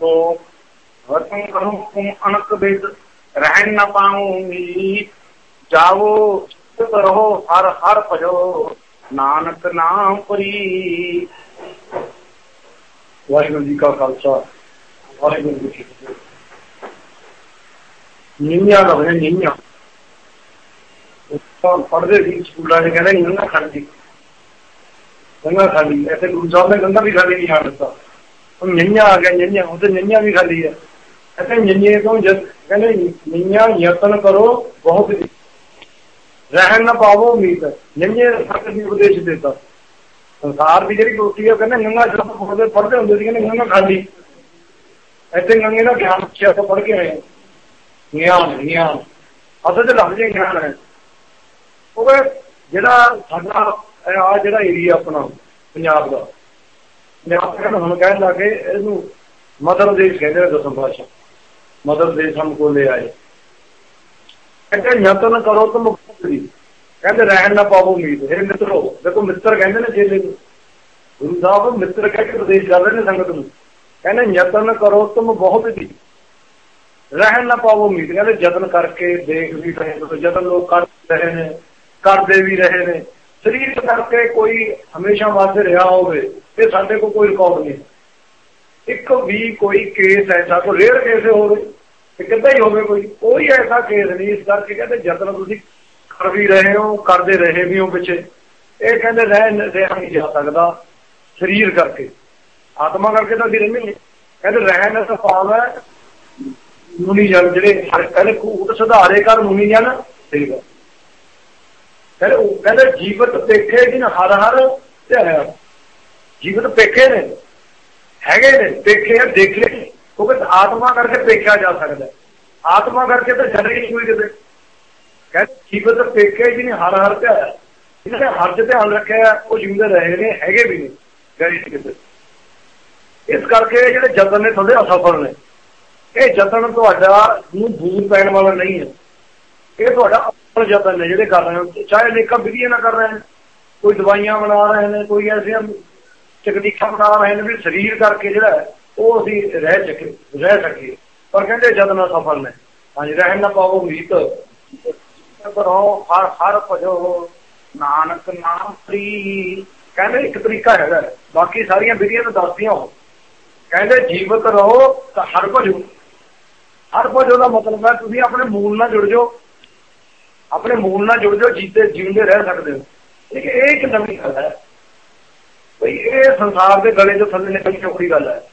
तो वतन करूं तुम अनक बेद रह न पाऊंगी जाओ चुप रहो हर हर भजो नानक नाम परी ਵਾਹਿਗੁਰੂ ਜੀ ਕਾ ਖਾਲਸਾ ਵਾਹਿਗੁਰੂ ਜੀ ਕੀ ਫਤਿਹ ਨਿੰਨਿਆ ਦਾ ਬਣੇ ਨਿੰਨਿਆ ਉੱਥੋਂ ਪੜਦੇ ਸੀ ਸਕੂਲਾਂ 'ਚ ਕਹਿੰਦੇ ਨਿੰਨਿਆ ਖਾਲੀ ਗੰਗਾ ਖਾਲੀ ਐਸੇ ਗੁਰੂ ਸਾਹਿਬ ਨੇ ਗੰਗਾ ਵੀ ਖਾਲੀ ਨਹੀਂ ਆਣ ਦਿੱਤਾ ਉਹ ਨਿੰਨਿਆ ਆ ਗਿਆ, ਨਿੰਨਿਆ ਉਹ ਤੇ ਨਿੰਨਿਆ ਵੀ ਖਾਲੀ ਹੈ ਐਸੇ ਨਿੰਨਿਏ ਤੋਂ ਜਦ ਕਹਿੰਦੇ ਨਿੰਨਿਆ ਯਤਨ ਕਰੋ, ਬਹੁਤ ਰਹਿਣ ਨਾ ਪਾਵੋ ਉਮੀਦ। ਨਿੰਨਿਏ ਸੱਚ ਦੀ ਉਪਦੇਸ਼ ਦਿੱਤਾ। ਸੰਸਾਰ ਦੀ ਜਿਹੜੀ ਗੋਤੀ ਹੈ ਕਹਿੰਦੇ ਗੰਗਾ ਜਦੋਂ ਪੜਦੇ ਪੜਦੇ ਹੁੰਦੇ ਸੀ ਕਹਿੰਦੇ ਗੰਗਾ ਖਾਲੀ। ਇੱਥੇ ਗੰਗੇ ਦਾ ਗਿਆਨ ਪੁੱਛਿਆ ਤਾਂ ਪੜ ਕੇ ਆਏ। ਗਿਆਨ ਗਿਆਨ ਅਸਲ ਤੇ ਲਫ਼ਜ਼ ਹੀ ਗਿਆਨ ਹੈ। ਉਹ ਜਿਹੜਾ ਸਾਡਾ ਆ ਜਿਹੜਾ ਏਰੀਆ ਆਪਣਾ, ਪੰਜਾਬ ਦਾ। ਪੰਜਾਬ ਦਾ ਹੁਣ ਕਹਿਣ ਲੱਗੇ ਇਹਨੂੰ ਮਦਰ ਦੇਸ਼ ਕਹਿੰਦੇ ਨੇ ਦਸਮ ਭਾਸ਼ਾ ਮਦਰ ਦੇਸ਼ ਹਮ ਕੋ ਲੈ ਆਏ। ਕਹਿੰਦੇ, ਯਤਨ ਕਰੋ ਤਾਂ ਮੁਕਤੀ ਕਹਿੰਦੇ, ਰਹਿਣ ਨਾ ਪਾਵੋ ਉਮੀਦ। ਇਹ ਮਿੱਤਰੋ, ਦੇਖੋ, ਮਿੱਤਰ ਕਹਿੰਦੇ ਨੇ ਜੇਲੇ ਨੂੰ। ਗੁਰੂ ਸਾਹਿਬ ਮਿੱਤਰ ਕਹਿ ਕੇ ਉਪਦੇਸ਼ ਕਰ ਰਹੇ ਨੇ ਸੰਗਤ ਨੂੰ। ਕਹਿੰਦੇ, ਯਤਨ ਕਰੋ ਤੁਮ ਬਹੁਤ ਦੀ। ਰਹਿਣ ਨਾ ਪਾਵੋ ਉਮੀਦ। ਕਹਿੰਦੇ, ਯਤਨ ਕਰਕੇ ਦੇਖ ਵੀ ਰਹੇ ਨੇ। ਯਤਨ ਲੋਕ ਕਰ ਰਹੇ ਨੇ, ਕਰਦੇ ਵੀ ਰਹੇ ਨੇ। ਸਰੀਰ ਕਰਕੇ ਕੋਈ ਹਮੇਸ਼ਾ ਵਾਸਤੇ ਰਿਹਾ ਹੋਵੇ ਤੇ ਸਾਡੇ ਕੋਲ ਕੋਈ ਰਿਕਾਰਡ ਨਹੀਂ। ਇੱਕ ਵੀ ਕੋਈ ਕੇਸ ਐਸਾ ਕੋਈ ਰੇਅਰ ਕੇਸ ਹੋਵੇ ਤੇ ਕਿੱਦਾਂ ਹੀ ਹੋਵੇ ਕੋਈ ਕੋਈ ਐਸਾ ਕੇਸ ਨਹੀਂ, ਇਸ ਕਰਕੇ ਕਹਿੰਦੇ ਯਤਨ ਤੁਸੀਂ ਕਰ ਵੀ ਰਹੇ ਹੋ, ਕਰਦੇ ਰਹੇ ਵੀ ਹੋ ਪਿੱਛੇ। ਇਹ ਕਹਿੰਦੇ ਰਹਿ ਰਿਹਾ ਨਹੀਂ ਜਾ ਸਕਦਾ ਸਰੀਰ ਕਰਕੇ। ਆਤਮਾ ਕਰਕੇ ਤਾਂ ਅਸੀਂ ਰਹਿੰਦੇ ਨਹੀਂ। ਕਹਿੰਦੇ ਰਹਿਣ ਦਾ ਭਾਵ ਹੈ ਮੁਨੀ ਜਨ ਜਿਹੜੇ ਕਹਿੰਦੇ ਕੂਟ ਸੁਧਾਰੇ ਕਰ ਮੁਨੀ ਜਨ ਠੀਕ ਹੈ ਕਹਿੰਦੇ ਉਹ ਕਹਿੰਦੇ ਜੀਵਤ ਪੇਖੇ ਜਿਨ ਹਰ ਹਰ ਧਿਆਇਆ ਜੀਵਤ ਪੇਖੇ ਨੇ, ਹੈਗੇ ਨੇ ਦੇਖੇ ਆ, ਦੇਖੇ ਕਿਉਂਕਿ ਆਤਮਾ ਕਰਕੇ ਦੇਖਿਆ ਜਾ ਸਕਦਾ। ਆਤਮਾ ਕਰਕੇ ਤਾਂ ਜਨ ਹੀ ਕੋਈ ਕਿਤੇ। ਕਹਿੰਦੇ ਜੀਵਤ ਪੇਖੇ ਜਿਨ ਹਰ ਹਰ ਧਿਆਇਆ ਜਿਹਨਾਂ ਨੇ ਹਰ ਚ ਧਿਆਨ ਰੱਖਿਆ ਉਹ ਜਿਉਂਦੇ ਰਹੇ ਨੇ, ਹੈਗੇ ਵੀ ਨੇ। ਗਏ ਕਿਤੇ। ਇਸ ਕਰਕੇ ਜਿਹੜੇ ਜਤਨ ਨੇ ਤੁਹਾਡੇ ਅਸਫਲ ਨੇ, ਇਹ ਜਤਨ ਤੁਹਾਡਾ ਨੂੰ ਦੂਰ ਪੈਣ ਵਾਲਾ ਨਹੀਂ ਹੈ। ਇਹ ਤੁਹਾਡਾ ਅਸਲ ਜਤਨ ਨੇ ਜਿਹੜੇ ਕਰ ਰਹੇ ਹੋ, ਚਾਹੇ ਨੇਕਾਂ ਵਿਧੀਆਂ ਨਾ ਕਰ ਰਹੇ ਨੇ, ਕੋਈ ਦਵਾਈਆਂ ਬਣਾ ਰਹੇ ਨੇ, ਕੋਈ ਐਸੀਆਂ ਤਕਨੀਕਾਂ ਬਣਾ ਰਹੇ ਨੇ ਵੀ ਸਰੀਰ ਕਰਕੇ ਜਿਹੜਾ ਉਹ ਅਸੀਂ ਰਹਿ ਸਕੇ, ਰਹਿ ਸਕੀਏ। ਪਰ ਕਹਿੰਦੇ ਜਤਨ ਅਸਫਲ ਨੇ। ਹਾਂਜੀ, ਰਹਿਣ ਨਾ ਪਾਵੋ ਮੀਤ। ਕਰੋ ਹਰ ਹਰ ਭਜੋ ਨਾਨਕ ਨਾਮ ਫਰੀ ਕਹਿੰਦੇ ਇੱਕ ਤਰੀਕਾ ਹੈਗਾ ਬਾਕੀ ਸਾਰੀਆਂ ਵਿਧੀਆਂ ਤਾਂ ਦੱਸਦੀਆਂ ਹੋ ਕਹਿੰਦੇ ਜੀਵਤ ਰਹੋ ਤਾਂ ਹਰ ਭਜੋ। ਹਰ ਭਜੋ ਦਾ ਮਤਲਬ ਹੈ ਤੁਸੀਂ ਆਪਣੇ ਮੂਲ ਨਾਲ ਜੁੜ ਜਾਓ। ਆਪਣੇ ਮੂਲ ਨਾਲ ਜੁੜ ਜਾਓ, ਜੀਤੇ ਜਿਉਂਦੇ ਰਹਿ ਸਕਦੇ ਹੋ। ਇੱਕ ਇਹ ਇੱਕ ਨਵੀਂ ਗੱਲ ਹੈ। ਭਈ ਇਹ ਸੰਸਾਰ ਦੇ ਗਲੇ ਤੋਂ ਥੱਲੇ ਨਿਕਲ ਚੁੱਕੀ ਗੱਲ ਹੈ।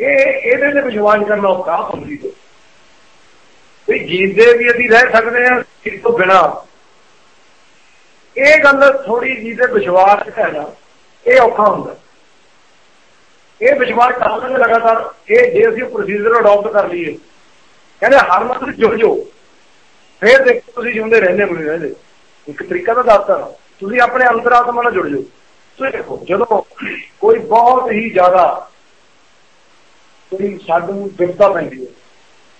ਇਹ ਇਹਦੇ ਤੇ ਵਿਸ਼ਵਾਸ ਕਰਨਾ ਔਖਾ ਹੁੰਦੀ ਤੇ। ਵੀ ਜੀਂਦੇ ਵੀ ਅਸੀਂ ਰਹਿ ਸਕਦੇ ਹਾਂ ਇਸ ਤੋਂ ਬਿਨਾ। ਇਹ ਗੱਲ ਥੋੜੀ ਜੀ ਤੇ ਵਿਸ਼ਵਾਸ ਹੈਗਾ ਇਹ ਔਖਾ ਹੁੰਦਾ। ਇਹ ਵਿਸ਼ਵਾਸ ਕਰਾਂਗੇ ਲਗਾਤਾਰ, ਇਹ ਜੇ ਅਸੀਂ ਪ੍ਰੋਸੀਜਰ ਅਡਾਪਟ ਕਰ ਲਈਏ, ਕਹਿੰਦੇ ਹਰ ਮਤਲਬ ਜੁੜ ਜਾਓ। ਫੇਰ ਦੇਖੋ ਤੁਸੀਂ ਜਿਉਂਦੇ ਰਹਿੰਦੇ ਬਣੇ ਰਹਿੰਦੇ ਇੱਕ ਤਰੀਕਾ ਤਾਂ ਦੱਸਦਾ ਤੁਸੀਂ ਆਪਣੇ ਅੰਤਰਾਤਮਾ ਨਾਲ ਜੁੜ ਜਾਓ। ਤੁਸੀਂ ਦੇਖੋ, ਜਦੋਂ ਕੋਈ ਬਹੁਤ ਹੀ ਜ਼ਿਆਦਾ ਕੋਈ ਸਾਨੂੰ ਵਿਪਤਾ ਪੈਂਦੀ ਹੈ।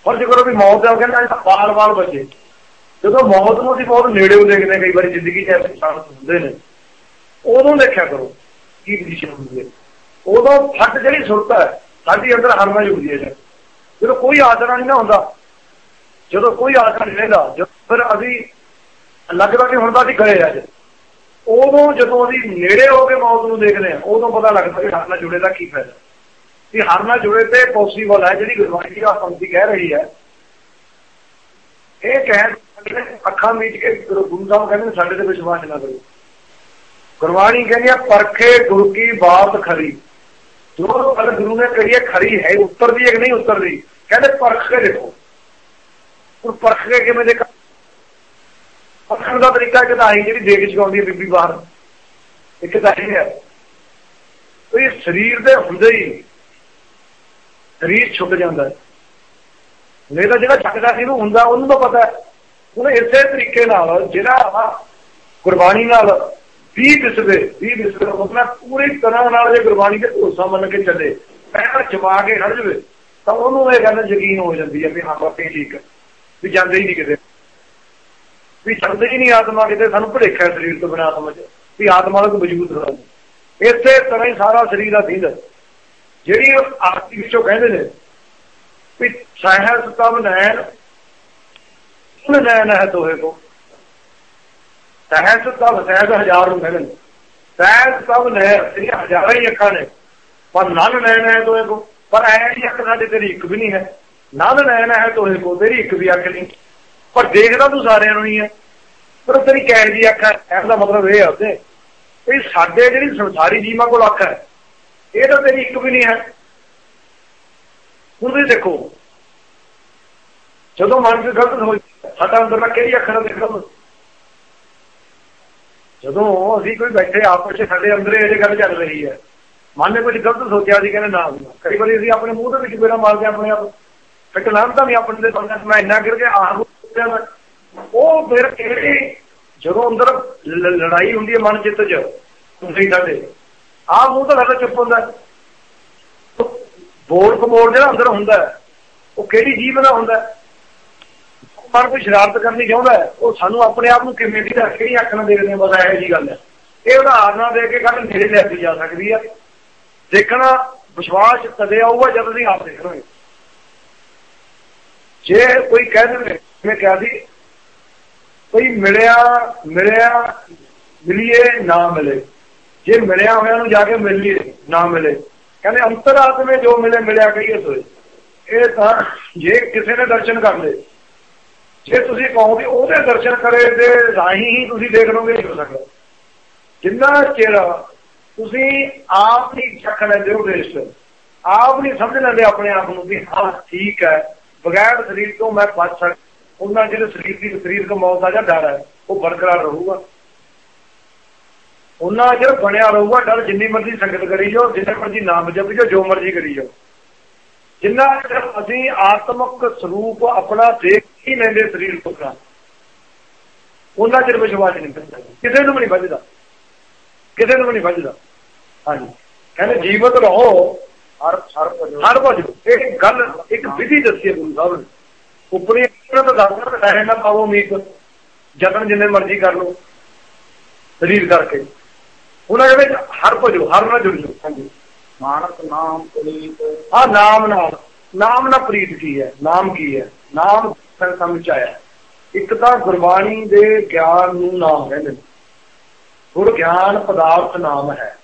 ਪਰ ਜੇਕਰ ਵੀ ਮੌਤ ਦਾ ਕਹਿੰਦਾ ਬਾਲ ਬਾਲ ਬਚੇ। ਜਦੋਂ ਮੌਤ ਨੂੰ ਅਸੀਂ ਬਹੁਤ ਨੇੜੇੋਂ ਦੇਖਦੇ ਕਈ ਵਾਰੀ ਜ਼ਿੰਦਗੀ 'ਚ ਐਸੇ ਸਾਲ ਹੁੰਦੇ ਨੇ। ਉਦੋਂ ਦੇਖਿਆ ਕਰੋ ਕੀ ਪੋਜੀਸ਼ਨ ਹੁੰਦੀ ਹੈ। ਉਦੋਂ ਫੱਟ ਜਿਹੜੀ ਸੁਰਤ ਹੈ, ਸਾਡੀ ਅੰਦਰ ਹਰਮਾ ਜੁੜਦੀ ਹੈ। ਜਦੋਂ ਕੋਈ ਆਸਰਾ ਨਹੀਂ ਨਾ ਹੁੰਦਾ ਜਦੋਂ ਕੋਈ ਆਸਰਾ ਨਹੀਂ ਰਹਿੰਦਾ, ਜਦੋਂ ਫਿਰ ਅਸੀਂ ਲੱਗਦਾ ਕਿ ਹੁਣ ਤਾਂ ਅਸੀਂ ਗਏ ਅੱਜ। ਉਦੋਂ ਜਦੋਂ ਅਸੀਂ ਨੇੜੇ ਹੋ ਕੇ ਮੌਤ ਨੂੰ ਦੇਖਦੇ ਹਾਂ, ਉਦੋਂ ਪਤਾ ਲੱਗਦਾ ਕਿ ਹਰ ਨਾਲ ਜੁੜੇ ਦਾ ਕੀ ਫਾਇਦਾ। ਕਿ ਹਰਨਾ ਜੁੜੇ ਤੇ ਪੋਸੀਬਲ ਹੈ, ਜਿਹੜੀ ਗੁਰਬਾਣੀ ਦਾ ਸੰਤੀ ਕਹਿ ਰਹੀ ਹੈ। ਇਹ ਕਹਿ ਅੱਖਾਂ ਮੀਟ ਕੇ ਗੁਰੂ ਸਾਹਿਬ ਕਹਿੰਦੇ ਸਾਡੇ ਤੇ ਵਿਸ਼ਵਾਸ ਨਾ ਕਰੋ। ਗੁਰਬਾਣੀ ਕਹਿੰਦੀ ਆ, ਪਰਖੇ ਗੁਰੂ ਕੀ ਬਾਤ ਖਰੀ। ਜੋ ਗੱਲ ਗੁਰੂ ਨੇ ਕਹੀ ਹੈ, ਖਰੀ ਹੈ, ਉੱਤਰਦੀ ਹੈ ਕਿ ਨਹੀਂ ਉੱਤਰਦੀ? ਕਹਿੰਦੇ, ਪਰਖ ਕੇ ਦੇਖੋ। ਹੁਣ ਪਰਖ ਕੇ ਕਿਵੇਂ ਦੇਖਾ? ਪਰਖਣ ਦਾ ਤਰੀਕਾ ਇੱਕ ਤਾਂ ਆਈ ਜਿਹੜੀ ਦੇਖ ਚਗਾਉਂਦੀ ਹੈ ਬੀਬੀ ਬਾਹਰ। ਇੱਕ ਤਾਂ ਇਹ ਹੈ ਇਹ ਸਰੀਰ ਦੇ ਹੁੰਦੇ ਹੀ ਸਰੀਰ ਛੁੱਟ ਜਾਂਦਾ ਹੈ। ਨਹੀਂ ਤਾਂ ਜਿਹੜਾ ਛੱਡਦਾ ਸੀ, ਉਹਨੂੰ ਹੁੰਦਾ, ਉਹਨੂੰ ਤਾਂ ਪਤਾ ਹੈ। ਹੁਣ ਇਸੇ ਤਰੀਕੇ ਨਾਲ ਜਿਹੜਾ ਗੁਰਬਾਣੀ ਨਾਲ ਵੀ ਦਿਸਵੇ ਵੀ ਦਿਸਦੇ ਮਤਲਬ ਪੂਰੀ ਤਰ੍ਹਾਂ ਨਾਲ ਜੇ ਗੁਰਬਾਣੀ ਦੇ ਭਰੋਸਾ ਮੰਨ ਕੇ ਚੱਲੇ ਪਹਿਲਾਂ ਜਮਾ ਕੇ ਹਟ ਜਵੇ, ਤਾਂ ਉਹਨੂੰ ਇਹ ਗੱਲ ਯਕੀਨ ਹੋ ਜਾਂਦੀ ਹੈ ਵੀ ਹਾਂ ਬਾਕੀ ਠੀਕ ਹੈ। ਵੀ ਜਾਂਦੇ ਹੀ ਨਹੀਂ ਕਿਤੇ। ਵੀ ਜਾਂਦੇ ਹੀ ਨਹੀਂ ਆਤਮਾ ਕਿਤੇ, ਸਾਨੂੰ ਭੁਲੇਖਾ ਸਰੀਰ ਤੋਂ ਬਿਨਾਂ ਆਤਮਾ ਚ, ਵੀ ਆਤਮਾ ਦਾ ਕੋਈ ਵਜੂਦ ਹੋਣਾ ਇਸੇ ਤਰ੍ਹਾਂ ਹੀ ਸਾਰਾ ਸਰੀਰ ਦਾ ਦੀਦ ਜਿਹੜੀ ਆਰਤੀ ਵਿੱਚੋਂ ਕਹਿੰਦੇ ਨੇ ਵੀ ਸਹਿਸ ਤਬ ਨੈਣ ਸੁਣ ਨੈਣ ਹੈ ਤੋਹੇ ਕੋ ਸਹਿਸ ਤਬ ਸਹਿਸ ਹਜ਼ਾਰ ਨੂੰ ਕਹਿੰਦੇ ਨੇ। ਸਹਿਸ ਤਬ ਨੈਣ ਇਹ ਹਜ਼ਾਰਾਂ ਹੀ ਅੱਖਾਂ ਨੇ, ਪਰ ਨਨ ਨੈਣ ਹੈ ਤੋਹੇ ਕੋ ਪਰ ਐ ਜੀ ਅੱਖ ਸਾਡੇ ਤੇਰੀ ਇੱਕ ਵੀ ਨਹੀਂ ਹੈ। ਨਨ ਨੈਣ ਹੈ ਤੋਹੇ ਕੋ ਤੇਰੀ ਇੱਕ ਵੀ ਅੱਖ ਨਹੀਂ। ਪਰ ਦੇਖਦਾ ਤੂੰ ਸਾਰਿਆਂ ਨੂੰ ਹੀ ਹੈ। ਪਰ ਤੇਰੀ ਕੈਨ ਦੀ ਅੱਖ ਹੈ ਇਹਦਾ ਮਤਲਬ ਇਹ ਹੈ ਉਹਦੇ। ਵੀ ਸਾਡੇ ਜਿਹੜੀ ਸੰਸਾਰੀ ਜੀਵਾਂ ਕੋਲ ਅੱਖ ਹੈ, ਇਹ ਤਾਂ ਤੇਰੀ ਇੱਕ ਵੀ ਨਹੀਂ ਹੈ। ਹੁਣ ਵੀ ਦੇਖੋ, ਜਦੋਂ ਮਨ ਦੀ ਗਲਤ ਹੋਈ ਸਾਡਾ ਅੰਦਰਲਾ ਨਾਲ ਕਿਹੜੀ ਅੱਖ ਨਾਲ ਦੇਖਦਾ ਜਦੋਂ ਅਸੀਂ ਕੋਈ ਬੈਠੇ ਆਪਸ ਵਿੱਚ ਸਾਡੇ ਅੰਦਰ ਇਹ ਗੱਲ ਚੱਲ ਰਹੀ ਹੈ। ਮਨ ਨੇ ਕੁਝ ਗਲਤ ਸੋਚਿਆ ਸੀ, ਕਹਿੰਦੇ ਨਾ, ਕਈ ਵਾਰੀ ਅਸੀਂ ਆਪਣੇ ਮੂੰਹ ਦੇ ਵਿੱਚ ਬੇੜਾ ਮਾਰਦੇ ਆਪਣੇ ਆਪ। ਫਿੱਟ ਲਾਂਦਾ ਵੀ ਆਪਣੇ ਦੇ ਬੰਦੇ ਮੈਂ ਇੰਨਾ ਕਰਕੇ ਆਹ ਉਹ ਫਿਰ ਕਿਹੜੇ ਜਦੋਂ ਅੰਦਰ ਲੜਾਈ ਹੁੰਦੀ ਹੈ ਮਨ ਚਿੱਤ 'ਚ, ਤੁਸੀਂ ਸਾਡੇ, ਆਹ ਉਹ ਤਾਂ ਲੱਗਦਾ ਚੁੱਪ ਹੁੰਦਾ। ਬੋਲ ਕਮੋਲ ਜਿਹੜਾ ਅੰਦਰ ਹੁੰਦਾ, ਉਹ ਕਿਹੜੀ ਜੀਵ ਦਾ ਹੁੰਦਾ? ਮਨ ਕੋਈ ਸ਼ਰਾਰਤ ਕਰਨੀ ਚਾਹੁੰਦਾ ਉਹ ਸਾਨੂੰ ਆਪਣੇ ਆਪ ਨੂੰ ਕਿਵੇਂ ਦੀ ਕਿਹੜੀ ਅੱਖ ਨਾਲ ਦੇਖਦੇ ਆ ਬਸ ਇਹੋ ਜੀ ਗੱਲ ਹੈ। ਇਹ ਉਦਾਹਰਨਾਂ ਦੇ ਕੇ ਗੱਲ ਨੇੜੇ ਲੈ ਜਾ ਸਕਦੀ ਹੈ। ਦੇਖਣਾ, ਵਿਸ਼ਵਾਸ ਕਦੇ ਆਊਗਾ ਜਦ ਅਸੀਂ ਆਪ ਦੇਖਾਂਗੇ। ਜੇ ਕੋਈ ਕਹਿ ਦੇਵੇ ਮੈਂ ਕਿਹਾ ਸੀ ਕੋਈ ਮਿਲਿਆ ਮਿਲਿਆ, ਮਿਲੀਏ, ਨਾ ਮਿਲੇ। ਜੇ ਮਿਲਿਆ ਹੋਇਆ ਨੂੰ ਜਾ ਕੇ ਮਿਲ ਲਈਏ ਨਾ ਮਿਲੇ। ਕਹਿੰਦੇ ਅੰਤਰਾਤਮੇ ਜੋ ਮਿਲੇ, ਮਿਲਿਆ ਕਹੀਏ ਸੋਏ। ਇਹ ਤਾਂ ਜੇ ਕਿਸੇ ਨੇ ਦਰਸ਼ਨ ਕਰ ਲਏ, ਜੇ ਤੁਸੀਂ ਕਹੋਗੇ ਉਹਦੇ ਦਰਸ਼ਨ ਕਰੇ ਤੇ ਰਾਹੀਂ ਹੀ ਤੁਸੀਂ ਦੇਖ ਲਓਗੇ, ਨਹੀਂ ਹੋ ਸਕਦਾ। ਜਿੰਨਾ ਚਿਰ ਤੁਸੀਂ ਆਪ ਨਹੀਂ ਚੱਕ ਲੈਂਦੇ ਹੋ ਰੇਸ ਆਪ ਨਹੀਂ ਸਮਝ ਲੈਂਦੇ ਆਪਣੇ ਆਪ ਨੂੰ ਵੀ ਹਾਂ, ਠੀਕ ਹੈ। ਬਗੈਰ ਸਰੀਰ ਤੋਂ ਮੈਂ ਬਚ ਸਕ ਉਹਨਾਂ ਜਿਹੜੇ ਸਰੀਰ ਦੀ ਸਰੀਰਕ ਮੌਤ ਦਾ ਜਾਂ ਡਰ ਹੈ, ਉਹ ਬਰਕਰਾਰ ਰਹੂਗਾ। ਉਹਨਾਂ ਚਿਰ ਬਣਿਆ ਰਹੂਗਾ, ਡਰ ਜਿੰਨੀ ਮਰਜ਼ੀ ਸੰਗਤ ਕਰੀ ਜਾਓ, ਜਿੰਨੇ ਮਰਜ਼ੀ ਨਾਮ ਜਪੀ ਜਾਓ ਜੋ ਮਰਜ਼ੀ ਕਰੀ ਜਾਓ। ਜਿੰਨਾ ਅਸੀਂ ਆਤਮਿਕ ਸਰੂਪ ਆਪਣਾ ਦੇਖ ਹੀ ਲੈਂਦੇ ਸਰੀਰ ਪੁੱਤਰਾ ਉਹਨਾਂ ਚਿਰ ਵਿਸ਼ਵਾਸ ਨਹੀਂ ਕਰਦਾ। ਕਿਸੇ ਨੂੰ ਵੀ ਨਹੀਂ ਵੱਜਦਾ। ਕਿਸੇ ਨੂੰ ਵੀ ਨਹੀਂ ਵੱਜਦਾ। ਹਾਂਜੀ। ਕਹਿੰਦੇ ਜੀਵਤ ਰਹੋ ਹਰ ਹਰ ਹਰ ਵਜੋ ਇਹ ਗੱਲ ਇੱਕ ਵਿਧੀ ਦੱਸੀ ਗੁਰੂ ਸਾਹਿਬ ਨੇ। ਉਪਰੀ ਤਾਂ ਦੱਸਦਾ ਰਹਿ ਨਾ ਪਾਵੋ ਮੀਤ ਜਤਨ ਜਿੰਨੇ ਮਰਜ਼ੀ ਕਰ ਲਓ ਸਰੀਰ ਕਰਕੇ। ਉਹਨਾਂ ਦੇ ਵਿੱਚ ਹਰ ਭਜੋ ਹਰ ਨਾਲ ਜੁੜ ਜਾਓ। ਹਾਂਜੀ। ਮਾਨਕ ਨਾਮ ਪ੍ਰੀਤ ਆ ਨਾਮ ਨਾਲ ਨਾਮ ਨਾਲ ਪ੍ਰੀਤ ਕੀ ਹੈ? ਨਾਮ ਕੀ ਹੈ? ਨਾਮ ਸਮਝ ਆਇਆ। ਇੱਕ ਤਾਂ ਗੁਰਬਾਣੀ ਦੇ ਗਿਆਨ ਨੂੰ ਨਾਮ ਕਹਿੰਦੇ ਨੇ। ਗੁਰ ਗਿਆਨ ਪਦਾਰਥ ਨਾਮ ਹੈ।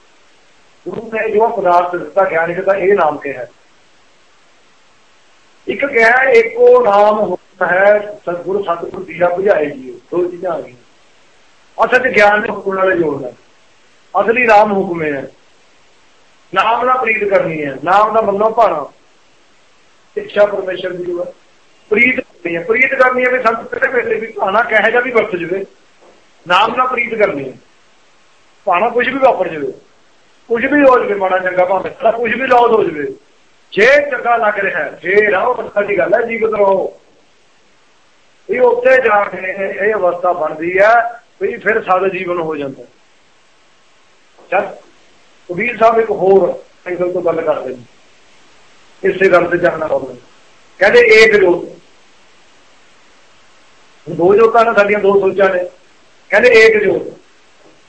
ਗੁਰੂ ਨੇ ਜੋ ਪਦਾਰਥ ਦਿੱਤਾ ਗਿਆਨ ਇਹਦਾ ਇਹ ਨਾਮ ਕਿਹਾ ਹੈ। ਇੱਕ ਕਿਹਾ, ਇੱਕੋ ਨਾਮ ਹੁੰਦਾ ਹੈ, ਸਤਿਗੁਰ ਸਤਿਗੁਰ ਦੀਆ ਬੁਝਾਏ ਜੀ, ਦੋ ਚੀਜ਼ਾਂ ਆ ਗਈਆਂ। ਅਸਲ ਗਿਆਨ ਦੇ ਹੁਕਮ ਨਾਲ ਜੋੜਨਾ ਅਸਲੀ ਨਾਮ ਹੁਕਮ ਹੈ। ਨਾਮ ਨਾਲ ਪ੍ਰੀਤ ਕਰਨੀ ਹੈ। ਨਾਮ ਦਾ ਮੰਨੋ ਭਾਣਾ। ਇੱਛਾ ਪਰਮੇਸ਼ਰ ਦੀ ਹੈ ਪ੍ਰੀਤ ਕਰਨੀ ਹੈ। ਪ੍ਰੀਤ ਕਰਨੀ ਹੈ ਵੀ ਸੰਤ ਕਿਹੜੇ ਵੇਲੇ ਵੀ ਭਾਣਾ ਕਹੇ ਜਾ ਵੀ ਵਰਤ ਜਵੇ। ਨਾਮ ਨਾਲ ਪ੍ਰੀਤ ਕਰਨੀ ਹੈ। ਭਾਣਾ ਕੁਝ ਵੀ ਵਾਪਰ ਜਵੇ। ਕੁਝ ਵੀ ਹੋ ਜਵੇ ਮਾੜਾ ਚੰਗਾ ਭਾਵੇਂ ਕੁਝ ਵੀ ਲੋਦ ਹੋ ਜਵੇ। ਜੇ ਚੰਗਾ ਲੱਗ ਰਿਹਾ ਫੇਰ ਆਓ ਪਤਾ ਦੀ ਗੱਲ ਹੈ ਜੀਵਤ ਰਹੋ ਇਹ ਉੱਥੇ ਜਾ ਕੇ ਇਹ ਅਵਸਥਾ ਬਣਦੀ ਹੈ, ਵੀ ਫਿਰ ਸਾਦਾ ਜੀਵਨ ਹੋ ਜਾਂਦਾ। ਚੱਲ, ਕਬੀਰ ਸਾਹਿਬ ਇੱਕ ਹੋਰ ਐਂਗਲ ਤੋਂ ਗੱਲ ਕਰਦੇ ਨੇ ਇਸੇ ਗੱਲ ਤੇ ਜਾਣਾ ਹੋਵੇ। ਕਹਿੰਦੇ ਏਕ ਜੋਤ। ਦੋ ਜੋਤਾਂ ਨੇ ਸਾਡੀਆਂ, ਦੋ ਸੋਚਾਂ ਨੇ। ਕਹਿੰਦੇ ਏਕ ਜੋਤ।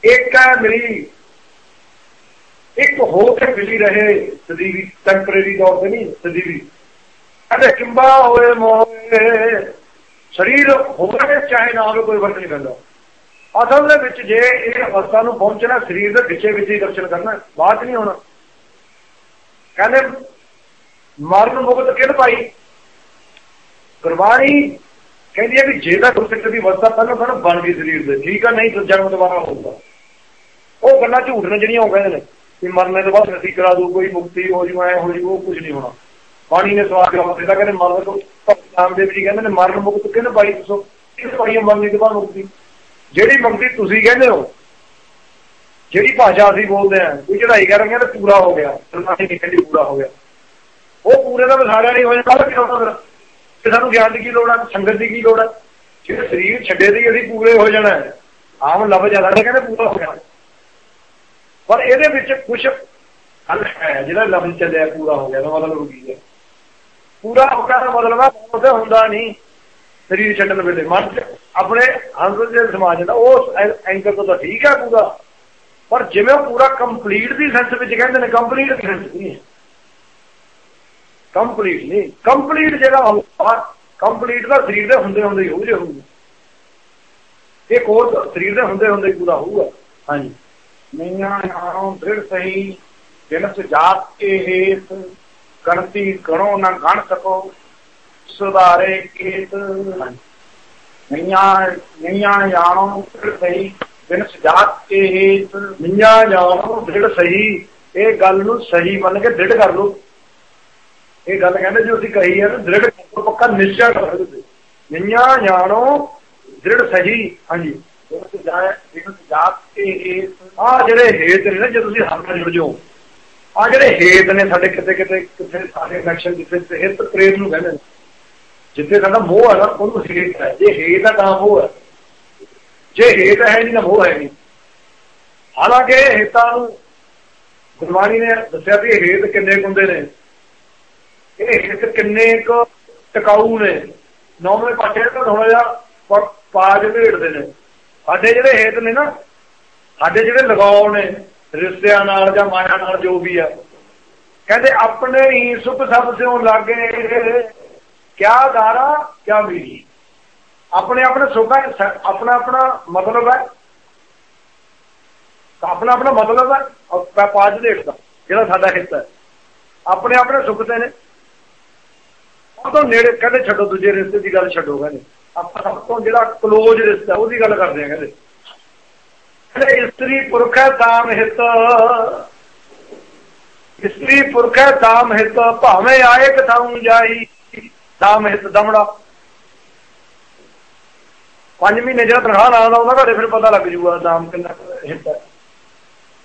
ਇੱਕ ਹੈ ਮੇਰੀ ਇੱਕ ਹੋ ਕੇ ਮਿਲੀ ਰਹੇ ਸਦੀਵੀ ਟੈਂਪਰੇਰੀ ਤੌਰ ਤੇ ਨਹੀਂ ਸਦੀਵੀ ਕਹਿੰਦੇ ਕਿੰਬਾ ਹੋਏ ਮੋਏ, ਸਰੀਰ ਹੋਵੇ ਚਾਹੇ ਨਾ ਹੋਵੇ, ਕੋਈ ਫ਼ਰਕ ਨਹੀਂ ਪੈਂਦਾ। ਅਸਲ ਦੇ ਵਿੱਚ ਜੇ ਇਹ ਅਵਸਥਾ ਨੂੰ ਪਹੁੰਚਣਾ, ਸਰੀਰ ਦੇ ਵਿੱਚੇ ਵਿੱਚ ਹੀ ਦਰਸ਼ਨ ਕਰਨਾ ਬਾਅਦ ਨਹੀਂ ਹੋਣਾ। ਕਹਿੰਦੇ, ਮਰਨ ਮੁਕਤ ਕਿਹਨ ਪਾਈ? ਗੁਰਬਾਣੀ ਕਹਿੰਦੀ ਹੈ ਵੀ ਜੇ ਤਾਂ ਗੁਰਸਿੱਖ ਦੀ ਅਵਸਥਾ ਪਹਿਲਾਂ ਪਹਿਲਾਂ ਬਣ ਗਈ ਸਰੀਰ ਦੇ ਠੀਕ ਆ, ਨਹੀਂ ਤਾਂ ਜਨਮ ਦੁਬਾਰਾ ਹੋਊਗਾ। ਉਹ ਗੱਲਾਂ ਝੂਠ ਨੇ ਜਿਹੜੀਆਂ ਉਹ ਕਹਿੰਦੇ ਨੇ। ਕਿ ਮਰਨੇ ਤੋਂ ਬਾਅਦ ਨਤੀ ਕਰਾ ਦੂ ਕੋਈ ਮੁਕਤੀ ਹੋ ਜੂ, ਐ ਹੋ ਜੂ, ਉਹ ਕੁਝ ਨਹੀਂ ਹੋਣਾ। ਪਾਣੀ ਨੇ ਸਵਾਲ ਜਵਾਬ ਦਿੱਤਾ, ਕਹਿੰਦੇ ਮਰਨ ਤੋਂ ਨਾਮ ਦੇ ਵਿੱਚ ਕਹਿੰਦੇ ਨੇ, ਮਰਨ ਮੁਕਤ ਕਿਹਨ ਪਾਈ ਦੱਸੋ? ਕਿਸ ਪਾਈ ਮਰਨੇ ਤੋਂ ਬਾਅਦ ਮੁਕਤੀ? ਜਿਹੜੀ ਮੁਕਤੀ ਤੁਸੀਂ ਕਹਿੰਦੇ ਹੋ, ਜਿਹੜੀ ਭਾਸ਼ਾ ਅਸੀਂ ਬੋਲਦੇ ਆਂ ਕੋਈ ਚੜਾਈ ਕਰਾਂਗੇ ਤਾਂ ਪੂਰਾ ਹੋ ਗਿਆ ਸਰਮਾਨੀ ਨਹੀਂ ਕਹਿੰਦੀ ਪੂਰਾ ਹੋ ਗਿਆ। ਉਹ ਪੂਰੇ ਦਾ ਵਿਸਾਰਿਆ ਨਹੀਂ ਹੋ ਜਾਂਦਾ ਕਿ ਫਿਰ? ਤੇ ਸਾਨੂੰ ਗਿਆਨ ਦੀ ਕੀ ਲੋੜ ਹੈ ਸੰਗਤ ਦੀ ਕੀ ਲੋੜ ਹੈ ਜੇ ਸਰੀਰ ਛੱਡੇ ਦੀ ਅਸੀਂ ਪੂਰੇ ਹੋ ਜਾਣਾ ਆਮ ਲਫ਼ਜ਼ ਜ਼ਿਆਦਾ ਕਹਿੰਦੇ ਪੂਰਾ ਹੋ ਜਾਣਾ। ਪਰ ਇਹਦੇ ਵਿੱਚ ਕੁਝ ਹੱਲ ਹੈ ਜਿਹੜਾ ਲਫ਼ਜ਼ ਚੱਲਿਆ, ਪੂਰਾ ਹੋ ਗਿਆ ਦਾ ਮਤਲਬ ਕੀ ਹੈ ਪੂਰਾ ਹੋ ਗਿਆ ਦਾ ਮਤਲਬ ਹੈ ਉਹਦਾ ਹੁੰਦਾ ਨਹੀਂ। ਸਰੀਰ ਛੱਡਣ ਵੇਲੇ, ਮਨ ਆਪਣੇ ਅੰਦਰ ਦੇ ਸਮਾਜ ਦਾ ਉਸ ਐਂਗਲ ਤੋਂ ਤਾਂ ਠੀਕ ਹੈ ਪੂਰਾ। ਪਰ ਜਿਵੇਂ ਉਹ ਪੂਰਾ ਕੰਪਲੀਟ ਦੀ ਸੈਂਸ ਵਿੱਚ ਕਹਿੰਦੇ ਨੇ ਕੰਪਲੀਟ ਦੀ ਸੈਂਸ ਨਹੀਂ ਹੈ। ਕੰਪਲੀਟ ਨਹੀਂ ਕੰਪਲੀਟ ਜਿਹੜਾ ਹੋਊਗਾ ਕੰਪਲੀਟ ਦਾ ਸਰੀਰ ਦੇ ਹੁੰਦੇ ਹੁੰਦੇ ਹੀ ਹੋਊ ਜੇ ਹੋਊਗਾ ਇਹ ਕੋਰਸ ਸਰੀਰ ਦੇ ਹੁੰਦੇ ਹੁੰਦੇ ਹੀ ਪੂਰਾ ਹੋਊਗਾ। ਹਾਂਜੀ। ਨਈਆਂ ਨਾਲੋਂ ਦ੍ਰਿੜ ਸਹੀ ਜਿਨਸ ਜਾਤ ਕੇ ਹੇਤ, ਗਣਤੀ ਗਣੋ ਨਾ ਗਣ ਸਕੋ, ਸੁਧਾਰੇ ਕੇਤ। ਨਈਆਂ ਨਈਆਂ ਜਾਣੋ ਦ੍ਰਿੜ ਸਹੀ ਜਿਨਸ ਜਾਤ ਕੇ ਹੇਤ। ਨਿਆਂ ਜਾਣੋ ਦ੍ਰਿੜ ਸਹੀ, ਇਹ ਗੱਲ ਨੂੰ ਸਹੀ ਮੰਨ ਕੇ ਦ੍ਰਿੜ ਕਰ ਲਓ। ਇਹ ਗੱਲ ਕਹਿੰਦੇ ਜੋ ਅਸੀਂ ਕਹੀ ਹੈ ਨਾ, ਦ੍ਰਿੜ ਪੱਕਾ ਨਿਸ਼ਚੈ ਕਰੋ ਤੁਸੀਂ ਨਿਆਂ ਜਾਣੋ ਦ੍ਰਿੜ ਸਹੀ, ਹਾਂਜੀ। ਆ ਜਿਹੜੇ ਹੇਤ ਨੇ ਨਾ, ਜੇ ਤੁਸੀਂ ਹਰ ਨਾਲ ਜੁੜ ਜਾਓ ਆ ਜਿਹੜੇ ਹੇਤ ਨੇ ਸਾਡੇ ਕਿਤੇ ਕਿਤੇ ਕਿਤੇ ਸਾਰੇ ਕਨੈਕਸ਼ਨ ਜਿੱਥੇ ਹਿੱਤ ਪ੍ਰੇਮ ਨੂੰ ਕਹਿੰਦੇ ਨੇ। ਜਿੱਥੇ ਸਾਡਾ ਮੋਹ ਹੈ ਨਾ, ਉਹਨੂੰ ਹੇਤ ਹੈ। ਜੇ ਹੇਤ ਹੈ ਤਾਂ ਮੋਹ ਹੈ। ਜੇ ਹੇਤ ਹੈ ਨਹੀਂ ਤਾਂ ਮੋਹ ਹੈ ਨਹੀਂ। ਹਾਲਾਂਕਿ ਹੇਤਾਂ ਨੂੰ ਗੁਰਬਾਣੀ ਨੇ ਦੱਸਿਆ ਵੀ ਇਹ ਹੇਤ ਕਿੰਨੇ ਕੁੰਦੇ ਨੇ। ਇਹ ਹਿੱਤ ਕਿੰਨੇ ਕੁ ਟਿਕਾਊ ਨੇ। ਨੌਵੇਂ ਪਾਠੇ ਤਾਂ ਥੋੜਾ ਜਿਹਾ ਪਾਜ ਢੇੜਦੇ ਨੇ। ਸਾਡੇ ਜਿਹੜੇ ਹੇਤ ਨੇ ਨਾ, ਸਾਡੇ ਜਿਹੜੇ ਲਗਾਉ ਨੇ, ਰਿਸ਼ਤਿਆਂ ਨਾਲ ਜਾਂ ਮਾਇਆ ਨਾਲ ਜੋ ਵੀ ਆ, ਕਹਿੰਦੇ ਆਪਣੇ ਹੀ ਸੁਖ ਸਭ ਸਿਓ ਲਾਗੇ ਕਿਆ ਦਾਰਾ, ਕਿਆ ਮੀਰੀ। ਆਪਣੇ ਆਪਣੇ ਸੁਖਾਂ ਆਪਣਾ ਆਪਣਾ ਮਤਲਬ ਹੈ ਆਪਣਾ ਆਪਣਾ ਮਤਲਬ ਹੈ ਪਾਜ ਦਾ ਜਿਹੜਾ ਸਾਡਾ ਹਿੱਸਾ ਹੈ ਆਪਣੇ ਆਪਣੇ ਸੁੱਖ ਤੇ ਨੇ। ਉਹ ਤੋਂ ਨੇੜੇ, ਕਹਿੰਦੇ ਛੱਡੋ ਦੂਜੇ ਰਿਸ਼ਤੇ ਦੀ ਗੱਲ ਛੱਡੋ, ਕਹਿੰਦੇ। ਆਪਾਂ ਸਭ ਤੋਂ ਜਿਹੜਾ ਕਲੋਜ਼ ਰਿਸ਼ਤਾ ਉਹਦੀ ਗੱਲ ਕਰਦੇ ਆ ਕਹਿੰਦੇ। ਕਹਿੰਦੇ, ਇਸਤਰੀ ਪੁਰਖ ਹੈ ਤਾਮ ਹਿਤ। ਇਸਤਰੀ ਪੁਰਖ ਹੈ ਤਾਮ ਹਿਤ, ਭਾਵੇਂ ਆਏ ਕਥਾਉਂ ਜਾਈ ਤਾਮ ਹਿਤ ਦਮੜਾ। ਪੰਜ ਮਹੀਨੇ ਜਿਹੜਾ ਤਨਖਾਹ ਨਾ ਆਉਂਦਾ ਉਹਨਾਂ ਘਰੇ ਫਿਰ ਪਤਾ ਲੱਗ ਜੂਗਾ ਦਾਮ ਕਿੰਨਾ ਹਿੱਤ ਹੈ।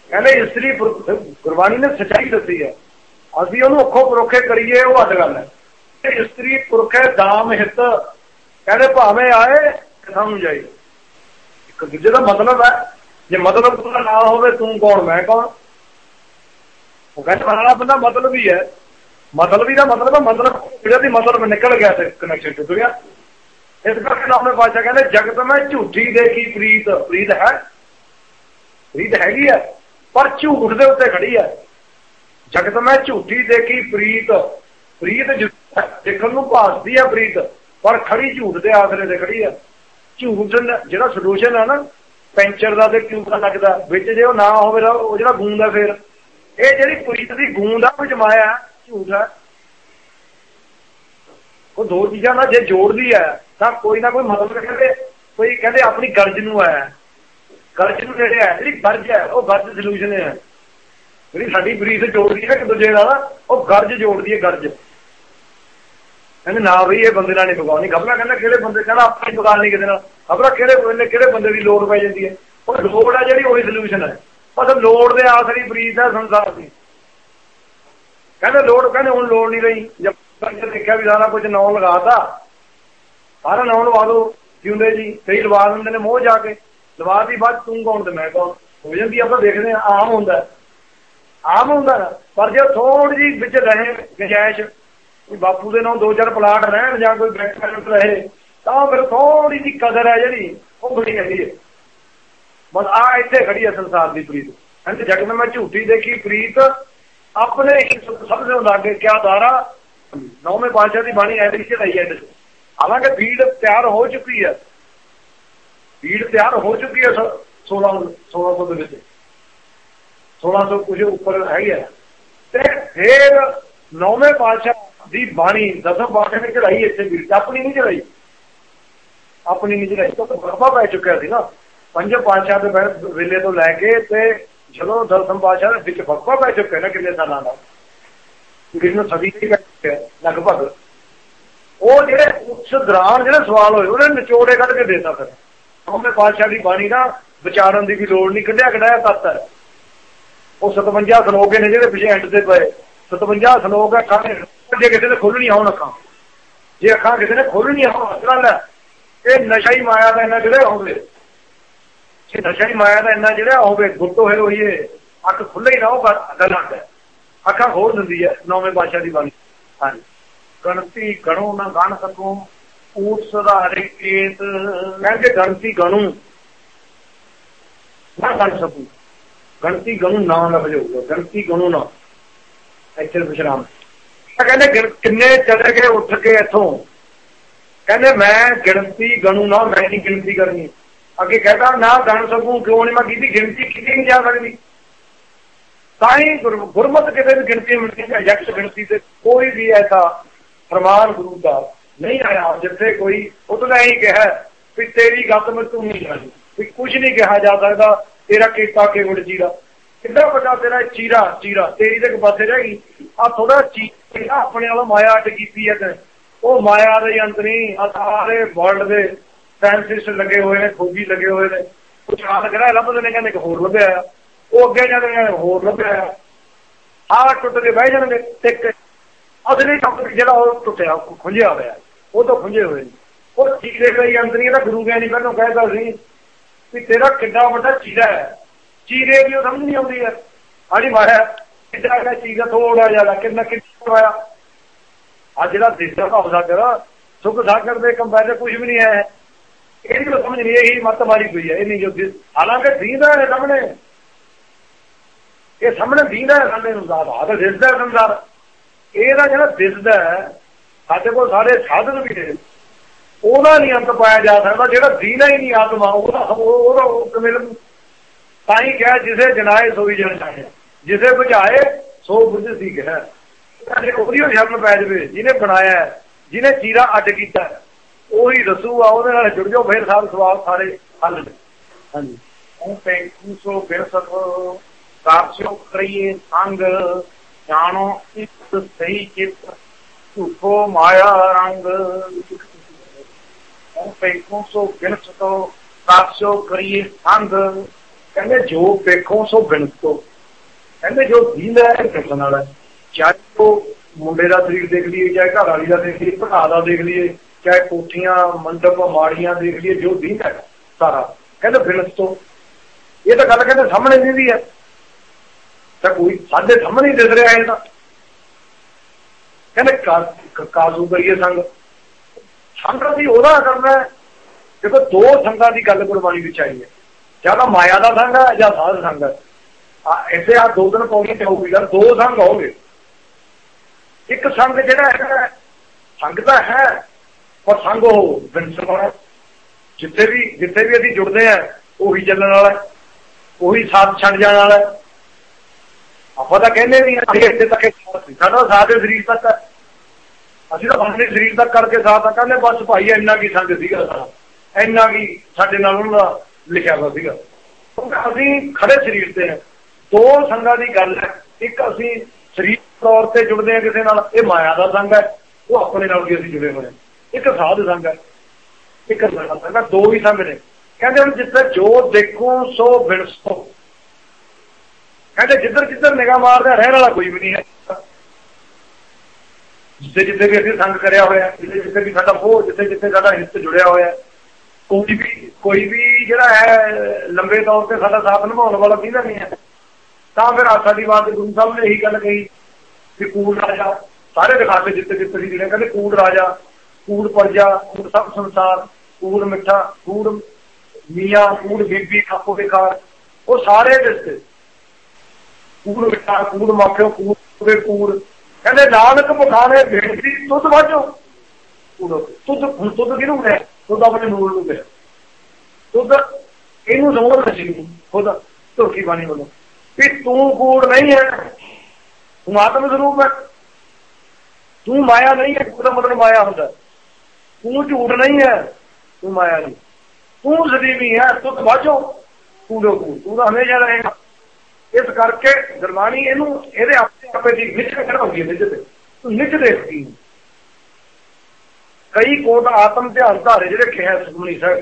ਕਹਿੰਦੇ, ਇਸਤਰੀ ਗੁਰਬਾਣੀ ਨੇ ਸੱਚਾਈ ਦੱਸੀ ਹੈ। ਅਸੀਂ ਉਹਨੂੰ ਅੱਖੋਂ ਪਰੋਖੇ ਕਰੀਏ, ਉਹ ਅੱਡ ਗੱਲ ਹੈ। ਇਸਤਰੀ ਪੁਰਖ ਹੈ ਦਾਮ ਹਿੱਤ। ਕਹਿੰਦੇ ਭਾਵੇਂ ਆਏ ਕਿਥਾਂ ਜਾਈ। ਇੱਕ ਦੂਜੇ ਦਾ ਮਤਲਬ ਹੈ। ਜੇ ਮਤਲਬ ਪੂਰਾ ਨਾ ਹੋਵੇ, ਤੂੰ ਕੌਣ? ਮੈਂ ਕੌਣ? ਉਹ ਕਹਿੰਦਾ ਵਾਲਾ ਬੰਦਾ ਮਤਲਬ ਹੀ ਹੈ। ਮਤਲਬ ਹੀ ਦਾ ਮਤਲਬ ਹੈ, ਮਤਲਬ ਜਿਹੜਾ ਦੀ ਮਤਲਬ ਨਿਕਲ ਗਿਆ ਤੇ ਕਨੈਕਸ਼ਨ ਟੁੱਟ ਗਿਆ। ਇਸ ਕਰਕੇ ਨਾਮੇ ਬਾਦਸ਼ਾਹ ਕਹਿੰਦੇ, ਜਗਤ ਮੈਂ ਝੂਠੀ ਦੇਖੀ, ਪ੍ਰੀਤ ਪ੍ਰੀਤ ਹੈ। ਪ੍ਰੀਤ ਹੈਗੀ ਹੈ, ਪਰ ਝੂਠ ਦੇ ਉੱਤੇ ਖੜੀ ਹੈ। ਜਗਤ ਮੈਂ ਝੂਠੀ ਦੇਖੀ, ਪ੍ਰੀਤ। ਪ੍ਰੀਤ ਦੇਖਣ ਨੂੰ ਭਾਸਦੀ ਹੈ ਪ੍ਰੀਤ। ਪਰ ਖੜੀ ਝੂਠ ਦੇ ਆਸਰੇ ਤੇ ਖੜੀ ਹੈ ਝੂਠ ਜਿਹੜਾ ਸੋਲੂਸ਼ਨ ਹੈ ਨਾ, ਪੈਂਚਰ ਦਾ ਤੇ ਕਿਉਂ ਦਾ ਲੱਗਦਾ? ਵਿੱਚ ਜੇ ਉਹ ਨਾ ਹੋਵੇ ਉਹ ਜਿਹੜਾ ਗੂੰਦ ਹੈ ਫੇਰ। ਇਹ ਜਿਹੜੀ ਪ੍ਰੀਤ ਦੀ ਗੂੰਦ ਆ ਵਿੱਚ ਮਾਇਆ ਝੂਠ ਹੈ ਉਹ ਦੋ ਚੀਜ਼ਾਂ ਨਾਲ ਜੇ ਜੋੜਦੀ ਹੈ ਤਾਂ ਕੋਈ ਨਾ ਕੋਈ ਮਤਲਬ ਕਹਿੰਦੇ, ਕੋਈ ਕਹਿੰਦੇ ਆਪਣੀ ਗਰਜ ਨੂੰ ਆਇਆ ਗਰਜ ਨੂੰ ਜਿਹੜੇ ਹੈ ਜਿਹੜੀ ਗਰਜ ਹੈ ਉਹ ਗਰਜ ਸੋਲੂਸ਼ਨ ਹੈ ਜਿਹੜੀ ਸਾਡੀ ਪ੍ਰੀਤ ਜੋੜਦੀ ਹੈ ਕਿ ਦੂਜੇ ਨਾਲ, ਉਹ ਗਰਜ ਜੋੜਦੀ ਹੈ ਗਰਜ। ਕਹਿੰਦੇ ਨਾ ਬਈ, ਇਹ ਬੰਦੇ ਨਾਲ ਨਹੀਂ ਬਗਾਉਣੀ ਖਬਰਾਂ ਕਹਿੰਦਾ ਕਿਹੜੇ ਬੰਦੇ, ਕਹਿੰਦਾ ਆਪਣੀ ਬਗਾਲ ਨਹੀਂ ਕਿਸੇ ਨਾਲ। ਖਬਰਾਂ ਕਿਹੜੇ ਬੰਦੇ ਕਿਹੜੇ ਬੰਦੇ ਦੀ ਲੋੜ ਪੈ ਜਾਂਦੀ ਹੈ? ਉਹ ਲੋੜ ਹੈ ਜਿਹੜੀ, ਉਹੀ ਸੋਲੂਸ਼ਨ ਹੈ ਬਸ ਲੋੜ ਦੇ ਆਖਰੀ ਪ੍ਰੀਤ ਹੈ ਸੰਸਾਰ ਦੀ। ਕਹਿੰਦੇ ਲੋੜ, ਕਹਿੰਦੇ ਹੁਣ ਲੋੜ ਨਹੀਂ ਰਹੀ। ਜਦ ਦੇਖਿਆ ਵੀ ਸਾਰਾ ਕੁਝ ਨੌ ਲਗਾਤਾ, ਸਾਰਾ ਨੌ ਲਵਾ ਦੋ, ਜਿਉਂਦੇ ਜੀ, ਕਈ ਲਵਾ ਦਿੰਦੇ ਨੇ ਮੋਹ ਜਾ ਕੇ। ਲਵਾ ਦੀ ਬਾਅਦ ਤੂੰ ਕੌਣ ਤੇ ਮੈਂ ਕੌਣ? ਹੋ ਜਾਂਦੀ ਆਪਾਂ ਦੇਖਦੇ ਆ ਆਮ ਹੁੰਦਾ। ਆਮ ਹੁੰਦਾ, ਪਰ ਜੇ ਥੋੜੀ ਜੀ ਵਿੱਚ ਰਹੇ, ਗਜਾਇਸ਼ ਕੋਈ ਬਾਪੂ ਦੇ ਨਾਲ ਦੋ ਚਾਰ ਪਲਾਟ ਰਹਿਣ ਜਾਂ ਕੋਈ ਬੈਂਕ ਰਹੇ, ਤਾਂ ਫਿਰ ਥੋੜੀ ਜੀ ਕਦਰ ਹੈ ਜਿਹੜੀ, ਉਹ ਬੜੀ ਹੈਗੀ ਹੈ। ਬਸ ਆ ਇੱਥੇ ਖੜੀ ਹੈ ਸੰਸਾਰ ਦੀ ਪ੍ਰੀਤ। ਕਹਿੰਦੇ ਜਗ ਮੈਂ ਝੂਠੀ ਦੇਖੀ ਪ੍ਰੀਤ, ਆਪਣੇ ਸਭ ਤੋਂ ਲਾਗੇ, ਕਿਆ ਦਾਰਾ? ਨੌਵੇਂ ਪਾਤਸ਼ਾਹ ਦੀ ਬਾਣੀ ਚ ਚੜਾਈ ਹੈ ਹਾਲਾਂਕਿ ਫੀਡ ਤਿਆਰ ਹੋ ਚੁੱਕੀ ਹੈ। ਫੀਡ ਤਿਆਰ ਹੋ ਚੁੱਕੀ ਹੈ 16 1600 ਦੇ ਵਿੱਚ। 1600 ਕੁਝ ਉੱਪਰ ਹੈਗੀ ਹੈ। ਤੇ ਫਿਰ ਨੌਵੇਂ ਪਾਤਸ਼ਾਹ ਦੀ ਬਾਣੀ ਦਸਮ ਪਾਤਸ਼ਾਹ ਨੇ ਚੜਾਈ ਇੱਥੇ ਵੀ। ਆਪਣੀ ਨਹੀਂ ਚੜਾਈ ਆਪਣੀ ਨਹੀਂ ਚੜਾਈ ਕਿਉਂਕਿ ਬਰਫਾ ਪੈ ਚੁੱਕਿਆ ਸੀ ਨਾ। ਪੰਜ ਪਾਤਸ਼ਾਹ ਦੇ ਵੇਲੇ ਤੋਂ ਲੈ ਕੇ ਤੇ ਜਦੋਂ ਦਸਮ ਪਾਤਸ਼ਾਹ ਦੇ ਵਿੱਚ ਬਰਫਾ ਪੈ ਚੁੱਕਿਆ ਨਾ ਕਿੰਨੇ ਸਾਲਾਂ ਦਾ। ਕਿੰਨੇ ਸਦੀ ਦੀ ਲਗਭਗ। ਉਹ ਜਿਹੜੇ ਉਸ ਦੌਰਾਨ ਜਿਹੜੇ ਸਵਾਲ ਹੋਏ ਉਹਨੇ ਨਿਚੋੜੇ ਕੱਢ ਕੇ ਦੇਤਾ ਫਿਰ। ਨੌਵੇਂ ਪਾਤਸ਼ਾਹ ਦੀ ਬਾਣੀ ਦਾ ਵਿਚਾਰਨ ਦੀ ਵੀ ਲੋੜ ਨਹੀਂ। ਕੱਢਿਆ ਕਢਾਇਆ ਤੱਤ ਹੈ। ਉਹ 57 ਸਲੋਕ ਨੇ ਜਿਹੜੇ ਪਿਛੇ ਐਂਡ ਤੇ ਪਏ। 57 ਸਲੋਕ ਅੱਖਾਂ ਜੇ ਕਿਸੇ ਨੇ ਖੋਲਣੀਆਂ ਹੋਣ ਅੱਖਾਂ। ਜੇ ਅੱਖਾਂ ਕਿਸੇ ਨੇ ਖੋਲਣੀਆਂ ਹੋਣ ਗੱਲ ਇਹ ਨਸ਼ਾ ਹੀ ਮਾਇਆ ਦਾ ਇਹਨਾਂ ਜਿਹੜੇ ਹੋਵੇ। ਜੇ ਨਸ਼ਾ ਹੀ ਮਾਇਆ ਦਾ ਇੰਨਾ ਜਿਹੜਾ ਹੋਵੇ ਗੁੱਟ ਹੋਏ ਹੋਈਏ ਅੱਖ ਖੁੱਲੇ ਹੀ ਨਾ ਉਹ ਗੱਲ ਹੈ ਅੱਖਾਂ ਖੋਲ ਦਿੰਦੀ ਹੈ, ਨੌਵੇਂ ਬਾਦਸ਼ਾਹ ਦੀ ਬਾਣੀ। ਹਾਂਜੀ। ਗਣਤੀ ਗਣੋ ਨਾ ਗਣ ਸਕੋ ਊਟ ਸੁਧਾਰੇ ਕੇਤ। ਕਹਿੰਦੇ ਗਣਤੀ ਗਣੂ, ਨਾ ਗਣ ਸਕੂ। ਗਣਤੀ ਗਣੂ ਨਾ ਲੱਭ ਹੋਊਗਾ, ਗਣਤੀ ਗਣੂ ਨਾ। ਇੱਥੇ ਵਿਸ਼ਰਾਮ ਕਹਿੰਦੇ ਕਿੰਨੇ ਚਲੇ ਗਏ, ਉੱਠ ਕੇ ਇੱਥੋਂ। ਕਹਿੰਦੇ ਮੈਂ ਗਿਣਤੀ ਗਣੂ ਨਾ, ਮੈਂ ਨਹੀਂ ਗਿਣਤੀ ਕਰਨੀ। ਅੱਗੇ ਕਹਿੰਦਾ, ਨਾ ਗਣ ਸਕੂ, ਕਿਉਂ ਨਹੀਂ ਮੈਂ ਕੀਤੀ ਗਿਣਤੀ, ਕਿਤੇ ਨਹੀਂ ਜਾ ਸਕਦੀ। ਤਾਂ ਹੀ ਗੁਰਮਤ ਕਿਤੇ ਵੀ ਗਿਣਤੀ ਮਿਲਦੀ ਹੈ ਯਕਸ਼ ਗਿਣਤੀ ਤੇ ਕੋਈ ਵੀ ਐਸਾ ਫਰਮਾਨ ਗੁਰੂ ਦਾ ਨਹੀਂ ਆਇਆ, ਜਿੱਥੇ ਕੋਈ ਉਤਨਾ ਹੀ ਕਿਹਾ ਵੀ ਤੇਰੀ ਗੱਤ ਮੈਂ ਤੂੰ ਨਹੀਂ ਜਾਣੀ ਵੀ ਕੁਝ ਨਹੀਂ ਕਿਹਾ ਜਾ ਸਕਦਾ, ਤੇਰਾ ਕੀਤਾ ਕੇਵੜ ਜੀਰਾ। ਕਿੰਨਾ ਵੱਡਾ ਤੇਰਾ ਚੀਰਾ ਚੀਰਾ, ਤੇਰੀ ਦੇ ਪਾਸੇ ਰਹਿ ਗਈ। ਆ ਥੋੜਾ ਚੀਰਾ ਆਪਣੇ ਵਾਲਾ ਮਾਇਆ ਅਟ ਕੀਤੀ ਹੈ ਤੇ। ਉਹ ਮਾਇਆ ਦੇ ਅੰਤਰੀ ਆ ਸਾਰੇ ਵਰਲਡ ਦੇ ਸਾਇੰਸਿਸਟ ਲੱਗੇ ਹੋਏ ਨੇ, ਖੋਜੀ ਲੱਗੇ ਹੋਏ ਨੇ। ਕੁਝ ਹਾਲ ਕਰਾ ਲੱਭਦੇ ਨੇ ਕਹਿੰਦੇ ਕਿ ਹੋਰ ਲੱਭਿਆ ਉਹ ਅੱਗੇ ਜਾਂਦੇ ਨੇ ਹੋਰ ਲੱਭਿਆ ਆ। ਟੁੱਟ ਕੇ ਬਹਿ ਜਾਣਗੇ ਤੇ ਅਸਲੀ ਟੌਪਿਕ ਜਿਹੜਾ ਉਹ ਟੁੱਟਿਆ ਖੁੰਝਿਆ ਹੋਇਆ। ਉਹ ਤਾਂ ਖੁੰਝੇ ਹੋਏ ਨੇ। ਉਹ ਚੀਰੇ ਗਈ ਅੰਦਰੀ ਦਾ ਗੁਰੂ ਗਿਆਨੀ ਪਹਿਲਾਂ ਕਹਿੰਦਾ ਸੀ ਵੀ ਤੇਰਾ ਕਿੱਡਾ ਵੱਡਾ ਚੀਰਾ ਹੈ। ਚੀਰੇ ਵੀ ਉਹ ਸਮਝ ਨਹੀਂ ਆਉਂਦੀ ਹੈ ਆੜੀ ਮਾਰਿਆ, ਕਿੱਡਾ ਹੈ ਚੀਰਾ ਥੋੜਾ ਜਿਹਾ ਕਿੰਨਾ ਕਿੰਨਾ ਹੋਇਆ। ਆ ਜਿਹੜਾ ਦਿਸਦਾ ਭਾਵ ਕਰਾ ਸੁਖ ਸਾਗਰ ਦੇ ਕੰਪੈਰੀਜ਼ਨ ਕੁਝ ਵੀ ਨਹੀਂ ਹੈ ਇਹਦੀ ਕੋਈ ਸਮਝ ਨਹੀਂ, ਇਹੀ ਮਤ ਮਾਰੀ ਹੋਈ ਹੈ ਇਹ ਨਹੀਂ ਜੋ ਹਾਲਾਂਕਿ ਦੀਦਾ ਹੈ ਸਾਹਮਣੇ। ਇਹ ਸਾਹਮਣੇ ਦੀਦਾ ਹੈ ਸਾਡੇ ਨੂੰ ਜ਼ਾਤ ਆ ਦਿਸਦਾ ਸੰਸਾਰ। ਇਹਦਾ ਜਿਹੜਾ ਦਿਸਦਾ ਸਾਡੇ ਕੋਲ ਸਾਰੇ ਸਾਧਨ ਵੀ ਨੇ। ਉਹਦਾ ਨਹੀਂ ਅੰਤ ਪਾਇਆ ਜਾ ਸਕਦਾ, ਜਿਹੜਾ ਦੀਨਾ ਹੀ ਨਹੀਂ ਆਤਮਾ, ਉਹਦਾ ਉਹਦਾ ਕਿਵੇਂ ਤਾਂ ਹੀ ਕਿਹਾ ਜਿਸੇ ਜਨਾਏ ਸੋਈ ਜਨ ਚਾਹੇ ਜਿਸੇ ਬੁਝਾਏ ਸੋ ਬੁਝ ਸੀ ਕਿਹਾ। ਉਹਦੀ ਹੋਈ ਸ਼ਬਦ ਪੈ ਜਵੇ ਜਿਹਨੇ ਬਣਾਇਆ ਜਿਹਨੇ ਚੀਰਾ ਅੱਡ ਕੀਤਾ ਉਹੀ ਦੱਸੂਗਾ ਉਹਦੇ ਨਾਲ ਜੁੜ ਜਾਓ ਫਿਰ ਸਾਰੇ ਸਵਾਲ ਸਾਰੇ ਹੱਲ ਹਾਂਜੀ। ਉਹ ਤੇ ਸੋ ਫਿਰ ਸਕੋ ਕਾਪਸਿਓ ਕਰੀਏ ਸੰਗ ਜਾਣੋ ਇਸ ਸਹੀ ਚਿਤ ਝੂਠੋ ਮਾਇਆ ਰੰਗ। ਉਹ ਪੇਖੋ ਸੋ ਬਿਨ ਸਕੋ ਕਾਪਸਿਓ ਕਰੀਏ ਸੰਗ। ਕਹਿੰਦੇ ਜੋ ਵੇਖੋ ਸੋ ਬਿਨਸੋ ਕਹਿੰਦੇ ਜੋ ਦੀਂਦਾ ਹੈ ਕਿਸਨ ਵਾਲਾ ਚਾਹੇ ਉਹ ਮੁੰਡੇ ਦਾ ਸਰੀਰ ਦੇਖ ਲਈਏ, ਚਾਹੇ ਘਰ ਵਾਲੀ ਦਾ ਦੇਖ ਲਈਏ, ਭਰਾ ਦਾ ਦੇਖ ਲਈਏ, ਚਾਹੇ ਕੋਠੀਆਂ, ਮੰਡਪ, ਮਾੜੀਆਂ ਦੇਖ ਲਈਏ, ਜੋ ਦੀਂਦਾ ਸਾਰਾ। ਕਹਿੰਦੇ ਬਿਨਸੋ ਇਹ ਤਾਂ ਗੱਲ ਕਹਿੰਦੇ ਸਾਹਮਣੇ ਨਹੀਂ ਹੈ। ਤਾਂ ਕੋਈ ਸਾਡੇ ਸਾਹਮਣੇ ਹੀ ਦਿਸ ਰਿਹਾ ਹੈ ਤਾਂ। ਕਹਿੰਦੇ ਕਾਜ਼ੂ ਕਰੀਏ ਸੰਗ। ਸੰਗ ਦੀ ਉਹਦਾ ਕਰਨਾ ਦੇਖੋ ਦੋ ਸੰਗਾਂ ਦੀ ਗੱਲ ਗੁਰਬਾਣੀ ਵਿੱਚ ਆਈ ਹੈ। ਜਾਂ ਤਾਂ ਮਾਇਆ ਦਾ ਸੰਗ ਹੈ ਜਾਂ ਸਾਧ ਸੰਗ ਹੈ। ਆ ਇਸੇ ਆ ਦੋ ਦਿਨ ਪੌੜੀ ਤੇ ਹੋਊਗੀ ਗੱਲ ਦੋ ਸੰਗ ਹੋਣਗੇ। ਇੱਕ ਸੰਗ ਜਿਹੜਾ ਹੈ, ਸੰਗ ਤਾਂ ਹੈ, ਪਰ ਸੰਗ ਉਹ ਬਿਨਸਵਾ ਜਿੱਥੇ ਵੀ ਜਿੱਥੇ ਵੀ ਅਸੀਂ ਜੁੜਦੇ ਆ ਉਹੀ ਚੱਲਣ ਵਾਲਾ ਉਹੀ ਸਾਥ ਛੱਡ ਜਾਣ ਵਾਲਾ ਆਪਾਂ ਤਾਂ ਕਹਿੰਦੇ ਨਹੀਂ ਅਸੀਂ ਇੱਥੇ ਤੱਕ ਸਾਡਾ ਸਾਥ ਸਰੀਰ ਤੱਕ। ਅਸੀਂ ਤਾਂ ਆਪਣੇ ਸਰੀਰ ਤੱਕ ਕਰਕੇ ਸਾਥ ਆ ਕਹਿੰਦੇ ਬਸ ਭਾਈ, ਇੰਨਾ ਕੀ ਸੰਗ ਸੀਗਾ ਸਾਡਾ। ਇੰਨਾ ਕੀ ਸਾਡੇ ਨਾਲ ਉਹਨਾਂ ਦਾ ਲਿਖਿਆ ਹੋਇਆ ਸੀਗਾ। ਅਸੀਂ ਖੜੇ ਸਰੀਰ ਤੇ ਦੋ ਸੰਗਾਂ ਦੀ ਗੱਲ ਹੈ। ਇੱਕ ਅਸੀਂ ਸਰੀਰ ਤੌਰ ਤੇ ਜੁੜਦੇ ਹਾਂ ਕਿਸੇ ਨਾਲ, ਇਹ ਮਾਇਆ ਦਾ ਸੰਗ ਹੈ। ਉਹ ਆਪਣੇ ਨਾਲ ਵੀ ਅਸੀਂ ਜੁੜੇ ਹੋਏ ਹਾਂ। ਇੱਕ ਸਾਧ ਸੰਗ ਹੈ। ਇੱਕ ਸੰਗ ਹੈ। ਦੋ ਹੀ ਸੰਗ ਨੇ। ਕਹਿੰਦੇ ਹੁਣ ਜਿੱਥੇ ਜੋ ਦੇਖੋ, ਸੋ ਬਿਨਸੋ ਕਹਿੰਦੇ ਜਿੱਧਰ ਜਿੱਧਰ ਨਿਗਾਹ ਮਾਰਦਾ, ਰਹਿਣ ਵਾਲਾ ਕੋਈ ਵੀ ਨਹੀਂ ਹੈ। ਜਿੱਥੇ ਜਿੱਥੇ ਵੀ ਅਸੀਂ ਸੰਗ ਕਰਿਆ ਹੋਇਆ, ਜਿੱਥੇ ਜਿੱਥੇ ਵੀ ਸਾਡਾ ਉਹ ਜਿੱਥੇ ਜਿੱਥੇ ਸਾਡਾ ਹਿੱਤ ਜੁੜਿਆ ਹੋਇਆ ਕੋਈ ਵੀ ਕੋਈ ਵੀ ਜਿਹੜਾ ਹੈ, ਲੰਬੇ ਤੌਰ ਤੇ ਸਾਡਾ ਸਾਥ ਨਿਭਾਉਣ ਵਾਲਾ ਕਿਹਦਾ ਨਹੀਂ ਹੈ। ਤਾਂ ਫਿਰ ਆਸਾ ਦੀ ਬਾਤ ਗੁਰੂ ਸਾਹਿਬ ਨੇ ਇਹੀ ਗੱਲ ਕਹੀ ਕਿ ਕੂੜ ਰਾਜਾ, ਸਾਰੇ ਦਿਖਾਤੇ ਜਿੱਤੇ ਜਿੱਤੇ ਸੀ ਜਿਹੜੇ ਕਹਿੰਦੇ ਕੂੜ ਰਾਜਾ, ਕੂੜ ਪਰਜਾ, ਕੂੜ ਸਭ ਸੰਸਾਰ, ਕੂੜ ਮਿੱਠਾ, ਕੂੜ ਮੀਆਂ, ਕੂੜ ਬੀਬੀ ਖਾਪੋ ਖਾਰ ਉਹ ਸਾਰੇ ਦਿੱਤੇ ਕੂੜ ਮਿੱਠਾ, ਕੂੜ ਮਾਖਿਓ, ਕੂੜ ਦੇ ਕੂੜ। ਕਹਿੰਦੇ ਨਾਨਕ ਬਖਾਣੇ ਬੇਨਤੀ ਤੁਧ ਵਾਜੋ। ਕੂੜ, ਤੁਧ ਤੁਧ ਕਿਹਨੂੰ ਹੈ ਤੁਧ ਆਪਣੇ ਨੂਰ ਨੂੰ ਪਿਆ। ਤੁਧ ਇਹਨੂੰ ਸਮਝ ਨਹੀਂ ਖੁਦ ਧੋਖੀ ਬਾਣੀ ਵੱਲੋਂ। ਕਿ ਤੂੰ ਕੂੜ ਨਹੀਂ ਹੈ। ਤੂੰ ਆਤਮ ਸਰੂਪ ਹੈ। ਤੂੰ ਮਾਇਆ ਨਹੀਂ ਹੈ। ਉਹਦਾ ਮਤਲਬ ਮਾਇਆ ਹੁੰਦਾ। ਤੂੰ ਝੂਠ ਨਹੀਂ ਹੈ। ਤੂੰ ਮਾਇਆ ਨਹੀਂ। ਤੂੰ ਸਦੀਵੀ ਹੈ। ਤੂੰ ਵਾਜੋ ਤੂੰ ਕੂੜ। ਤੂੰ ਤਾਂ ਹਮੇਸ਼ਾ ਰਹੇਗਾ। ਇਸ ਕਰਕੇ ਗੁਰਬਾਣੀ ਇਹਨੂੰ ਇਹਦੇ ਆਪਣੇ ਆਪੇ ਦੀ ਨਿੱਚ ਖੜਾ ਹੁੰਦੀ ਹੈ? ਨਿੱਜ ਤੇ। ਤੂੰ ਨਿੱਜ ਦੇਖਦੀ ਕਈ ਕੋਟ ਆਤਮ ਧਿਆਨ ਧਾਰੇ ਜਿਹੜੇ ਕਿਹਾ ਸੁਖਮਨੀ ਸਾਹਿਬ।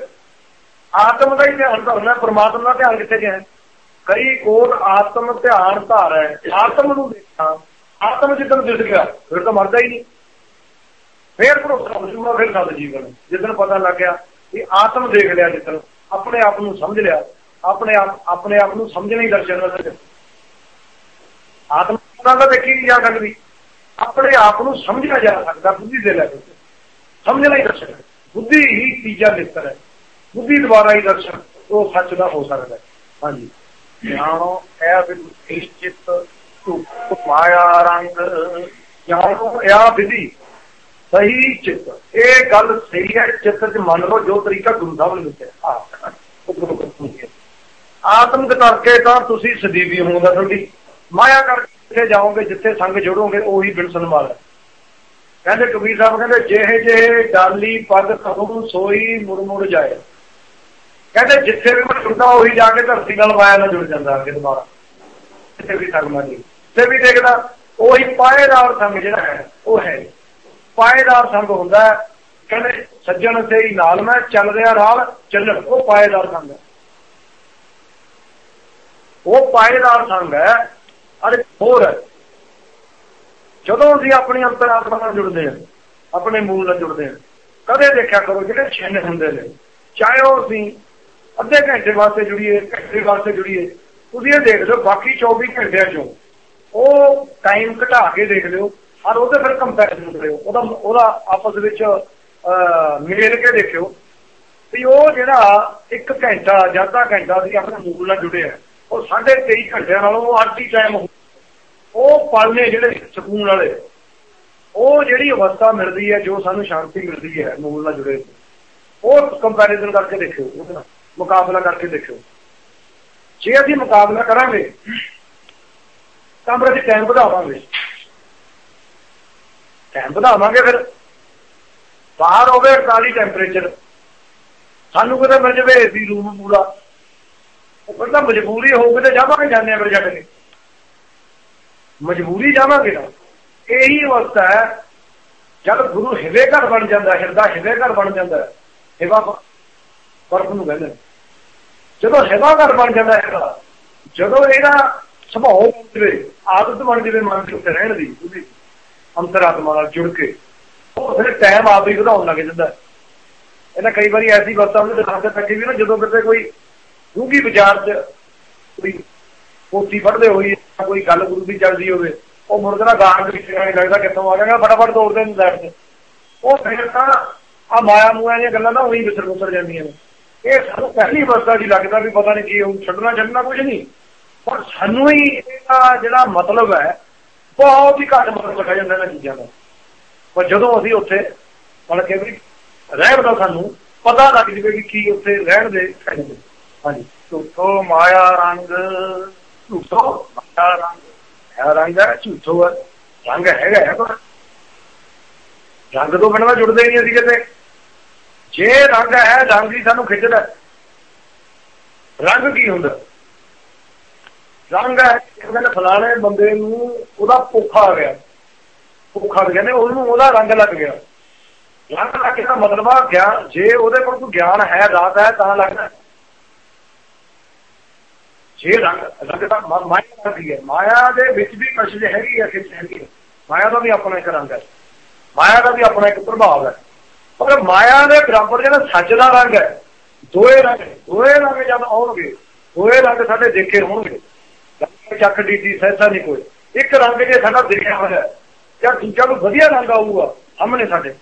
ਆਤਮ ਦਾ ਹੀ ਧਿਆਨ ਧਰਨਾ ਪਰਮਾਤਮਾ ਦਾ ਧਿਆਨ ਕਿੱਥੇ ਗਿਆ ਕਈ ਕੋਟ ਆਤਮ ਧਿਆਨ ਧਾਰ ਆਤਮ ਨੂੰ ਦੇਖਾਂ ਆਤਮ ਜਿੱਦਨ ਦਿਸ ਗਿਆ, ਫਿਰ ਤਾਂ ਮਰਦਾ ਹੀ ਨਹੀਂ। ਫਿਰ ਭਰੋਸਾ ਹੋ ਫਿਰ ਸਭ ਜੀਵਨ। ਜਿੱਦਨ ਪਤਾ ਲੱਗ ਗਿਆ ਕਿ ਆਤਮ ਦੇਖ ਲਿਆ ਜਿੱਦਨ ਆਪਣੇ ਆਪ ਨੂੰ ਸਮਝ ਲਿਆ, ਆਪਣੇ ਆਪ ਆਪਣੇ ਆਪ ਨੂੰ ਸਮਝਣਾ ਹੀ ਦਰਸ਼ਨ ਨਾਲ ਆਤਮ ਨਾਲ ਦੇਖੀ ਨਹੀਂ ਜਾ ਸਕਦੀ। ਆਪਣੇ ਆਪ ਨੂੰ ਸਮਝਿਆ ਜਾ ਸਕਦਾ, ਬੁੱਧੀ ਦੇ ਲੈ ਕੇ। ਸਮਝਣਾ ਹੀ ਦਰਸ਼ਨ। ਬੁੱਧੀ ਹੀ ਤੀਜਾ ਨਿਸਤਰ ਹੈ। ਬੁੱਧੀ ਦੁਆਰਾ ਹੀ ਦਰਸ਼ਨ, ਉਹ ਸੱਚ ਦਾ ਹੋ ਸਕਦਾ ਹਾਂਜੀ। ਗਿਆਨੋ ਹੈ ਇਸ ਚਿੱਤ ਤੂੰ ਮਾਇਆ ਰੰਗ। ਜਾਣੋ ਆ ਵਿਧੀ ਸਹੀ ਚਿੱਤ। ਇਹ ਗੱਲ ਸਹੀ ਹੈ, ਚਿੱਤ 'ਚ ਮੰਨ ਲਓ ਜੋ ਤਰੀਕਾ ਗੁਰੂ ਸਾਹਿਬ ਨੇ ਦਿੱਤਾ ਆਤਮ ਕਰਕੇ ਤਾਂ ਤੁਸੀਂ ਸਦੀਵੀ ਹੋਵੋਗੇ ਤੁਹਾਡੀ। ਮਾਇਆ ਕਰਕੇ ਜਾਓਗੇ, ਜਿੱਥੇ ਸੰਗ ਜੁੜੋਗੇ, ਉਹੀ ਬਿਲਸਨ ਵਾਲਾ ਕਹਿੰਦੇ ਕਬੀਰ ਸਾਹਿਬ ਕਹਿੰਦੇ, ਜਿਹੇ ਜਿਹੇ ਡਾਲੀ ਪਦ ਕਹੂੰ, ਸੋਈ ਮੁੜ ਮੁੜ ਜਾਏ। ਕਹਿੰਦੇ ਜਿੱਥੇ ਵੀ ਮੈਂ ਜੁੜਦਾ, ਉਹੀ ਜਾ ਕੇ ਧਰਤੀ ਨਾਲ ਮਾਇਆ ਨਾਲ ਜੁੜ ਜਾਂਦਾ ਅੱਗੇ ਦੁਬਾਰਾ। ਜਿੱਥੇ ਵੀ ਸੰਗ ਮਾਰੀ ਤੇ ਵੀ ਦੇਖਦਾ, ਉਹੀ ਪਾਏਦਾਰ ਸੰਗ ਜਿਹੜਾ ਹੈ, ਉਹ ਹੈ ਪਾਏਦਾਰ ਸੰਗ ਹੁੰਦਾ ਕਹਿੰਦੇ ਸੱਜਣ ਸੇ ਨਾਲ ਮੈਂ ਚੱਲ ਰਿਹਾ ਨਾਲ ਚੱਲਣ। ਉਹ ਪਾਏਦਾਰ ਸੰਗ ਹੈ। ਉਹ ਪਾਏਦਾਰ ਸੰਗ ਹੈ। ਅਰੇ ਹੋਰ ਹੈ। ਜਦੋਂ ਅਸੀਂ ਆਪਣੀ ਅੰਤਰਾਤਮਾ ਨਾਲ ਜੁੜਦੇ ਹਾਂ, ਆਪਣੇ ਮੂਲ ਨਾਲ ਜੁੜਦੇ ਹਾਂ, ਕਦੇ ਦੇਖਿਆ ਕਰੋ ਜਿਹੜੇ ਛਿੰਨ ਹੁੰਦੇ ਨੇ। ਚਾਹੇ ਉਹ ਅਸੀਂ ਅੱਧੇ ਘੰਟੇ ਵਾਸਤੇ ਜੁੜੀਏ ਘੰਟੇ ਵਾਸਤੇ ਜੁੜੀਏ, ਤੁਸੀਂ ਇਹ ਦੇਖ ਲਓ, ਬਾਕੀ 24 ਘੰਟਿਆਂ ਚੋਂ ਉਹ ਟਾਈਮ ਘਟਾ ਕੇ ਦੇਖ ਲਿਓ, ਔਰ ਉਹਦੇ ਫਿਰ ਕੰਪੈਰੀਜ਼ਨ ਕਰਿਓ। ਉਹਦਾ ਉਹਦਾ ਆਪਸ ਵਿੱਚ ਮੇਲ ਕੇ ਦੇਖਿਓ ਵੀ ਉਹ ਜਿਹੜਾ 1 ਘੰਟਾ ਜਾਂ ਅੱਧਾ ਘੰਟਾ ਸੀ ਆਪਣੇ ਮੂਲ ਨਾਲ ਜੁੜਿਆ, ਉਹ 23 ਘੰਟਿਆਂ ਨਾਲੋਂ ਉਹ ਅੱਧੀ ਟਾਈਮ ਉਹ ਪਲ ਨੇ ਜਿਹੜੇ ਸਕੂਨ ਵਾਲੇ। ਉਹ ਜਿਹੜੀ ਅਵਸਥਾ ਮਿਲਦੀ ਹੈ, ਜੋ ਸਾਨੂੰ ਸ਼ਾਂਤੀ ਮਿਲਦੀ ਹੈ ਮੂਲ ਨਾਲ ਜੁੜੇ ਉਹ ਕੰਪੈਰੀਜ਼ਨ ਕਰਕੇ ਦੇਖਿਓ ਉਹਦੇ ਨਾਲ ਮੁਕਾਬਲਾ ਕਰਕੇ ਦੇਖਿਓ। ਜੇ ਅਸੀਂ ਮੁਕਾਬਲਾ ਕਰਾਂਗੇ, ਤਾਂ ਅਸੀਂ ਟਾਈਮ ਵਧਾਵਾਂਗੇ। ਟਾਈਮ ਵਧਾਵਾਂਗੇ ਫਿਰ। ਬਾਹਰ ਹੋਵੇ 48 ਟੈਂਪਰੇਚਰ ਸਾਨੂੰ ਕਿਤੇ ਮਿਲ ਜਵੇ ਏਸੀ ਰੂਮ ਪੂਰਾ। ਉਹ ਕਹਿੰਦਾ ਮਜਬੂਰੀ ਹੋਊਗੀ ਤੇ ਜਾਵਾਂਗੇ ਜਾਂਦੇ ਆ ਫਿਰ ਜਾ ਕੇ। ਮਜਬੂਰੀ ਜਾਵਾਂਗੇ ਨਾ। ਇਹੀ ਅਵਸਥਾ ਹੈ, ਜਦ ਗੁਰੂ ਹਿਵੇ ਘਰ ਬਣ ਜਾਂਦਾ, ਹਿਰਦਾ ਹਿਵੇ ਘਰ ਬਣ ਜਾਂਦਾ ਹਿਵਾ ਪਰਮ ਨੂੰ ਕਹਿੰਦੇ ਜਦੋਂ ਹਿਵਾ ਘਰ ਬਣ ਜਾਂਦਾ ਹੈ ਜਦੋਂ ਇਹਦਾ ਸੁਭਾਅ ਬਣ ਜਵੇ, ਆਦਤ ਬਣ ਜਵੇ ਮਨ ਦੇ ਉੱਤੇ ਰਹਿਣ ਦੀ, ਉਹਦੀ ਅੰਤਰਾਤਮਾ ਨਾਲ ਜੁੜ ਕੇ, ਉਹ ਫਿਰ ਟਾਈਮ ਆਪ ਹੀ ਵਧਾਉਣ ਲੱਗ ਜਾਂਦਾ ਇਹਨਾਂ ਕਈ ਵਾਰੀ ਐਸੀ ਵਸਤਾਂ ਹੁੰਦੀ ਦਿਖਾਉਂਦੇ ਬੈਠੇ ਵੀ ਨਾ, ਜਦੋਂ ਕਿਤੇ ਕੋਈ ਡੂੰਗੀ ਵਿਚਾਰ 'ਚ ਕੋਈ ਪੋਤੀ ਫੜਦੇ ਹੋਈ ਕੋਈ ਗੱਲ ਗੁਰੂ ਦੀ ਚੱਲਦੀ ਹੋਵੇ, ਉਹ ਮੁਰਗਾ ਗਾਣ ਵਿੱਚ ਨਹੀਂ ਲੱਗਦਾ ਕਿੱਥੋਂ ਆ ਜਾਏਗਾ ਫਟਾਫਟ ਦੌੜਦੇ ਨੇ ਲੈਟ ਤੇ ਉਹ ਫਿਰ ਤਾਂ ਆ ਮਾਇਆ ਮੂਆ ਦੀਆਂ ਗੱਲਾਂ ਨਾ ਉਹੀ ਵਿਸਰ ਵਿਸਰ ਜਾਂਦੀਆਂ ਨੇ। ਇਹ ਸਾਨੂੰ ਪਹਿਲੀ ਅਵਸਥਾ ਜੀ ਲੱਗਦਾ ਵੀ ਪਤਾ ਨਹੀਂ ਕੀ ਹੁਣ ਛੱਡਣਾ ਛੱਡਣਾ ਕੁਝ ਨਹੀਂ। ਪਰ ਸਾਨੂੰ ਹੀ ਇਹਦਾ ਜਿਹੜਾ ਮਤਲਬ ਹੈ, ਬਹੁਤ ਹੀ ਘੱਟ ਮਤਲਬ ਲੱਗਾ ਜਾਂਦਾ ਇਹਨਾਂ ਚੀਜ਼ਾਂ ਦਾ। ਪਰ ਜਦੋਂ ਅਸੀਂ ਉੱਥੇ ਮਤਲਬ ਕਿ ਵੀ ਰਹਿਣ ਦਾ ਸਾਨੂੰ, ਪਤਾ ਲੱਗ ਜਵੇ ਕਿ ਕੀ ਉੱਥੇ ਰਹਿਣ ਦੇ ਹਾਂਜੀ। ਝੂਠੋ ਮਾਇਆ ਰੰਗ ਝੂਠੋ ਮਾਇਆ ਰੰਗ ਹੈ ਰੰਗ ਹੈ, ਝੂਠੋ ਹੈ, ਰੰਗ ਹੈਗਾ ਹੈ ਪਰ ਰੰਗ ਤੋਂ ਬਿਨਾਂ ਜੁੜਦੇ ਨਹੀਂ ਅਸੀਂ ਕਿਤੇ। ਜੇ ਰੰਗ ਹੈ, ਰੰਗ ਹੀ ਸਾਨੂੰ ਖਿੱਚਦਾ ਰੰਗ ਕੀ ਹੁੰਦਾ? ਰੰਗ ਹੈ ਕਹਿੰਦੇ ਫਲਾਣੇ ਬੰਦੇ ਨੂੰ ਉਹਦਾ ਭੁੱਖਾ ਆ ਗਿਆ। ਭੁੱਖਾ ਕਹਿੰਦੇ ਉਹਨੂੰ ਉਹਦਾ ਰੰਗ ਲੱਗ ਗਿਆ। ਰੰਗ ਦਾ ਕਿਹਦਾ ਮਤਲਬ ਆ ਗਿਆਨ ਜੇ ਉਹਦੇ ਕੋਲ ਕੋਈ ਗਿਆਨ ਹੈ ਰਾਤ ਹੈ, ਤਾਂ ਲੱਗਦਾ ਜੇ ਰੰਗ ਰੰਗ ਦਾ ਮਾਇਆ ਦੀ ਹੈ। ਮਾਇਆ ਦੇ ਵਿੱਚ ਵੀ ਕਸ਼ਿਸ਼ ਹੈਗੀ ਹੈ ਖਿੱਚ ਹੈਗੀ ਹੈ ਮਾਇਆ ਦਾ ਵੀ ਆਪਣਾ ਇੱਕ ਰੰਗ ਹੈ। ਮਾਇਆ ਦਾ ਵੀ ਆਪਣਾ ਇੱਕ ਪ੍ਰਭਾਵ ਹੈ। ਪਰ ਮਾਇਆ ਦੇ ਬਰਾਬਰ ਜਿਹੜਾ ਸੱਚ ਦਾ ਰੰਗ ਹੈ, ਦੋਏ ਰੰਗ ਦੋਏ ਰੰਗ ਜਦ ਆਉਣਗੇ, ਦੋਏ ਰੰਗ ਸਾਡੇ ਦੇਖੇ ਹੋਣਗੇ। ਚੱਕ ਡੀਟੀ ਸੈਸਾ ਨਹੀਂ ਕੋਈ। ਇੱਕ ਰੰਗ ਜੇ ਸਾਡਾ ਦੇਖਿਆ ਹੋਇਆ ਜਾਂ ਦੂਜਾ ਨੂੰ ਵਧੀਆ ਰੰਗ ਆਊਗਾ, ਸਾਹਮਣੇ ਸਾਡੇ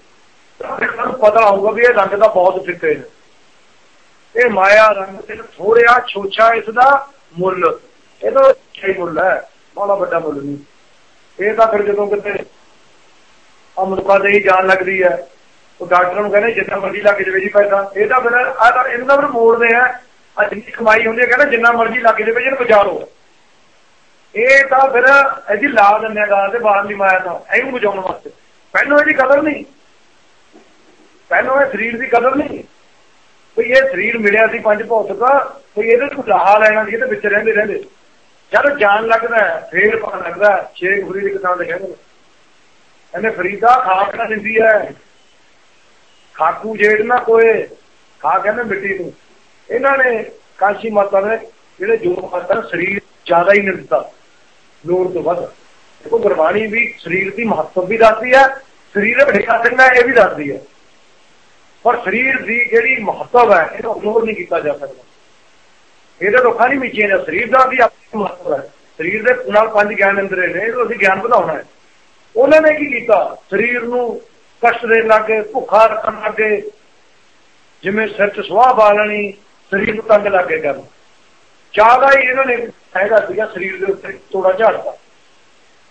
ਸਾਨੂੰ ਪਤਾ ਆਊਗਾ ਵੀ ਇਹ ਰੰਗ ਦਾ ਬਹੁਤ ਫਿੱਕੇ ਨੇ ਇਹ ਮਾਇਆ ਰੰਗ ਤੇ ਥੋੜਿਆ ਛੋਛਾ ਇਸ ਦਾ ਮੁੱਲ ਇਹਦਾ ਛੇ ਮੁੱਲ ਹੈ ਬੜਾ ਵੱਡਾ ਮੁੱਲ ਨਹੀਂ। ਇਹ ਤਾਂ ਫਿਰ ਜਦੋਂ ਕਿਤੇ ਅਮਰਪਾ ਦੇ ਹੀ ਜਾਣ ਲੱਗਦੀ ਹੈ, ਉਹ ਡਾਕਟਰ ਨੂੰ ਕਹਿੰਦੇ ਜਿੰਨਾ ਮਰਜ਼ੀ ਲੱਗ ਜਾਵੇ ਜੀ ਪੈਸਾ। ਇਹ ਤਾਂ ਫਿਰ ਆ ਤਾਂ ਇਹਨਾਂ ਦਾ ਫਿਰ ਮੋੜਦੇ ਆ ਅੱਜ ਦੀ ਕਮਾਈ ਹੁੰਦੀ ਹੈ, ਕਹਿੰਦਾ ਜਿੰਨਾ ਮਰਜ਼ੀ ਲੱਗ ਜਾਵੇ ਜਿਹਨੂੰ ਗੁਜ਼ਾਰੋ ਇਹ ਤਾਂ ਫਿਰ ਇਹਦੀ ਲਾ ਦਿੰਦੇ ਆ ਗਾਂ ਤੇ ਬਾਹਰ ਦੀ ਮਾਇਆ ਤਾਂ ਇਹਨੂੰ ਬਚਾਉਣ ਵਾਸਤੇ। ਪਹਿਲਾਂ ਇਹਦੀ ਕਦਰ ਨਹੀਂ। ਪਹਿਲਾਂ ਇਹ ਸਰੀਰ ਦੀ ਕਦਰ ਨਹੀਂ। ਵੀ ਇਹ ਸਰੀਰ ਮਿਲਿਆ ਸੀ ਪੰਜ ਭੌਤਿਕਾ ਕੋਈ ਇਹਦੇ ਤੋਂ ਲਾਹਾ ਲੈਣਾ ਸੀ ਤੇ ਵਿੱਚ ਰਹਿੰਦੇ ਰਹਿੰਦੇ। ਜਦ ਜਾਣ ਲੱਗਦਾ ਫੇਰ ਪਤਾ ਲੱਗਦਾ ਛੇ ਫਰੀਦ ਦੀ ਦੇ ਕਹਿੰਦੇ ਇਹਨੇ ਫਰੀਦਾ ਖਾਕ ਦਿੰਦੀ ਹੈ। ਖਾਕੂ ਜੇੜ ਨਾ ਕੋਏ ਖਾ ਕਹਿੰਦੇ ਮਿੱਟੀ ਨੂੰ। ਇਹਨਾਂ ਨੇ ਕਾਸ਼ੀ ਮਾਤਾ ਨੇ ਜਿਹੜੇ ਜੋ ਮਾਤਾ ਸਰੀਰ ਜ਼ਿਆਦਾ ਹੀ ਨਹੀਂ ਦਿੱਤਾ। ਲੋੜ ਤੋਂ ਵੱਧ। ਦੇਖੋ ਗੁਰਬਾਣੀ ਵੀ ਸਰੀਰ ਦੀ ਮਹੱਤਵ ਵੀ ਦੱਸਦੀ ਹੈ, ਸਰੀਰ ਭੇਖਾ ਸਿੰਘ ਇਹ ਵੀ ਦੱਸਦੀ ਹੈ। ਪਰ ਸਰੀਰ ਦੀ ਜਿਹੜੀ ਮਹੱਤਵ ਹੈ, ਇਹਨੂੰ ਇਗਨੋਰ ਨਹੀਂ ਕੀਤਾ ਜਾ ਸਕਦਾ। ਇਹਦੇ ਲੋਕਾਂ ਨਹੀਂ ਮਿਚੇ ਨੇ ਸਰੀਰ ਦਾ ਵੀ ਆਪਣੀ ਮਹੱਤਵ ਹੈ। ਸਰੀਰ ਦੇ ਨਾਲ ਪੰਜ ਗਿਆਨ ਅੰਦਰੇ ਨੇ, ਇਹਨੂੰ ਅਸੀਂ ਗਿਆਨ ਵਧਾਉਣਾ ਹੈ। ਉਹਨਾਂ ਨੇ ਕੀ ਕੀਤਾ? ਸਰੀਰ ਨੂੰ ਕਸ਼ਟ ਦੇਣ ਲੱਗੇ, ਭੁੱਖਾ ਰੱਖਣ ਲੱਗੇ। ਜਿਵੇਂ ਸਿਰ 'ਚ ਸੁਆਹ ਬਾਲਣੀ ਸਰੀਰ ਨੂੰ ਤੰਗ ਲੱਗੇ ਕਰਨ। ਜ਼ਿਆਦਾ ਹੀ ਇਹਨਾਂ ਨੇ ਹੈਗਾ ਸੀਗਾ ਸਰੀਰ ਦੇ ਉੱਤੇ ਥੋੜਾ ਝਾੜਦਾ।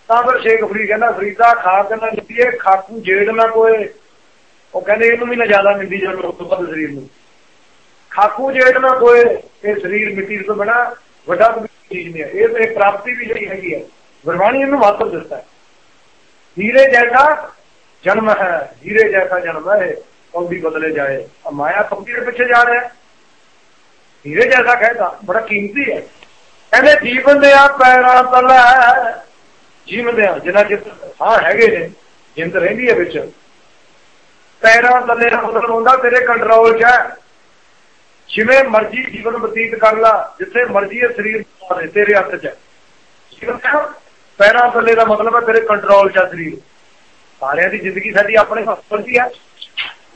ਤਾਂ ਫਿਰ ਸ਼ੇਖ ਫਰੀਦ ਕਹਿੰਦਾ, ਫਰੀਦਾ ਖਾ ਕੇ ਨਾ ਨਿੱਤੀਏ ਖਾਕੂ ਜੇੜ ਨਾ ਕੋਏ ਉਹ ਕਹਿੰਦੇ ਇਹਨੂੰ ਵੀ ਨਾ ਜ਼ਿਆਦਾ ਮਿਲਦੀ ਜਾਵੇ ਉਸ ਤੋਂ ਸਰੀਰ ਨੂੰ। ਖਾਕੂ ਜੇੜ ਨਾ ਕੋਏ ਇਹ ਸਰੀਰ ਮਿੱਟੀ ਤੋਂ ਬਣਾ ਵੱਡਾ ਚੀਜ਼ ਨਹੀਂ ਹੈ। ਇਹ ਤੇ ਪ੍ਰਾਪਤੀ ਵੀ ਜਿਹੜੀ ਹੈਗੀ ਹੈ, ਗੁਰਬਾਣੀ ਇਹਨੂੰ ਵਾਪਰ ਦਿੱਤਾ ਹੈ। ਹੀਰੇ ਜੈਸਾ ਜਨਮ ਹੈ, ਹੀਰੇ ਜੈਸਾ ਜਨਮ ਹੈ ਕੌਡੀ ਬਦਲੇ ਜਾਏ। ਆ ਮਾਇਆ ਕੌਡੀ ਦੇ ਪਿੱਛੇ ਜਾ ਰਿਹਾ ਹੀਰੇ ਜੈਸਾ ਕਹਿੰਦਾ, ਬੜਾ ਕੀਮਤੀ ਹੈ। ਕਹਿੰਦੇ ਜੀਵਨ ਦੇ ਆ ਪੈਰਾਂ ਤਲੇ ਜੀਵਨ ਦੇ ਆ ਜਿੰਨਾ ਜਿੱਤ ਹਾਂ ਹੈਗੇ ਨੇ, ਜਿੰਦ ਰਹਿੰਦੀ ਹੈ ਵਿੱਚ ਪੈਰਾਂ ਥੱਲੇ ਦਾ ਮਤਲਬ ਹੁੰਦਾ ਤੇਰੇ ਕੰਟਰੋਲ 'ਚ ਹੈ। ਜਿਵੇਂ ਮਰਜ਼ੀ ਜੀਵਨ ਬਤੀਤ ਕਰ ਲਾ, ਜਿੱਥੇ ਮਰਜ਼ੀ ਇਹ ਸਰੀਰ ਪਾਵੇ ਤੇਰੇ ਹੱਥ 'ਚ ਹੈ। ਪੈਰਾਂ ਥੱਲੇ ਦਾ ਮਤਲਬ ਹੈ ਤੇਰੇ ਕੰਟਰੋਲ 'ਚ ਸਰੀਰ। ਸਾਰਿਆਂ ਦੀ ਜ਼ਿੰਦਗੀ ਸਾਡੀ ਆਪਣੇ ਹੱਥ 'ਚ ਹੈ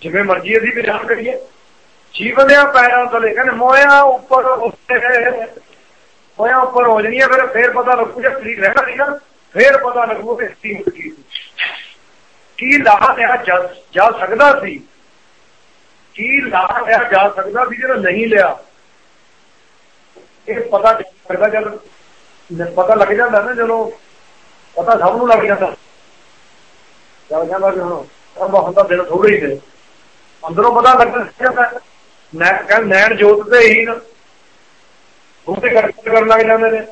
ਜਿਵੇਂ ਮਰਜ਼ੀ ਅਸੀਂ ਵਿਚਾਰ ਕਰੀਏ। ਜੀਵਨ ਦੇ ਪੈਰਾਂ ਥੱਲੇ, ਕਹਿੰਦੇ ਮੋਇਆ ਉੱਪਰ ਉੱਤੇ ਮੋਇਆ ਉੱਪਰ ਹੋ ਜਣੀ ਹੈ ਫਿਰ ਫੇਰ ਪਤਾ ਲੱਗੂ ਜੇ ਸਰੀਰ ਰਹਿਣਾ ਨਹੀਂ ਨਾ, ਫੇਰ ਪਤਾ ਲੱਗੂ ਕਿ ਸਰੀਰ ਕੀ ਕੀ ਲਾਹ ਲਿਆ ਜਾ ਸਕਦਾ ਸੀ? ਕੀ ਲਾਹ ਲਿਆ ਜਾ ਸਕਦਾ ਸੀ ਜਿਹੜਾ ਨਹੀਂ ਲਿਆ? ਇਹ ਪਤਾ ਲੱਗਦਾ ਜਦ ਪਤਾ ਲੱਗ ਜਾਂਦਾ ਨਾ ਜਦੋਂ ਪਤਾ ਸਭ ਨੂੰ ਲੱਗ ਜਾਂਦਾ। ਜਦ ਕਹਿੰਦਾ ਕਿ ਹੁਣ ਉਹ ਹੁੰਦਾ ਦਿਨ ਥੋੜੇ ਹੀ ਨੇ। ਅੰਦਰੋਂ ਪਤਾ ਲੱਗ ਜਾਂਦਾ ਮੈਂ ਕਹਿੰਦਾ ਨੈਣ ਜੋਤ ਤੇ ਹੀ ਨਾ। ਉਹਦੇ ਕਰਕੇ ਕਰਨ ਲੱਗ ਜਾਂਦੇ ਨੇ।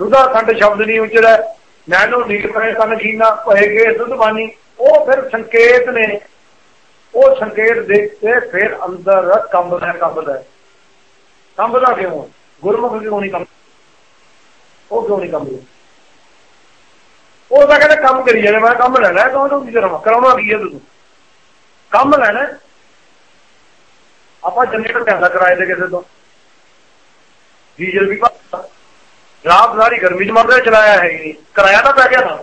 ਰੁਦਾ ਖੰਡ ਸ਼ਬਦ ਨਹੀਂ ਉਚਰਦਾ ਨੈਣੋ ਨੀਲ ਕਰੇ ਤਨ ਖੀਨਾ ਭਏਗੇ ਸੁਧਵਾਨੀ ਉਹ ਫਿਰ ਸੰਕੇਤ ਨੇ। ਉਹ ਸੰਕੇਤ ਦੇਖ ਕੇ ਫਿਰ ਅੰਦਰ ਕੰਬਦਾ ਕੰਬਦਾ। ਕੰਬਦਾ ਕਿਉਂ? ਗੁਰਮੁਖ ਕਿਉਂ ਨਹੀਂ ਕੰਬਦਾ? ਉਹ ਕਿਉਂ ਨਹੀਂ ਕੰਬਦਾ? ਉਹ ਤਾਂ ਕਹਿੰਦਾ ਕੰਮ ਕਰੀ ਜਾਣਾ, ਮੈਂ ਕੰਮ ਲੈਣਾ ਕੌਣ ਤੋਂ ਕੀ ਕਰਾਉਣਾ ਕਰਾਉਣਾ ਕੀ ਹੈ ਤੂੰ? ਕੰਮ ਲੈਣਾ। ਆਪਾਂ ਜਨਰੇਟਰ ਪੈਸਾ ਕਿਰਾਏ ਦੇ ਕਿਸੇ ਤੋਂ। ਡੀਜ਼ਲ ਵੀ ਰਾਤ ਸਾਰੀ ਗਰਮੀ ਚ ਮਰਦੇ, ਚਲਾਇਆ ਹੈ ਨਹੀਂ। ਕਿਰਾਇਆ ਤਾਂ ਪੈ ਗਿਆ ਨਾ।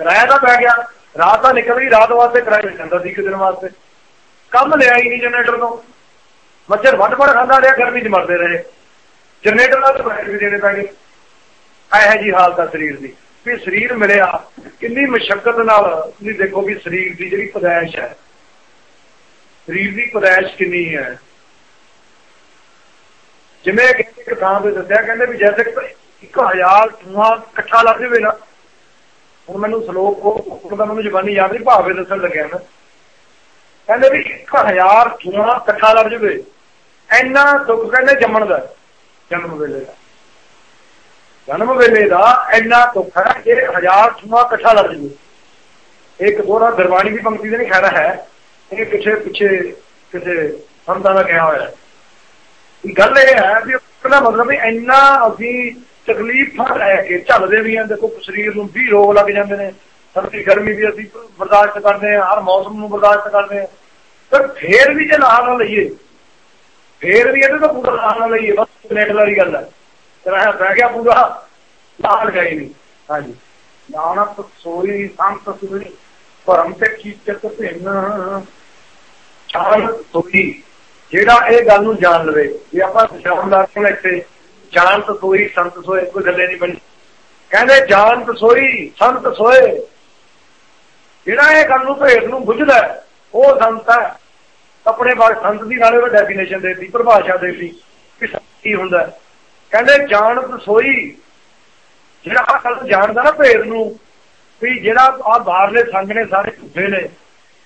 ਕਿਰਾਇਆ ਤਾਂ ਪੈ ਗਿਆ, ਰਾਤ ਤਾਂ ਨਿਕਲ ਗਈ, ਰਾਤ ਵਾਸਤੇ ਕਿਰਾਇਆ ਜਾਂਦਾ ਸੀ ਇੱਕ ਦਿਨ ਵਾਸਤੇ। ਕੰਮ ਲਿਆ ਹੀ ਨਹੀਂ ਜਨਰੇਟਰ ਤੋਂ। ਮੱਛਰ ਵੱਡ ਵੱਡ ਖਾਂਦਾ ਰਿਹਾ, ਗਰਮੀ ਚ ਮਰਦੇ ਰਹੇ। ਜਨਰੇਟਰ ਨਾਲ ਤਾਂ ਵੀ ਦੇਣੇ ਪੈ ਗਏ। ਇਹ ਜੀ ਹਾਲਤ ਆ ਸਰੀਰ ਦੀ। ਵੀ ਸਰੀਰ ਮਿਲਿਆ, ਕਿੰਨੀ ਮੁਸ਼ਕਲ ਨਾਲ ਤੁਸੀਂ ਦੇਖੋ ਵੀ ਸਰੀਰ ਦੀ ਜਿਹੜੀ ਪਦਾਇਸ਼ ਹੈ, ਸਰੀਰ ਦੀ ਪਦਾਇਸ਼ ਕਿੰਨੀ ਹੈ। ਜਿਵੇਂ ਇੱਕ ਥਾਂ ਤੇ ਦੱਸਿਆ, ਕਹਿੰਦੇ ਵੀ ਜੈਸੇ 1000 ਧੂਆਂ ਇਕੱਠਾ ਲੱਗ ਜਵੇ ਨਾ ਹੁਣ ਮੈਨੂੰ ਸ਼ਲੋਕ ਉਹ ਦਾ ਮੈਨੂੰ ਜ਼ਬਾਨੀ ਯਾਦ ਨਹੀਂ, ਭਾਵੇਂ ਦੱਸਣ ਲੱਗਿਆ ਮੈਂ। ਕਹਿੰਦੇ ਵੀ 1000 ਧੂਆਂ ਇਕੱਠਾ ਲੱਗ ਜਵੇ। ਇੰਨਾ ਦੁੱਖ ਕਹਿੰਦੇ ਜੰਮਣ ਦਾ। ਜਨਮ ਵੇਲੇ ਦਾ। ਜਨਮ ਵੇਲੇ ਦਾ ਇੰਨਾ ਦੁੱਖ ਹੈ ਕਿ ਹਜ਼ਾਰ ਧੂਆਂ ਇਕੱਠਾ ਲੱਗ ਜਵੇ। ਇੱਕ ਦੋਰਾ ਦਰਬਾਣੀ ਦੀ ਪੰਕਤੀ ਦੇ ਨਹੀਂ ਖੈਰਾ ਹੈ। ਇਹ ਪਿੱਛੇ ਪਿੱਛੇ ਕਿਸੇ ਸੰਤਾਂ ਦਾ ਕਿਹਾ ਹੋਇਆ ਇਹ ਗੱਲ ਇਹ ਹੈ ਵੀ ਉਹਦਾ ਮਤਲਬ ਵੀ ਇੰਨਾ ਅਸੀਂ ਤਕਲੀਫਾਂ ਲੈ ਕੇ ਝੱਲਦੇ ਵੀ ਆਂ, ਦੇਖੋ ਸਰੀਰ ਨੂੰ ਵੀ ਰੋਗ ਲੱਗ ਜਾਂਦੇ ਨੇ। ਸਰਦੀ ਗਰਮੀ ਵੀ ਅਸੀਂ ਬਰਦਾਸ਼ਤ ਕਰਦੇ ਹਾਂ ਹਰ ਮੌਸਮ ਨੂੰ ਬਰਦਾਸ਼ਤ ਕਰਦੇ ਹਾਂ ਪਰ ਫੇਰ ਵੀ ਜੇ ਨਾਲ ਨਾ ਲਈਏ, ਫੇਰ ਵੀ ਇਹਦੇ ਤੋਂ ਪੂਰਾ ਨਾਲ ਨਾ ਲਈਏ, ਬਸ ਨੈਟ ਵਾਲੀ ਗੱਲ ਹੈ ਤੇਰਾ ਬਹਿ ਗਿਆ ਪੂਰਾ ਨਾਲ ਗਈ ਨਹੀਂ। ਹਾਂਜੀ। ਨਾਨਕ ਸੋਈ ਸੰਤ ਸੁਣੀ, ਭਰਮ ਤੇ ਕੀਚਕ ਭਿੰਨ। ਚਾਲ ਸੋਈ ਜਿਹੜਾ ਇਹ ਗੱਲ ਨੂੰ ਜਾਣ ਲਵੇ, ਜੇ ਆਪਾਂ ਸ਼ਾਮਦਾਰ ਕੋਲ ਇੱਥੇ ਜਾਣਤ ਸੋਈ, ਸੰਤ ਸੋਏ, ਕੋਈ ਗੱਲੇ ਨਹੀਂ ਬਣੀ ਕਹਿੰਦੇ ਜਾਣਤ ਸੋਈ, ਸੰਤ ਸੋਏ। ਜਿਹੜਾ ਇਹ ਗੱਲ ਨੂੰ ਭੇਦ ਨੂੰ ਬੁੱਝਦਾ ਉਹ ਸੰਤ ਹੈ। ਆਪਣੇ ਬਾਰੇ ਸੰਤ ਦੀ ਨਾਲੇ ਉਹ ਡੈਫੀਨੇਸ਼ਨ ਦੇਤੀ, ਪਰਿਭਾਸ਼ਾ ਦੇਤੀ ਕਿ ਕੀ ਹੁੰਦਾ ਕਹਿੰਦੇ ਜਾਣਤ ਸੋਈ। ਜਿਹੜਾ ਆ ਗੱਲ ਜਾਣਦਾ ਨਾ ਭੇਦ ਨੂੰ, ਵੀ ਜਿਹੜਾ ਆ ਬਾਹਰਲੇ ਸੰਗ ਨੇ ਸਾਰੇ ਝੂਠੇ ਨੇ,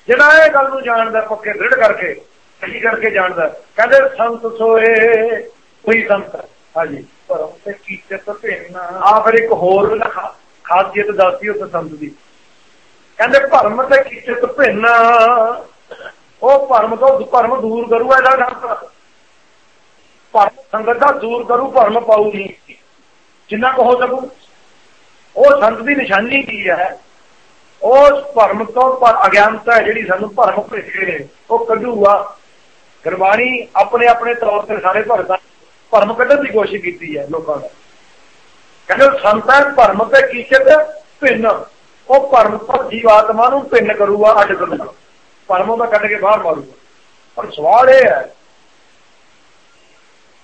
ਜਿਹੜਾ ਇਹ ਗੱਲ ਨੂੰ ਜਾਣਦਾ ਪੱਕੇ ਦ੍ਰਿੜ ਕਰਕੇ, ਸਹੀ ਕਰਕੇ ਜਾਣਦਾ ਕਹਿੰਦੇ, ਸੰਤ ਸੋਏ ਕੋਈ ਸੰਤ ਹਾਂਜੀ। ਭਰਮ ਤੇ ਕੀਤੇ ਭਿੰਨ ਆ ਫਿਰ ਇੱਕ ਹੋਰ ਖਾਸੀਅਤ ਦੱਸਦੀ ਉਸ ਸੰਤ ਦੀ। ਕਹਿੰਦੇ ਭਰਮ ਤੇ ਕੀਤੇ ਤਾਂ ਉਹ ਭਰਮ ਤੋਂ ਭਰਮ ਦੂਰ ਕਰੂਗਾ ਇਹਦਾ ਨਾਮ ਭਰਮ ਸੰਗਤ ਦਾ ਦੂਰ ਕਰੂ, ਭਰਮ ਪਾਉ ਨਹੀਂ। ਜਿੰਨਾ ਕੋ ਹੋ ਸਕੂ। ਉਹ ਸੰਤ ਦੀ ਨਿਸ਼ਾਨੀ ਕੀ ਹੈ? ਉਸ ਭਰਮ ਤੋਂ ਪਰ ਅਗਿਆਨਤਾ ਜਿਹੜੀ ਸਾਨੂੰ ਭਰਮ ਭੇਜੇ। ਨੇ ਉਹ ਕੱਢੂਗਾ। ਗੁਰਬਾਣੀ ਆਪਣੇ ਆਪਣੇ ਤੌਰ ਤੇ ਸਾਰੇ ਭਰਦਾ ਭਰਮ ਕੱਢਣ ਦੀ ਕੋਸ਼ਿਸ਼ ਕੀਤੀ ਹੈ ਲੋਕਾਂ ਨੇ। ਕਹਿੰਦੇ ਸੰਤਾਂ ਭਰਮ ਤੇ ਕੀਚਕ ਭਿੰਨ, ਉਹ ਭਰਮ ਤੋਂ ਜੀਵਾਤਮਾ ਨੂੰ ਭਿੰਨ ਕਰੂਗਾ, ਅੱਡ ਕਰੂਗਾ। ਭਰਮੋਂ ਦਾ ਕੱਢ ਕੇ ਬਾਹਰ ਮਾਰੂਗਾ। ਪਰ ਸਵਾਲ ਇਹ ਹੈ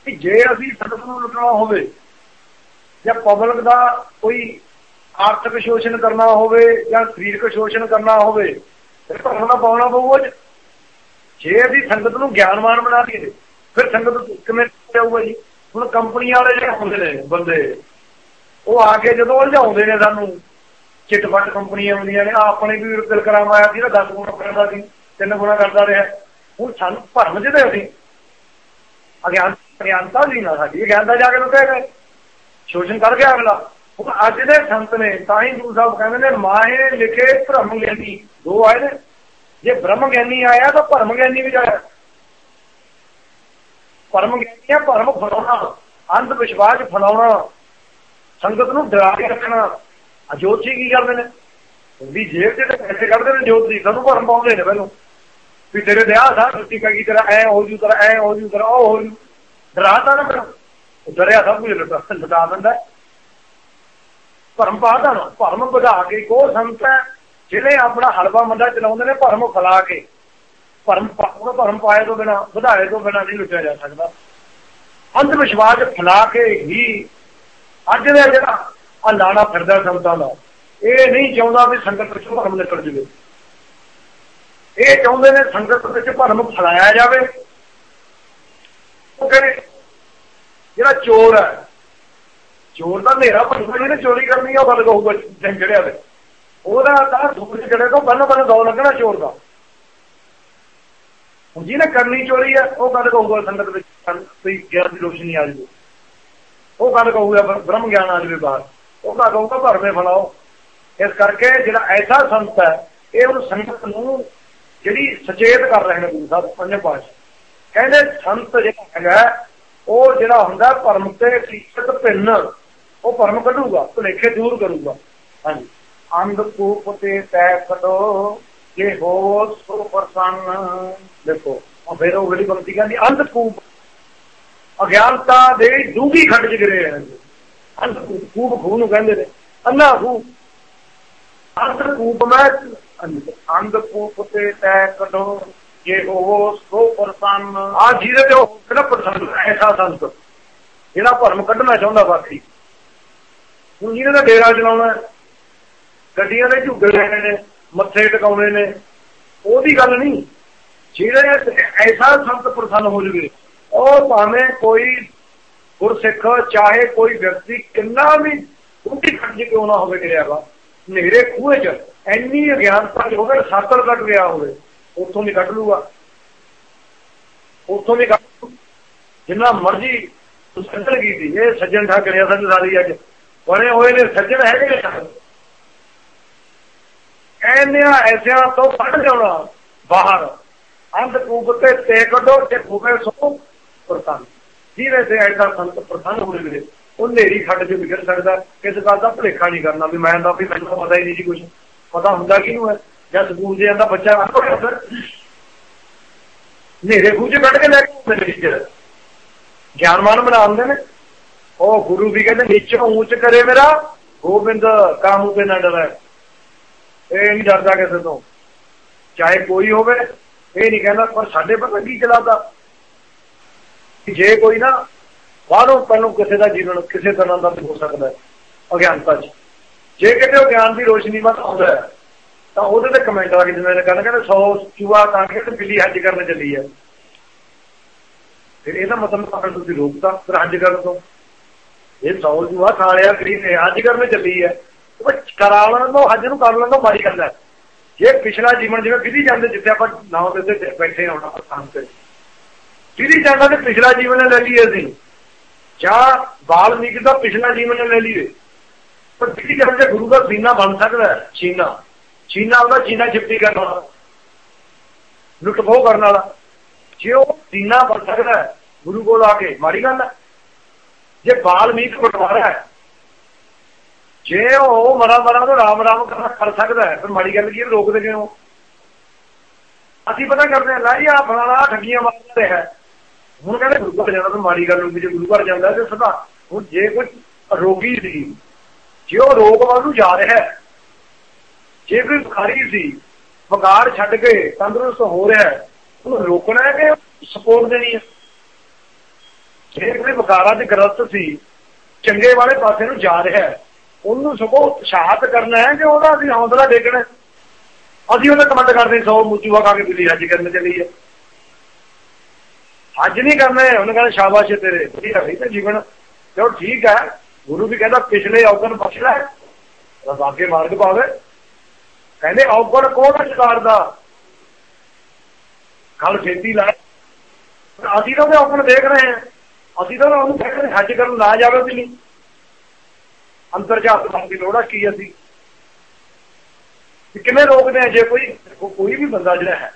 ਕਿ ਜੇ ਅਸੀਂ ਸੰਗਤ ਨੂੰ ਲੁੱਟਣਾ ਹੋਵੇ ਜਾਂ ਪਬਲਿਕ ਦਾ ਕੋਈ ਆਰਥਿਕ ਸ਼ੋਸ਼ਣ ਕਰਨਾ ਹੋਵੇ ਜਾਂ ਸਰੀਰਕ ਸ਼ੋਸ਼ਣ ਕਰਨਾ ਹੋਵੇ, ਫਿਰ ਭਰਨਾ ਪਾਉਣਾ ਪਊਗਾ ਜੇ। ਅਸੀਂ ਸੰਗਤ ਨੂੰ ਗਿਆਨਵਾਨ ਬਣਾ ਲਈਏ ਫਿਰ ਸੰਗਤ ਕਿਵੇਂ ਆਊਗਾ ਜੀ? ਹੁਣ ਕੰਪਨੀ ਵਾਲੇ ਜਿਹੜੇ ਹੁੰਦੇ ਨੇ ਬੰਦੇ, ਉਹ ਆ ਕੇ ਜਦੋਂ ਉਲਝਾਉਂਦੇ ਨੇ ਸਾਨੂੰ, ਚਿੱਟ ਚਿੱਟਫੰਡ ਕੰਪਨੀਆਂ ਆਉਂਦੀਆਂ ਨੇ ਆਪਣੇ ਵੀ ਦਿਲ ਕਰਾਵਾਇਆ ਸੀ ਨਾ 10 ਗੁਣਾ ਕਰਦਾ ਸੀ, ਤਿੰਨ ਗੁਣਾ ਕਰਦਾ ਰਿਹਾ। ਹੁਣ ਸਾਨੂੰ ਭਰਮ ਜਿਹਦੇ ਅਸੀਂ। ਅਗਿਆਨ ਅਗਿਆਨਤਾ ਜੀ ਨਾ ਸਾਡੀ, ਅਗਿਆਨਤਾ ਜਾ ਕੇ ਲੁੱਟੇ ਗਏ ਸ਼ੋਸ਼ਣ ਕਰ ਗਿਆ ਅਗਲਾ। ਹੁਣ ਅੱਜ ਦੇ ਸੰਤ ਨੇ, ਤਾਂ ਹੀ ਗੁਰੂ ਸਾਹਿਬ ਕਹਿੰਦੇ ਨੇ, ਮਾਹੇ ਲਿਖੇ ਭਰਮ ਗਿਆਨੀ। ਦੋ ਆਏ ਨੇ। ਜੇ ਬ੍ਰਹਮ ਗਿਆਨੀ ਆਇਆ ਤਾਂ ਭਰਮ ਗਿਆਨੀ ਵੀ ਆਇਆ। ਭਰਮ ਗਿਆਨੀ ਆ ਭਰਮ ਫਲਾਉਣਾ, ਅੰਧ ਵਿਸ਼ਵਾਸ ਫਲਾਉਣਾ, ਸੰਗਤ ਨੂੰ ਡਰਾ ਕੇ ਰੱਖਣਾ। ਅਜੋਤੀ ਕੀ ਕਰਦੇ ਨੇ? ਵੀ ਜੇਬ ਤੇ ਪੈਸੇ ਕੱਢਦੇ ਨੇ ਜੋਤ ਸਾਨੂੰ ਭਰਮ ਪਾਉਂਦੇ ਨੇ ਪਹਿਲਾਂ। ਵੀ ਤੇਰੇ ਵਿਆਹ ਦਾ ਛੁੱਟੀ ਪੈ ਗਈ, ਤੇਰਾ ਐ ਹੋ ਜੂ, ਤੇਰਾ ਐ ਹੋ ਜੂ, ਤੇਰਾ ਉਹ ਹੋ ਜੂ। ਡਰਾਤਾ ਨਾ ਫਿਰ। ਡਰਿਆ ਸਭ ਕੁਝ, ਲਟਾ ਲੁਟਾ ਦਿੰਦਾ। ਭਰਮ ਪਾਦਾ ਨਾ ਭਰਮ ਵਧਾ ਕੇ, ਕੋ ਸੰਤ ਹੈ ਜਿਹੜੇ ਆਪਣਾ ਹਲਵਾ ਮੰਦਾ ਚਲਾਉਂਦੇ ਨੇ, ਭਰਮ ਫਲਾ ਕੇ। ਭਰਮ ਉਹ ਭਰਮ ਪਾਏ ਤੋਂ ਬਿਨਾ, ਵਧਾਏ ਤੋਂ ਬਿਨਾ ਨਹੀਂ ਲੁੱਟਿਆ ਜਾ ਸਕਦਾ। ਅੰਧ ਵਿਸ਼ਵਾਸ ਫਲਾ ਕੇ ਹੀ ਅੱਜ ਦੇ ਜਿਹੜਾ ਆ ਲਾਣਾ ਫਿਰਦਾ ਸੰਤਾਂ ਦਾ, ਇਹ ਨਹੀਂ ਚਾਹੁੰਦਾ ਵੀ ਸੰਗਤ ਵਿੱਚੋਂ ਭਰਮ ਨਿਕਲ ਜਵੇ। ਇਹ ਚਾਹੁੰਦੇ ਨੇ ਸੰਗਤ ਵਿੱਚ ਭਰਮ ਫਲਾਇਆ ਜਾਵੇ। ਉਹ ਕਹਿੰਦੇ, ਜਿਹੜਾ ਚੋਰ ਹੈ, ਚੋਰ ਦਾ ਹਨੇਰਾ ਭਰਦਾ ਜਿਹਨੇ ਚੋਰੀ ਕਰਨੀ ਆ, ਉਹ ਗੱਲ ਕਹੂਗਾ ਜੰਗੜਿਆ ਦੇ ਉਹਦਾ ਤਾਂ ਸੂਰਜ ਜਿਹੜੇ ਤੋਂ ਬੰਨ ਬੰਨ ਦੋ ਲੱਗਣਾ ਚੋਰ ਦਾ। ਹੁਣ ਜਿਹਨੇ ਕਰਨੀ ਚੋਰੀ ਹੈ ਉਹ ਗੱਲ ਕਹੂਗਾ ਸੰਗਤ ਵਿੱਚ ਕੋਈ ਗਿਆਨ ਦੀ ਰੋਸ਼ਨੀ ਆ ਜੂ। ਉਹ ਗੱਲ ਕਹੂਗਾ ਬ੍ਰਹਮ ਗਿਆਨ ਆ ਜਵੇ ਬਾਹਰ। ਉਹ ਗੱਲ ਕਹੂਗਾ ਭਰਮੇ ਫਲਾਓ। ਇਸ ਕਰਕੇ ਜਿਹੜਾ ਐਸਾ ਸੰਤ ਹੈ, ਇਹ ਉਹ ਸੰਗਤ ਨੂੰ ਜਿਹੜੀ ਸੁਚੇਤ ਕਰ ਰਹੇ ਨੇ ਗੁਰੂ ਸਾਹਿਬ ਪੰਜੇ ਪਾਸ਼ ਕਹਿੰਦੇ ਸੰਤ ਜਿਹੜਾ ਹੈਗਾ, ਉਹ ਜਿਹੜਾ ਹੁੰਦਾ ਭਰਮ ਤੇ ਕੀਚਕ ਭਿੰਨ, ਉਹ ਭਰਮ ਕੱਢੂਗਾ, ਭੁਲੇਖੇ ਦੂਰ ਕਰੂਗਾ। ਹਾਂਜੀ। ਅੰਧ ਕੂਪ ਤੇ ਤੈ ਕਢੋ, ਜੇ ਹੋ ਸੋ ਪ੍ਰਸੰਨ। ਦੇਖੋ, ਉਹ ਫਿਰ ਉਹ ਜਿਹੜੀ ਬੰਦੀ ਕਹਿੰਦੀ ਅੰਧਕੂਪ ਅਗਿਆਨਤਾ ਦੇ ਡੂੰਗੀ ਖੱਡ ਚ ਗਿਰੇ ਹਨ ਅੰਧ ਖੂਹ ਨੂੰ ਕਹਿੰਦੇ ਨੇ। ਅੰਨਾ ਖੂਹ ਅੰਧ ਮੈਂ ਅੰਧ ਤੇ ਤੈ ਕਢੋ। ਜੇ ਉਹ ਸੋ ਪ੍ਰਸੰਨ। ਆ ਜਿਹਦੇ ਤੇ ਉਹ ਕਿਹੜਾ ਪ੍ਰਸੰਨ? ਐਸਾ ਸੰਤ। ਜਿਹੜਾ ਭਰਮ ਕੱਢਣਾ ਚਾਹੁੰਦਾ ਬਾਕੀ। ਹੁਣ ਜਿਹਨੇ ਦਾ ਡੇਰਾ ਚਲਾਉਣਾ ਗੱਡੀਆਂ ਦੇ ਝੁੱਗੇ ਲੈਣੇ ਨੇ, ਮੱਥੇ ਟਿਕਾਉਣੇ ਨੇ। ਉਹਦੀ ਗੱਲ ਨਹੀਂ। ਜਿਹੜੇ ਐਸਾ ਸੰਤ ਪ੍ਰਸੰਨ ਹੋ ਜਵੇ, ਉਹ ਭਾਵੇਂ ਕੋਈ ਗੁਰਸਿੱਖ, ਚਾਹੇ ਕੋਈ ਵਿਅਕਤੀ ਕਿੰਨਾ ਵੀ ਉੱਚੀ ਖੱਜ ਕਿਉਂ ਨਾ ਹੋਵੇ ਗਿਰਿਆਗਾ ਨੇਰੇ ਖੂਹੇ 'ਚ ਇੰਨੀ ਅਗਿਆਨਤਾ ਹੋਵੇ ਸਾਤਲ ਕੱਟ ਗਿਆ ਹੋਵੇ, ਉੱਥੋਂ ਵੀ ਕੱਢ ਲੂਗਾ। ਉੱਥੋਂ ਵੀ ਕੱਢ ਜਿੰਨਾ ਮਰਜ਼ੀ ਸੱਜਣ ਕੀਤੀ ਇਹ ਸੱਜਣ ਠਾ ਕਰਿਆ ਸਾਨੂੰ ਸਾਰੀ ਅੱਜ। ਬਣੇ ਹੋਏ ਨੇ ਸੱਜਣ ਹੈਗੇ ਨੇ ਐਨਿਆ ਐਸਿਆਂ ਤੋਂ ਕੱਢ ਜਾਣਾ ਬਾਹਰ। ਅੰਧ ਕੂਪ ਤੇ ਤੇ ਕੱਢੋ ਤੇ ਖੂਬੇ ਸੋ ਪ੍ਰਤਨ ਜਿਹਦੇ ਤੇ ਐਸਾ ਸੰਤ ਪ੍ਰਤਨ ਹੋਣੇ ਵੀਰੇ ਉਹ ਨੇਰੀ ਖੱਡ ਚ ਵਿਗੜ ਸਕਦਾ। ਕਿਸ ਗੱਲ ਦਾ ਭਲੇਖਾ ਨਹੀਂ ਕਰਨਾ ਵੀ ਮੈਂ ਤਾਂ ਵੀ ਮੈਨੂੰ ਪਤਾ ਹੀ ਨਹੀਂ ਜੀ ਕੁਝ ਪਤਾ ਹੁੰਦਾ ਕਿਹਨੂੰ ਹੈ? ਜਾਂ ਸਕੂਲ ਦੇ ਆਂਦਾ ਬੱਚਾ ਫਿਰ ਨੇਰੇ ਖੂਜ ਕੱਢ ਕੇ ਲੈ ਕੇ ਮੇਰੇ ਚ ਗਿਆਨਮਾਨ ਬਣਾਉਂਦੇ ਨੇ। ਉਹ ਗੁਰੂ ਵੀ ਕਹਿੰਦੇ ਨੀਚੋਂ ਉੱਚ ਕਰੇ ਮੇਰਾ, ਗੋਬਿੰਦ ਕਾਮੂ ਤੇ ਨਾ ਡਰੇ ਇਹ ਨਹੀਂ ਡਰਦਾ ਕਿਸੇ ਤੋਂ। ਚਾਹੇ ਕੋਈ ਹੋਵੇ ਇਹ ਨਹੀਂ ਕਹਿੰਦਾ, ਪਰ ਸਾਡੇ ਪਤਾ ਕੀ ਚਲਾਦਾ ਜੇ ਕੋਈ ਨਾ, ਬਾਹਰੋਂ ਪਹਿਲੋਂ ਕਿਸੇ ਦਾ ਜੀਵਨ, ਕਿਸੇ ਤਰ੍ਹਾਂ ਦਾ ਹੋ ਸਕਦਾ ਅਗਿਆਨਤਾ 'ਚ। ਜੇ ਕਿਤੇ ਉਹ ਗਿਆਨ ਦੀ ਰੋਸ਼ਨੀ ਮਤ ਆਉਂਦਾ ਤਾਂ ਉਹਦੇ ਤੇ ਕਮੈਂਟ ਆ ਕੇ ਜਿਵੇਂ ਨੇ, ਕਹਿੰਦੇ ਕਹਿੰਦੇ 100 ਚੂਹਾ ਤਾਂ ਕਿ ਤੇ ਬਿੱਲੀ ਹੱਜ ਕਰਨ ਚੱਲੀ ਹੈ। ਫਿਰ ਇਹਦਾ ਮਤਲਬ ਆਪਣ ਤੁਸੀਂ ਰੋਕਤਾ, ਫਿਰ ਹੱਜ ਕਰਨ ਤੋਂ। ਇਹ 100 ਚੂਹਾ ਖਾ ਕਰੀ ਨੇ, ਹੱਜ ਕਰਨ ਚੱਲੀ ਹੈ। ਉਹ ਕਰਾ ਲੈਣ ਤੋਂ ਹੱਜ ਨੂੰ ਕਰ ਲੈਣ ਤੋਂ ਮਾਰੀ ਕਰਦਾ ਜੇ ਪਿਛਲਾ ਜੀਵਨ ਜਿਵੇਂ ਵਿਧੀ ਜਾਂਦੇ, ਜਿੱਥੇ ਆਪਾਂ ਨਾਮ ਦੇ ਉੱਤੇ ਬੈਠੇ ਹੋਣਾ ਸਥਾਨ ਤੇ। ਵਿਧੀ ਜਾਂਦਾ ਤੇ ਪਿਛਲਾ ਜੀਵਨ ਲੈ ਲਈਏ ਅਸੀਂ। ਜਾਂ ਵਾਲਮੀਕ ਦਾ ਪਿਛਲਾ ਜੀਵਨ ਲੈ ਲਈਏ। ਪਰ ਵਿਧੀ ਜਾਂਦੇ ਗੁਰੂ ਦਾ ਸੀਨਾ ਬਣ ਸਕਦਾ ਚੀਨਾ ਚੀਨਾ ਉਹਦਾ ਚੀਨਾ ਛਿਪੀ ਕਰਨ ਵਾਲਾ। ਲੁੱਟ ਕਰਨ ਵਾਲਾ। ਜੇ ਉਹ ਸੀਨਾ ਬਣ ਸਕਦਾ ਗੁਰੂ ਕੋਲ ਆ ਕੇ, ਮਾੜੀ ਗੱਲ ਹੈ। ਜੇ ਵਾਲਮੀਕ ਬਟਵਾਰਾ ਹੈ ਜੇ ਉਹ ਮਰਾ ਮਰਾ ਨੂੰ ਰਾਮ ਰਾਮ ਕਰਨਾ ਕਰ ਸਕਦਾ ਹੈ, ਫਿਰ ਮਾੜੀ ਗੱਲ ਕੀ ਰੋਕਦੇ ਕਿਉਂ? ਅਸੀਂ ਪਤਾ ਕਰਦੇ ਹਾਂ ਲਾਈ ਆ ਫਲਾਣਾ ਠੱਗੀਆਂ ਮਾਰਦਾ ਰਿਹਾ ਹੁਣ ਕਹਿੰਦੇ ਗੁਰੂ ਘਰ ਜਾਣਾ ਤਾਂ ਮਾੜੀ ਗੱਲ ਹੁੰਦੀ, ਜੇ ਗੁਰੂ ਘਰ ਜਾਂਦਾ ਤੇ ਸਦਾ। ਹੁਣ ਜੇ ਕੋਈ ਰੋਗੀ ਸੀ, ਜੇ ਉਹ ਰੋਗ ਵੱਲ ਨੂੰ ਜਾ ਰਿਹਾ ਜੇ ਕੋਈ ਬੁਖਾਰੀ ਸੀ ਬੁਖਾਰ ਛੱਡ ਕੇ ਤੰਦਰੁਸਤ ਹੋ ਰਿਹਾ ਉਹਨੂੰ ਰੋਕਣਾ ਹੈ ਕਿ ਸਪੋਰਟ ਦੇਣੀ ਹੈ? ਜੇ ਕੋਈ ਬੁਖਾਰਾਂ ਦੇ ਗ੍ਰਸਤ ਸੀ, ਚੰਗੇ ਵਾਲੇ ਪਾਸੇ ਨੂੰ ਜਾ ਰਿਹਾ ਹੈ ਉਹਨੂੰ ਸਗੋਂ ਉਤਸ਼ਾਹਤ ਕਰਨਾ ਹੈ ਕਿ ਉਹਦਾ ਅਸੀਂ ਹੌਸਲਾ ਦੇਖਣਾ ਅਸੀਂ ਉਹਦਾ ਕਮੈਂਟ ਕਰਦੇ ਸੌ ਮੁੱਚੂਆ ਖਾ ਕੇ ਬਿੱਲੀ ਹੱਜ ਕਰਨ ਚੱਲੀ ਹੈ ਹੱਜ ਨਹੀਂ ਕਰਨਾ ਉਹਨੇ ਕਹਿੰਦਾ ਸ਼ਾਬਾਸ਼ ਤੇਰੇ। ਠੀਕ ਹੈ ਤੇ ਜੀਵਨ। ਚਲੋ ਠੀਕ ਹੈ ਗੁਰੂ ਵੀ ਕਹਿੰਦਾ ਪਿਛਲੇ ਔਗਣ ਬਖਸ਼ ਲੈ। ਰਬਾਗੇ ਮਾਰਗ ਪਾਵੇ। ਕਹਿੰਦੇ ਔਗਣ ਕੋਣ ਚਕਾਰਦਾ ਕੱਲ ਛੇਤੀ ਲਾ। ਅਸੀਂ ਤਾਂ ਉਹਦੇ ਔਗਣ ਦੇਖ ਰਹੇ ਹਾਂ। ਅਸੀਂ ਤਾਂ ਉਹਨੂੰ ਦੇਖ ਰਹੇ ਹੱਜ ਕਰਨ ਨਾ ਜਾਵੇ ਵੀ ਨਹੀਂ ਅੰਦਰ ਜਾ ਕੇ ਦੀ ਲੋੜ ਲੋੜਾ ਕੀ ਅਸੀਂ ਕਿਵੇਂ ਰੋਕਦੇ ਆ ਜੇ ਕੋਈ ਕੋਈ ਵੀ ਬੰਦਾ ਜਿਹੜਾ ਹੈ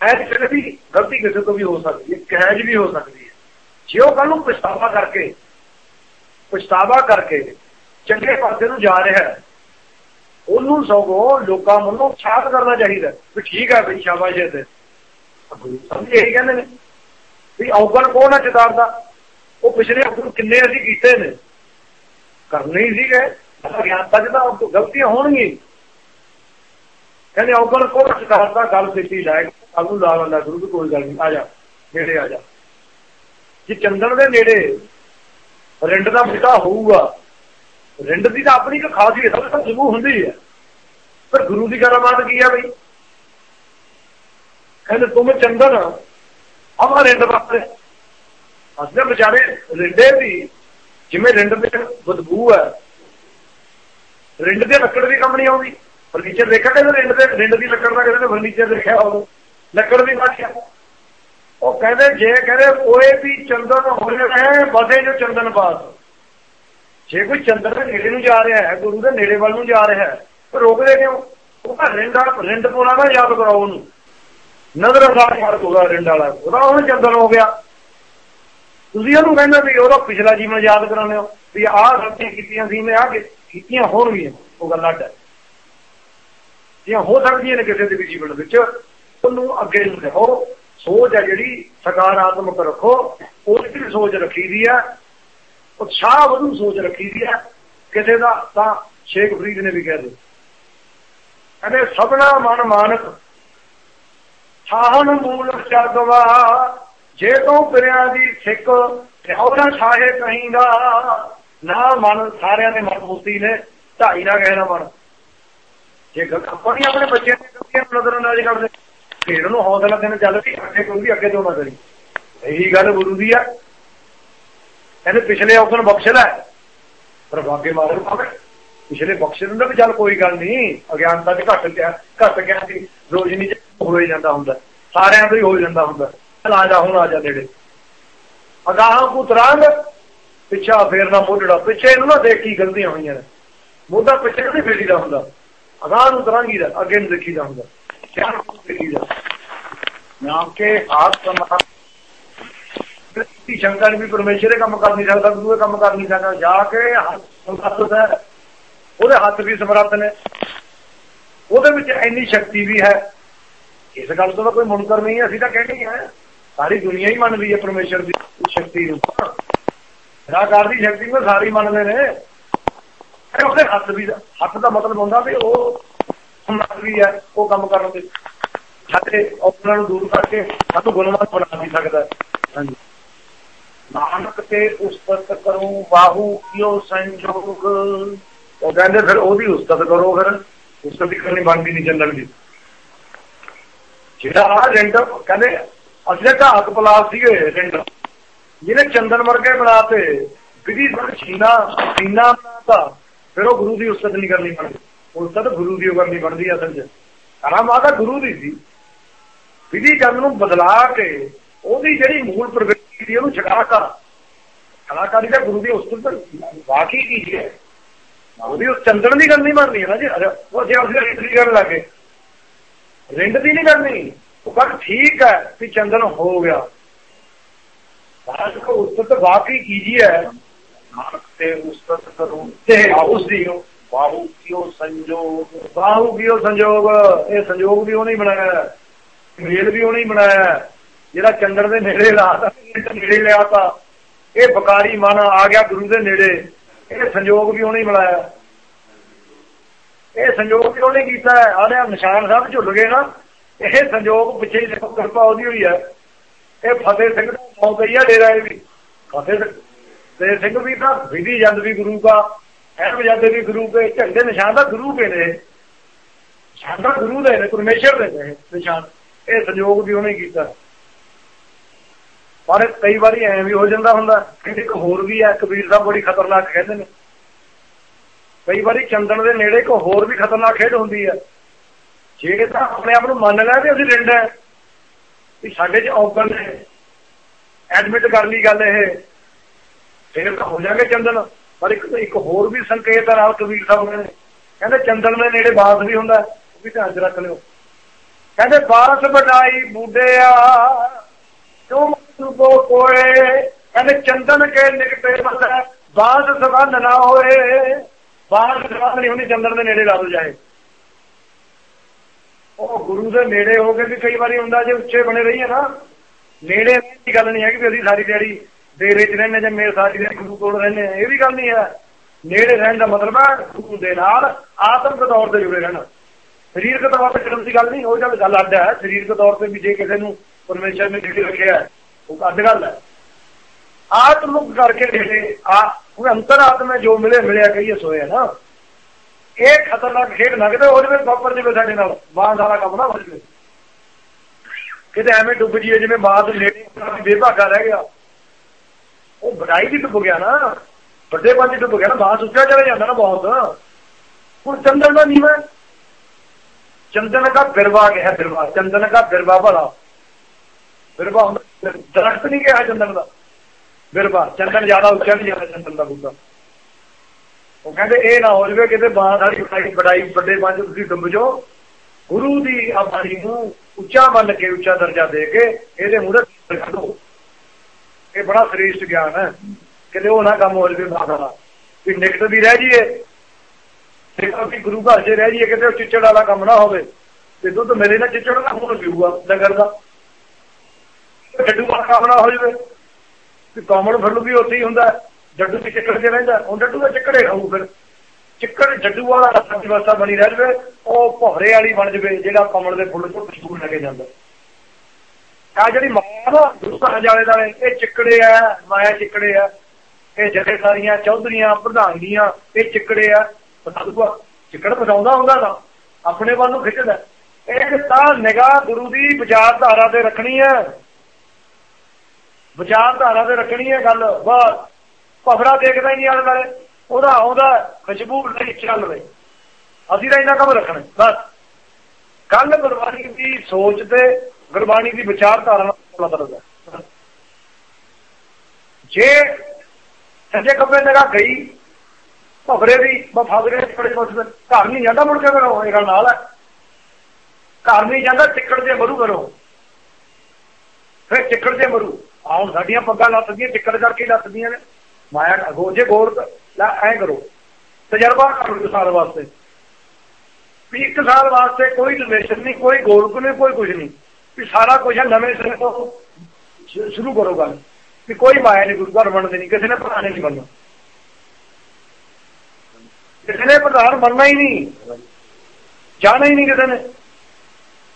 ਐ ਕਿਸੇ ਵੀ ਗਲਤੀ ਕਿਸੇ ਤੋਂ ਵੀ ਹੋ ਸਕਦੀ ਹੈ ਕਹਿਜ ਵੀ ਹੋ ਸਕਦੀ ਹੈ। ਜੇ ਉਹ ਕੱਲ ਨੂੰ ਪਛਤਾਵਾ ਕਰਕੇ ਪਛਤਾਵਾ ਕਰਕੇ ਚੰਗੇ ਪਾਸੇ ਨੂੰ ਜਾ ਰਿਹਾ ਹੈ, ਉਹਨੂੰ ਸਗੋਂ ਲੋਕਾਂ ਵੱਲੋਂ ਉਤਸ਼ਾਹਤ ਕਰਨਾ ਚਾਹੀਦਾ ਵੀ ਠੀਕ ਹੈ ਬਈ ਸ਼ਾਬਾਸ਼ ਇਹ ਤੇ। ਸਮਝੇ ਇਹੀ ਕਹਿੰਦੇ ਨੇ ਵੀ ਔਗਣ ਕੋਣ ਹੈ ਚਦਾਰ ਦਾ? ਉਹ ਪਿਛਲੇ ਔਗਣ ਕਿੰਨੇ ਅਸੀਂ ਕੀਤੇ ਨੇ? ਕਰਨੇ ਹੀ ਸੀਗੇ। ਗਿਆਨਤਾ ਜਿਹਦਾ ਗਲਤੀਆਂ ਹੋਣਗੀਆਂ ਕਹਿੰਦੇ ਔਗਣ ਕੋਣ ਚਦਾਰ ਗੱਲ ਸਿੱਧੀ ਲਾਇਕ ਅਗੂ ਲਾ ਲੈਂਦਾ ਗੁਰੂ, ਕੋਈ ਗੱਲ ਨਹੀਂ। ਆ ਜਾ, ਨੇੜੇ ਆ ਜਾ। ਜੇ ਚੰਦਨ ਦੇ ਨੇੜੇ ਰਿੰਡ ਦਾ ਬੂਟਾ ਹੋਊਗਾ, ਰਿੰਡ ਦੀ ਤਾਂ ਆਪਣੀ ਇੱਕ ਖਾਸੀਅਤ ਹੈ ਸਭ ਸਮੂਹ ਹੁੰਦੀ ਹੈ। ਪਰ ਗੁਰੂ ਦੀ ਕਰਾਮਾਤ ਕੀ ਹੈ ਬਈ? ਕਹਿੰਦੇ ਤੁਮ ਚੰਦਨ ਅਮਾ ਰਿੰਡ ਵਾਸਤੇ। ਅਸਲੇ ਵਿਚਾਰੇ ਰਿੰਡੇ ਦੀ ਜਿਵੇਂ ਰਿੰਡ ਦੇ ਬਦਬੂ ਹੈ ਰਿੰਡ ਦੇ ਲੱਕੜ ਦੀ ਕੰਮ ਨਹੀਂ ਆਉਂਦੀ। ਫਰਨੀਚਰ ਦੇਖਿਆ ਕਹਿੰਦੇ ਰਿੰਡ ਦੇ ਰਿੰਡ ਦੀ ਲੱਕੜ ਦਾ ਕਹਿੰਦੇ ਫਰਨੀਚਰ ਦੇਖਿਆ ਉਹ ਲੱਕੜ ਦੀ ਮਾਠਿਆ ਉਹ ਕਹਿੰਦੇ, ਜੇ ਕਹਿੰਦੇ ਕੋਈ ਵੀ ਚੰਦਨ ਹੋ ਰਿਹਾ ਬਸੇ ਜੋ ਚੰਦਨ ਪਾਸ ਜੇ ਕੋਈ ਚੰਦਨ ਦੇ ਨੇੜੇ ਨੂੰ ਜਾ ਰਿਹਾ ਹੈ, ਗੁਰੂ ਦੇ ਨੇੜੇ ਵੱਲ ਨੂੰ ਜਾ ਰਿਹਾ ਹੈ ਤਾਂ ਰੋਕਦੇ ਕਿਉਂ? ਉਹ ਤਾਂ ਵਾਲਾ, ਰਿੰਡ ਪੋਣਾ ਨਾ ਯਾਦ ਕਰਾਓ ਉਹਨੂੰ। ਨਜ਼ਰ ਅੰਦਾਜ਼ ਕਰ ਦੋਗਾ ਰਿੰਡ ਵਾਲਾ। ਉਹਦਾ ਹੁਣ ਚੰਦਨ ਹੋ ਗਿਆ। ਤੁਸੀਂ ਉਹਨੂੰ ਕਹਿੰਦੇ ਵੀ ਉਹਦਾ ਪਿਛਲਾ ਜੀਵਨ ਯਾਦ ਕਰਾਉਂਦੇ ਹੋ, ਵੀ ਆਹ ਗਲਤੀਆਂ ਕੀਤੀਆਂ ਸੀ, ਮੈਂ ਆਹ ਕੀਤੀਆਂ ਹੋਣਗੀਆਂ ਉਹ ਗੱਲ ਅੱਡ ਹੈ। ਜੇ ਹੋ ਸਕਦੀਆਂ ਨੇ ਕਿਸੇ ਦੇ ਵੀ ਜੀਵਨ ਵਿੱਚ, ਉਹਨੂੰ ਅੱਗੇ ਨੂੰ ਸੋਚ ਹੈ ਜਿਹੜੀ, ਸਕਾਰਾਤਮਕ ਰੱਖੋ, ਉਹਦੀ ਸੋਚ ਰੱਖੀ ਦੀ ਹੈ, ਉਤਸ਼ਾਹ ਵਧੂ ਸੋਚ ਰੱਖੀ ਦੀ ਹੈ। ਕਿਸੇ ਦਾ ਤਾਂ ਸ਼ੇਖ ਫਰੀਦ ਨੇ ਵੀ ਕਹਿ ਦੇ ਕਹਿੰਦੇ, ਸਭਨਾ ਮਨ ਮਾਨਕ, ਸਾਹਨ ਮੂਲ ਚਾਦਵਾ ਜੇ ਤੂੰ ਪਿਰਿਆ ਦੀ ਸਿੱਖ ਉਹਦਾ ਛਾਹੇ ਕਹੀਂਦਾ, ਨਾ ਮਨ ਸਾਰਿਆਂ ਦੇ ਮਨ ਮਨਮੂਤੀ ਨੇ, ਢਾਈ ਨਾ ਕਹਿਣਾ ਮਨ। ਜੇ ਆਪਾਂ ਨਹੀਂ ਆਪਣੇ ਬੱਚਿਆਂ ਦੀ ਗਲਤੀਆਂ ਨਜ਼ਰ ਅੰਦਾਜ਼ ਕਰਦੇ, ਫਿਰ ਉਹਨੂੰ ਹੌਸਲਾ ਦੇਣ ਚੱਲ ਵੀ ਅੱਗੇ ਕੋਈ ਵੀ ਅੱਗੇ ਤੋਂ ਨਾ ਕਰੀ। ਇਹੀ ਗੱਲ ਗੁਰੂ ਦੀ ਆ। ਕਹਿੰਦੇ ਪਿਛਲੇ ਔਗਣ ਬਖਸ਼ ਲੈ। ਪਰ ਬਾਗੇ ਮਾਰੇ ਪਾਵੇ ਪਿਛਲੇ ਬਖਸ਼ ਦਿੰਦਾ ਵੀ ਚੱਲ ਕੋਈ ਗੱਲ ਨਹੀਂ। ਅਗਿਆਨਤਾ ਦੇ ਘੱਟ ਗਿਆ ਘੱਟ ਗਿਆ ਸੀ। ਰੋਸ਼ਨੀ ਚ ਹੋ ਜਾਂਦਾ ਹੁੰਦਾ। ਸਾਰਿਆਂ ਤੋਂ ਹੀ ਹੋ ਜਾਂਦਾ ਹੁੰਦਾ। ਆ ਜਾ, ਹੁਣ ਆ ਜਾ ਨੇੜੇ। ਅਗਾਹਾਂ ਪੁੱਤਰਾਂਗ ਪਿੱਛਾ ਫੇਰਨਾ ਮੋਢੜਾ, ਪਿੱਛੇ ਇਹਨੂੰ ਨਾ ਦੇਖ ਕੀ ਗਲਤੀਆਂ ਹੋਈਆਂ ਨੇ। ਮੋਢਾ ਪਿੱਛੇ ਨਹੀਂ ਫੇਰੀਦਾ ਹੁੰਦਾ। ਅਗਾਹ ਨੂੰ ਤਰਾਂਗੀ ਦਾ ਅੱਗੇ ਨੂੰ ਦੇਖੀਦਾ ਹੁੰਦਾ। ਚਾਰ ਦੇਖੀਦਾ। ਨਾਮ ਕੇ ਆਪ ਸਮਾ ਸ਼ੰਕਰ ਵੀ ਪਰਮੇਸ਼ਰ ਕੰਮ ਕਰ ਨਹੀਂ ਸਕਦਾ ਦੂਏ ਕੰਮ ਕਰ ਨਹੀਂ ਸਕਦਾ। ਜਾ ਕੇ ਹੱਥ ਹੈ। ਉਹਦੇ ਹੱਥ ਵੀ ਸਮਰੱਥ ਨੇ। ਉਹਦੇ ਵਿੱਚ ਇੰਨੀ ਸ਼ਕਤੀ ਵੀ ਹੈ। ਇਸ ਗੱਲ ਤੋਂ ਕੋਈ ਮੁਨਕਰ ਨਹੀਂ ਅਸੀਂ ਤਾਂ ਕਹਿੰਦੇ ਹਾਂ। ਸਾਰੀ ਦੁਨੀਆ ਹੀ ਮੰਨਦੀ ਹੈ ਪਰਮੇਸ਼ਰ ਦੀ ਸ਼ਕਤੀ ਨੂੰ। ਨਿਰਾਕਾਰ ਦੀ ਸ਼ਕਤੀ ਨੂੰ ਸਾਰੀ ਮੰਨਦੇ ਨੇ। ਉਹਦੇ ਹੱਥ ਵੀ ਹੱਥ ਦਾ ਮਤਲਬ ਹੁੰਦਾ ਵੀ ਉਹ ਵੀ ਹੈ ਉਹ ਕੰਮ ਕਰਨ ਦੇ ਛੱਤੇ ਉਹਨਾਂ ਨੂੰ ਦੂਰ ਕਰਕੇ ਸਾਨੂੰ ਗੁਣਵਾਨ ਬਣਾ ਨਹੀਂ ਸਕਦਾ ਹਾਂਜੀ। ਨਾਨਕ ਤੇ ਉਸਤਤ ਕਰੂੰ ਬਾਹੂ ਕਿਉ ਸੰਜੋਗ? ਉਹ ਕਹਿੰਦੇ ਫਿਰ ਉਹਦੀ ਉਸਤਤ ਕਰੋ ਫਿਰ। ਉਸਤਤ ਕਰਨੀ ਬਣਦੀ ਨਹੀਂ ਚੱਲਣ ਦੀ। ਜਿਹੜਾ ਆ ਰਿੰਡ ਕਹਿੰਦੇ ਅਸਲੇ ਤਾਂ ਹੱਕ ਪਲਾਸ ਸੀਗੇ ਰਿੰਡ ਜਿਹਨੇ ਚੰਦਨ ਵਰਗੇ ਬਣਾਤੇ ਵਿਧੀ ਸਰ ਛੀਨਾ ਸੀਨਾ ਬਣਾਤਾ, ਫਿਰ ਉਹ ਗੁਰੂ ਦੀ ਉਸਤਤ ਨਹੀਂ ਕਰਨੀ ਬਣਦੀ। ਉਸਤਤ ਗੁਰੂ ਦੀ ਕਰਨੀ ਬਣਦੀ ਅਸਲ 'ਚ। ਕਰਾਮ ਆਦਾ ਗੁਰੂ ਦੀ ਸੀ। ਵਿਧੀ ਚੰਦ ਨੂੰ ਬਦਲਾ ਕੇ ਉਹਦੀ ਜਿਹੜੀ ਮੂਲ ਪ੍ਰਵਿਰਤੀ ਸੀ, ਉਹਨੂੰ ਛਡਾ ਕਰ ਕਲਾਕਾਰੀ ਦਾ ਗੁਰੂ ਦੀ ਉਸਤਤ ਵਾਕੀ ਕੀ ਹੈ ਉਹਦੀ ਉਸ ਚੰਦਨ ਦੀ ਗੱਲ ਨਹੀਂ ਬਣਨੀ ਹੈ ਨਾ ਜੀ। ਉਹ ਜੇ ਅਸੀਂ ਰਿੰਡ ਦੀ ਕਰਨ ਲੱਗੇ ਰਿੰਡ ਦੀ ਨਹੀਂ ਕਰਨੀ। ਉਹ ਕਹਿੰਦਾ ਠੀਕ ਹੈ ਵੀ ਚੰਦਨ ਹੋ ਗਿਆ। ਬਾਅਦ ਉਸਤਤ ਵਾਕੀ ਕੀਜੀਏ ਨਾਨਕ ਤੇ ਉਸਤਤ ਕਰੂੰ ਤੇ ਉਸ ਦੀ ਬਾਹੂ ਕਿਉ ਸੰਜੋਗ? ਬਾਹੂ ਕਿਉ ਸੰਜੋਗ? ਇਹ ਸੰਜੋਗ ਵੀ ਉਹਨੇ ਬਣਾਇਆ ਮੇਲ ਵੀ ਉਹਨੇ ਬਣਾਇਆ ਜਿਹੜਾ ਚੰਦਰ ਦੇ ਨੇੜੇ ਲਾਤਾ ਨੇੜੇ ਲਿਆਤਾ ਇਹ ਬਕਾਰੀ ਮਨ ਆ ਗਿਆ ਗੁਰੂ ਦੇ ਨੇੜੇ। ਇਹ ਸੰਜੋਗ ਵੀ ਉਹਨੇ ਬਣਾਇਆ। ਇਹ ਸੰਜੋਗ ਵੀ ਉਹਨੇ ਕੀਤਾ ਆਲੇ ਨਿਸ਼ਾਨ ਸਾਹਿਬ ਝੁੱਲ ਗਏ ਨਾ ਇਹ ਸੰਯੋਗ ਪਿੱਛੇ ਹੀ ਦੇਖੋ ਕਿਰਪਾ ਉਹਦੀ ਹੋਈ ਹੈ। ਇਹ ਫਤਿਹ ਸਿੰਘ ਦਾ ਮੌਤ ਹੀ ਆ ਡੇਰਾ ਇਹ ਵੀ। ਫਤਿਹ ਤੇ ਸਿੰਘ ਵੀ ਤਾਂ ਵਿਧੀ ਜੰਦ ਵੀ ਗੁਰੂ ਦਾ ਐਨ ਜਾਂਦੇ ਵੀ ਗੁਰੂ ਦੇ, ਝੰਡੇ ਨਿਸ਼ਾਨ ਦਾ ਗੁਰੂ ਕੇ ਨੇ। ਨਿਸ਼ਾਨ ਗੁਰੂ ਦੇ ਨੇ ਪਰਮੇਸ਼ਰ ਦੇ ਨੇ ਨਿਸ਼ਾਨ। ਇਹ ਸੰਯੋਗ ਵੀ ਉਹਨੇ ਕੀਤਾ। ਪਰ ਕਈ ਵਾਰੀ ਐਂ ਵੀ ਹੋ ਜਾਂਦਾ ਹੁੰਦਾ ਕਿ ਇੱਕ ਹੋਰ ਵੀ ਹੈ ਕਬੀਰ ਸਾਹਿਬ ਬੜੀ ਖਤਰਨਾਕ ਕਹਿੰਦੇ ਨੇ। ਕਈ ਵਾਰੀ ਚੰਦਨ ਦੇ ਨੇੜੇ ਕੋ ਹੋਰ ਵੀ ਖਤਰਨਾਕ ਖੇਡ ਹੁੰਦੀ ਹੈ ਜੇ ਤਾਂ ਆਪਣੇ ਆਪ ਨੂੰ ਮੰਨ ਲੈ ਵੀ ਅਸੀਂ ਰਿੰਡ ਹੈ, ਵੀ ਸਾਡੇ 'ਚ ਔਕਲ ਨੇ ਐਡਮਿਟ ਕਰ ਲਈ ਗੱਲ ਇਹ, ਫਿਰ ਤਾਂ ਹੋ ਜਾਗੇ ਚੰਦਨ। ਪਰ ਇੱਕ ਇੱਕ ਹੋਰ ਵੀ ਸੰਕੇਤ ਹੈ ਨਾਲ ਕਬੀਰ ਸਾਹਿਬ ਨੇ। ਕਹਿੰਦੇ ਚੰਦਨ ਦੇ ਨੇੜੇ ਬਾਸ ਵੀ ਹੁੰਦਾ ਉਹ ਵੀ ਧਿਆਨ 'ਚ ਰੱਖ ਲਿਓ। ਕਹਿੰਦੇ ਬਾਸ ਬਣਾਈ ਬੂਡਿਆ ਤੁਮ ਸੁਬੋ ਕੋਏ? ਕਹਿੰਦੇ ਚੰਦਨ ਕੇ ਨਿਕਟੇ ਬੰਦਾ ਬਾਸ ਸਬੰਧ ਨਾ ਹੋਏ। ਬਾਸ ਸਬੰਧ ਨਹੀਂ ਹੁੰਦੀ ਚੰਦਨ ਦੇ ਨੇੜੇ ਲਾ ਦੋ ਜਾਏ। ਉਹ ਗੁਰੂ ਦੇ ਨੇੜੇ ਹੋ ਕੇ ਵੀ ਕਈ ਵਾਰੀ ਹੁੰਦਾ ਜੇ ਉੱਚੇ ਬਣੇ ਰਹੀਏ ਨਾ, ਨੇੜੇ ਦੀ ਗੱਲ ਨਹੀਂ ਹੈ ਕਿ ਅਸੀਂ ਸਾਰੀ ਦਿਹਾੜੀ ਡੇਰੇ 'ਚ ਰਹਿੰਦੇ ਜਾਂ ਮੇਰੇ ਸਾਰੀ ਦਿਹਾੜੀ ਗੁਰੂ ਕੋਲ ਰਹਿੰਦੇ ਇਹ ਵੀ ਗੱਲ ਨਹੀਂ ਹੈ। ਨੇੜੇ ਰਹਿਣ ਦਾ ਮਤਲਬ ਹੈ ਗੁਰੂ ਦੇ ਨਾਲ ਆਤਮਿਕ ਤੌਰ ਤੇ ਜੁੜੇ ਰਹਿਣਾ। ਸਰੀਰਕ ਤੌਰ ਤੇ ਜੁੜਨ ਦੀ ਗੱਲ ਨਹੀਂ, ਉਹ ਜਦ ਗੱਲ ਅੱਡ ਹੈ। ਸਰੀਰਕ ਤੌਰ ਤੇ ਵੀ ਜੇ ਕਿਸੇ ਨੂੰ ਪਰਮੇਸ਼ਰ ਨੇ ਜਿਹੜੀ ਰੱਖਿਆ ਉਹ ਅੱਡ ਗੱਲ ਹੈ। ਆਤਮਿਕ ਕਰਕੇ ਜਿਹੜੇ ਆ ਉਹ ਅੰਤਰ ਆਤਮੇ ਜੋ ਮਿਲੇ, ਮਿਲਿਆ ਕਹੀਏ ਸੋਇਆ ਨਾ। ਇਹ ਖਤਰਨਾਕ ਖੇਡ ਲੱਗਦਾ ਉਹਦੇ ਵਿੱਚ ਵਾਪਰ ਜਿਵੇਂ ਸਾਡੇ ਨਾਲ ਬਾਂਸ ਵਾਲਾ ਕੰਮ ਨਾ ਹੋ ਜਵੇ। ਕਿਤੇ ਐਵੇਂ ਡੁੱਬ ਜੀਏ ਜਿਵੇਂ ਬਾਤ ਨੇੜੇ ਬੇਭਾਗਾ ਰਹਿ ਗਿਆ। ਉਹ ਬੜਾਈ ਦੀ ਡੁੱਬ ਗਿਆ ਨਾ। ਵੱਡੇ ਪੰਜ ਡੁੱਬ ਗਿਆ ਨਾ ਬਾਂਸ ਉੱਚਾ ਚਲਾ ਜਾਂਦਾ ਨਾ ਬਹੁਤ। ਹੁਣ ਚੰਦਨ ਦਾ ਨੀਵਾ ਚੰਦਨ ਦਾ ਬਿਰਵਾ ਗਿਆ ਬਿਰਵਾ? ਚੰਦਨ ਦਾ ਬਿਰਵਾ ਭਲਾ। ਬਿਰਵਾ ਦਰਖਤ ਨਹੀਂ ਕਿਹਾ ਚੰਦਨ ਦਾ। ਬਿਰਵਾ, ਚੰਦਨ ਜ਼ਿਆਦਾ ਉੱਚਾ ਨਹੀਂ ਜਾਂਦਾ ਚੰਦਨ ਦਾ ਬੂਟਾ। ਉਹ ਕਹਿੰਦੇ ਇਹ ਨਾ ਹੋ ਜਵੇ ਕਿਤੇ ਬਾਂਸ ਵਾਲੀ ਬੜਾਈ ਵੱਡੇ ਪੰਜ ਤੁਸੀਂ ਡੁੱਬ ਜਾਓ। ਗੁਰੂ ਦੀ ਆਬਾਦੀ ਨੂੰ ਉੱਚਾ ਮੰਨ ਕੇ, ਉੱਚਾ ਦਰਜਾ ਦੇ ਕੇ ਇਹਦੇ ਮੂਹਰੇ ਕੱਢੋ। ਇਹ ਬੜਾ ਸ੍ਰੇਸ਼ਟ ਗਿਆਨ ਹੈ। ਕਿਤੇ ਉਹ ਨਾ ਕੰਮ ਹੋ ਜਵੇ ਦਾ। ਵੀ ਨਿਕਟ ਵੀ ਰਹਿ ਜੀਏ ਤੇ ਵੀ ਗੁਰੂ ਘਰ 'ਚ ਰਹਿ ਜੀਏ ਕਿਤੇ ਚਿੱਚੜ ਵਾਲਾ ਕੰਮ ਨਾ ਹੋਵੇ। ਤੇ ਦੁੱਧ ਮੇਰੇ ਨਾਲ ਚਿੱਚੜ ਨਾ ਹੁਣ ਪੀਊਗਾ ਲੰਗਰ ਦਾ। ਡੱਡੂ ਵਾਲਾ ਕੰਮ ਨਾ ਹੋ ਜਵੇ। ਵੀ ਕਾਮਣ ਫਿਰ ਵੀ ਉੱਥੇ ਹੀ ਹੁੰਦਾ। ਜੱਡੂ ਤੇ ਚੱਕਰ ਤੇ ਰਹਿੰਦਾ, ਉਹ ਡੱਡੂ ਦਾ ਚੱਕੜੇ ਖਾਊ ਫਿਰ। ਚਿੱਕੜ ਡੱਡੂ ਵਾਲਾ ਰਸਤਾ ਵਿਵਸਥਾ ਬਣੀ ਰਹਿ ਜਵੇ, ਉਹ ਭੌਰੇ ਵਾਲੀ ਬਣ ਜਵੇ, ਜਿਹੜਾ ਕਮਲ ਦੇ ਫੁੱਲ ਤੋਂ ਖੁਸ਼ਬੂ ਲੈ ਕੇ ਜਾਂਦਾ। ਆ ਜਿਹੜੀ ਮਾਂ ਨਾ ਗੁਰੂ ਜਾਲੇ ਦਾਲੇ ਇਹ ਚਿੱਕੜੇ ਆ, ਮਾਇਆ ਚਿੱਕੜੇ ਆ। ਇਹ ਜਥੇ ਸਾਰੀਆਂ, ਚੌਧਰੀਆਂ ਪ੍ਰਧਾਨੀਆਂ ਇਹ ਚਿੱਕੜੇ ਆ। ਪਤਾ ਚਿੱਕੜ ਫਸਾਉਂਦਾ ਹੁੰਦਾ ਨਾ ਆਪਣੇ ਵੱਲ ਨੂੰ ਖਿੱਚਦਾ। ਇਹ ਤਾਂ ਨਿਗਾਹ ਗੁਰੂ ਦੀ ਵਿਚਾਰਧਾਰਾ ਤੇ ਰੱਖਣੀ ਹੈ। ਵਿਚਾਰਧਾਰਾ ਤੇ ਰੱਖਣੀ ਹੈ ਗੱਲ, ਬਸ। ਭਫੜਾ ਦੇਖਦਾ ਹੀ ਨਹੀਂ ਆਲੇ ਵਾਲੇ। ਉਹਦਾ ਆਉਂਦਾ, ਖੁਸ਼ਬੂ ਨਹੀਂ ਚੱਲ ਰਹੀ। ਅਸੀਂ ਤਾਂ ਇਹਨਾਂ ਕੰਮ ਰੱਖਣਾ ਬਸ। ਕੱਲ ਗੁਰਬਾਣੀ ਦੀ ਸੋਚ ਤੇ ਗੁਰਬਾਣੀ ਦੀ ਵਿਚਾਰਧਾਰਾ ਨਾਲ ਮਤਲਬ ਜੇ ਸੱਜੇ ਖੱਬੇ ਨਿਗਾਹ ਗਈ, ਭਵਰੇ ਦੀ ਬਫਾਦਰੇ ਦੇ ਖੜੇ ਬਸ ਘਰ ਨਹੀਂ ਜਾਂਦਾ ਮੁੜ ਕੇ ਕਰੋ ਇਹ ਨਾਲ ਹੈ। ਘਰ ਨਹੀਂ ਜਾਂਦਾ ਟਿੱਕੜ ਦੇ ਮਰੂ ਕਰੋ ਫਿਰ ਟਿੱਕੜ ਦੇ ਮਰੂ। ਆਉਣ ਸਾਡੀਆਂ ਪੱਗਾਂ ਲੱਥਦੀਆਂ ਟਿੱਕੜ ਕਰਕੇ ਲੱਤਦੀਆਂ ਨੇ। ਮਾਇਆ ਅਗੋ ਜੇ ਗੌਰ ਲੈ ਐ ਕਰੋ। ਤਜਰਬਾ ਕਰੋ ਇੱਕ ਸਾਲ ਵਾਸਤੇ। ਵੀ ਇੱਕ ਸਾਲ ਵਾਸਤੇ ਕੋਈ ਰਿਲੇਸ਼ਨ ਨਹੀਂ, ਕੋਈ ਗੋਲਕ ਨਹੀਂ, ਕੋਈ ਕੁਝ ਨਹੀਂ। ਵੀ ਸਾਰਾ ਕੁਝ ਨਵੇਂ ਸਿਰੇ ਤੋਂ ਸ਼ੁਰੂ ਕਰੋ ਗੱਲ। ਵੀ ਕੋਈ ਮਾਇਆ ਨਹੀਂ ਗੁਰੂ ਘਰ ਬਣਦੇ ਨਹੀਂ, ਕਿਸੇ ਨੇ ਪ੍ਰਧਾਨ ਨਹੀਂ ਬਣਨਾ। ਕਿਸੇ ਨੇ ਪ੍ਰਧਾਨ ਬਣਨਾ ਹੀ ਨਹੀਂ। ਜਾਣਾ ਹੀ ਨਹੀਂ ਕਿਸੇ ਨੇ।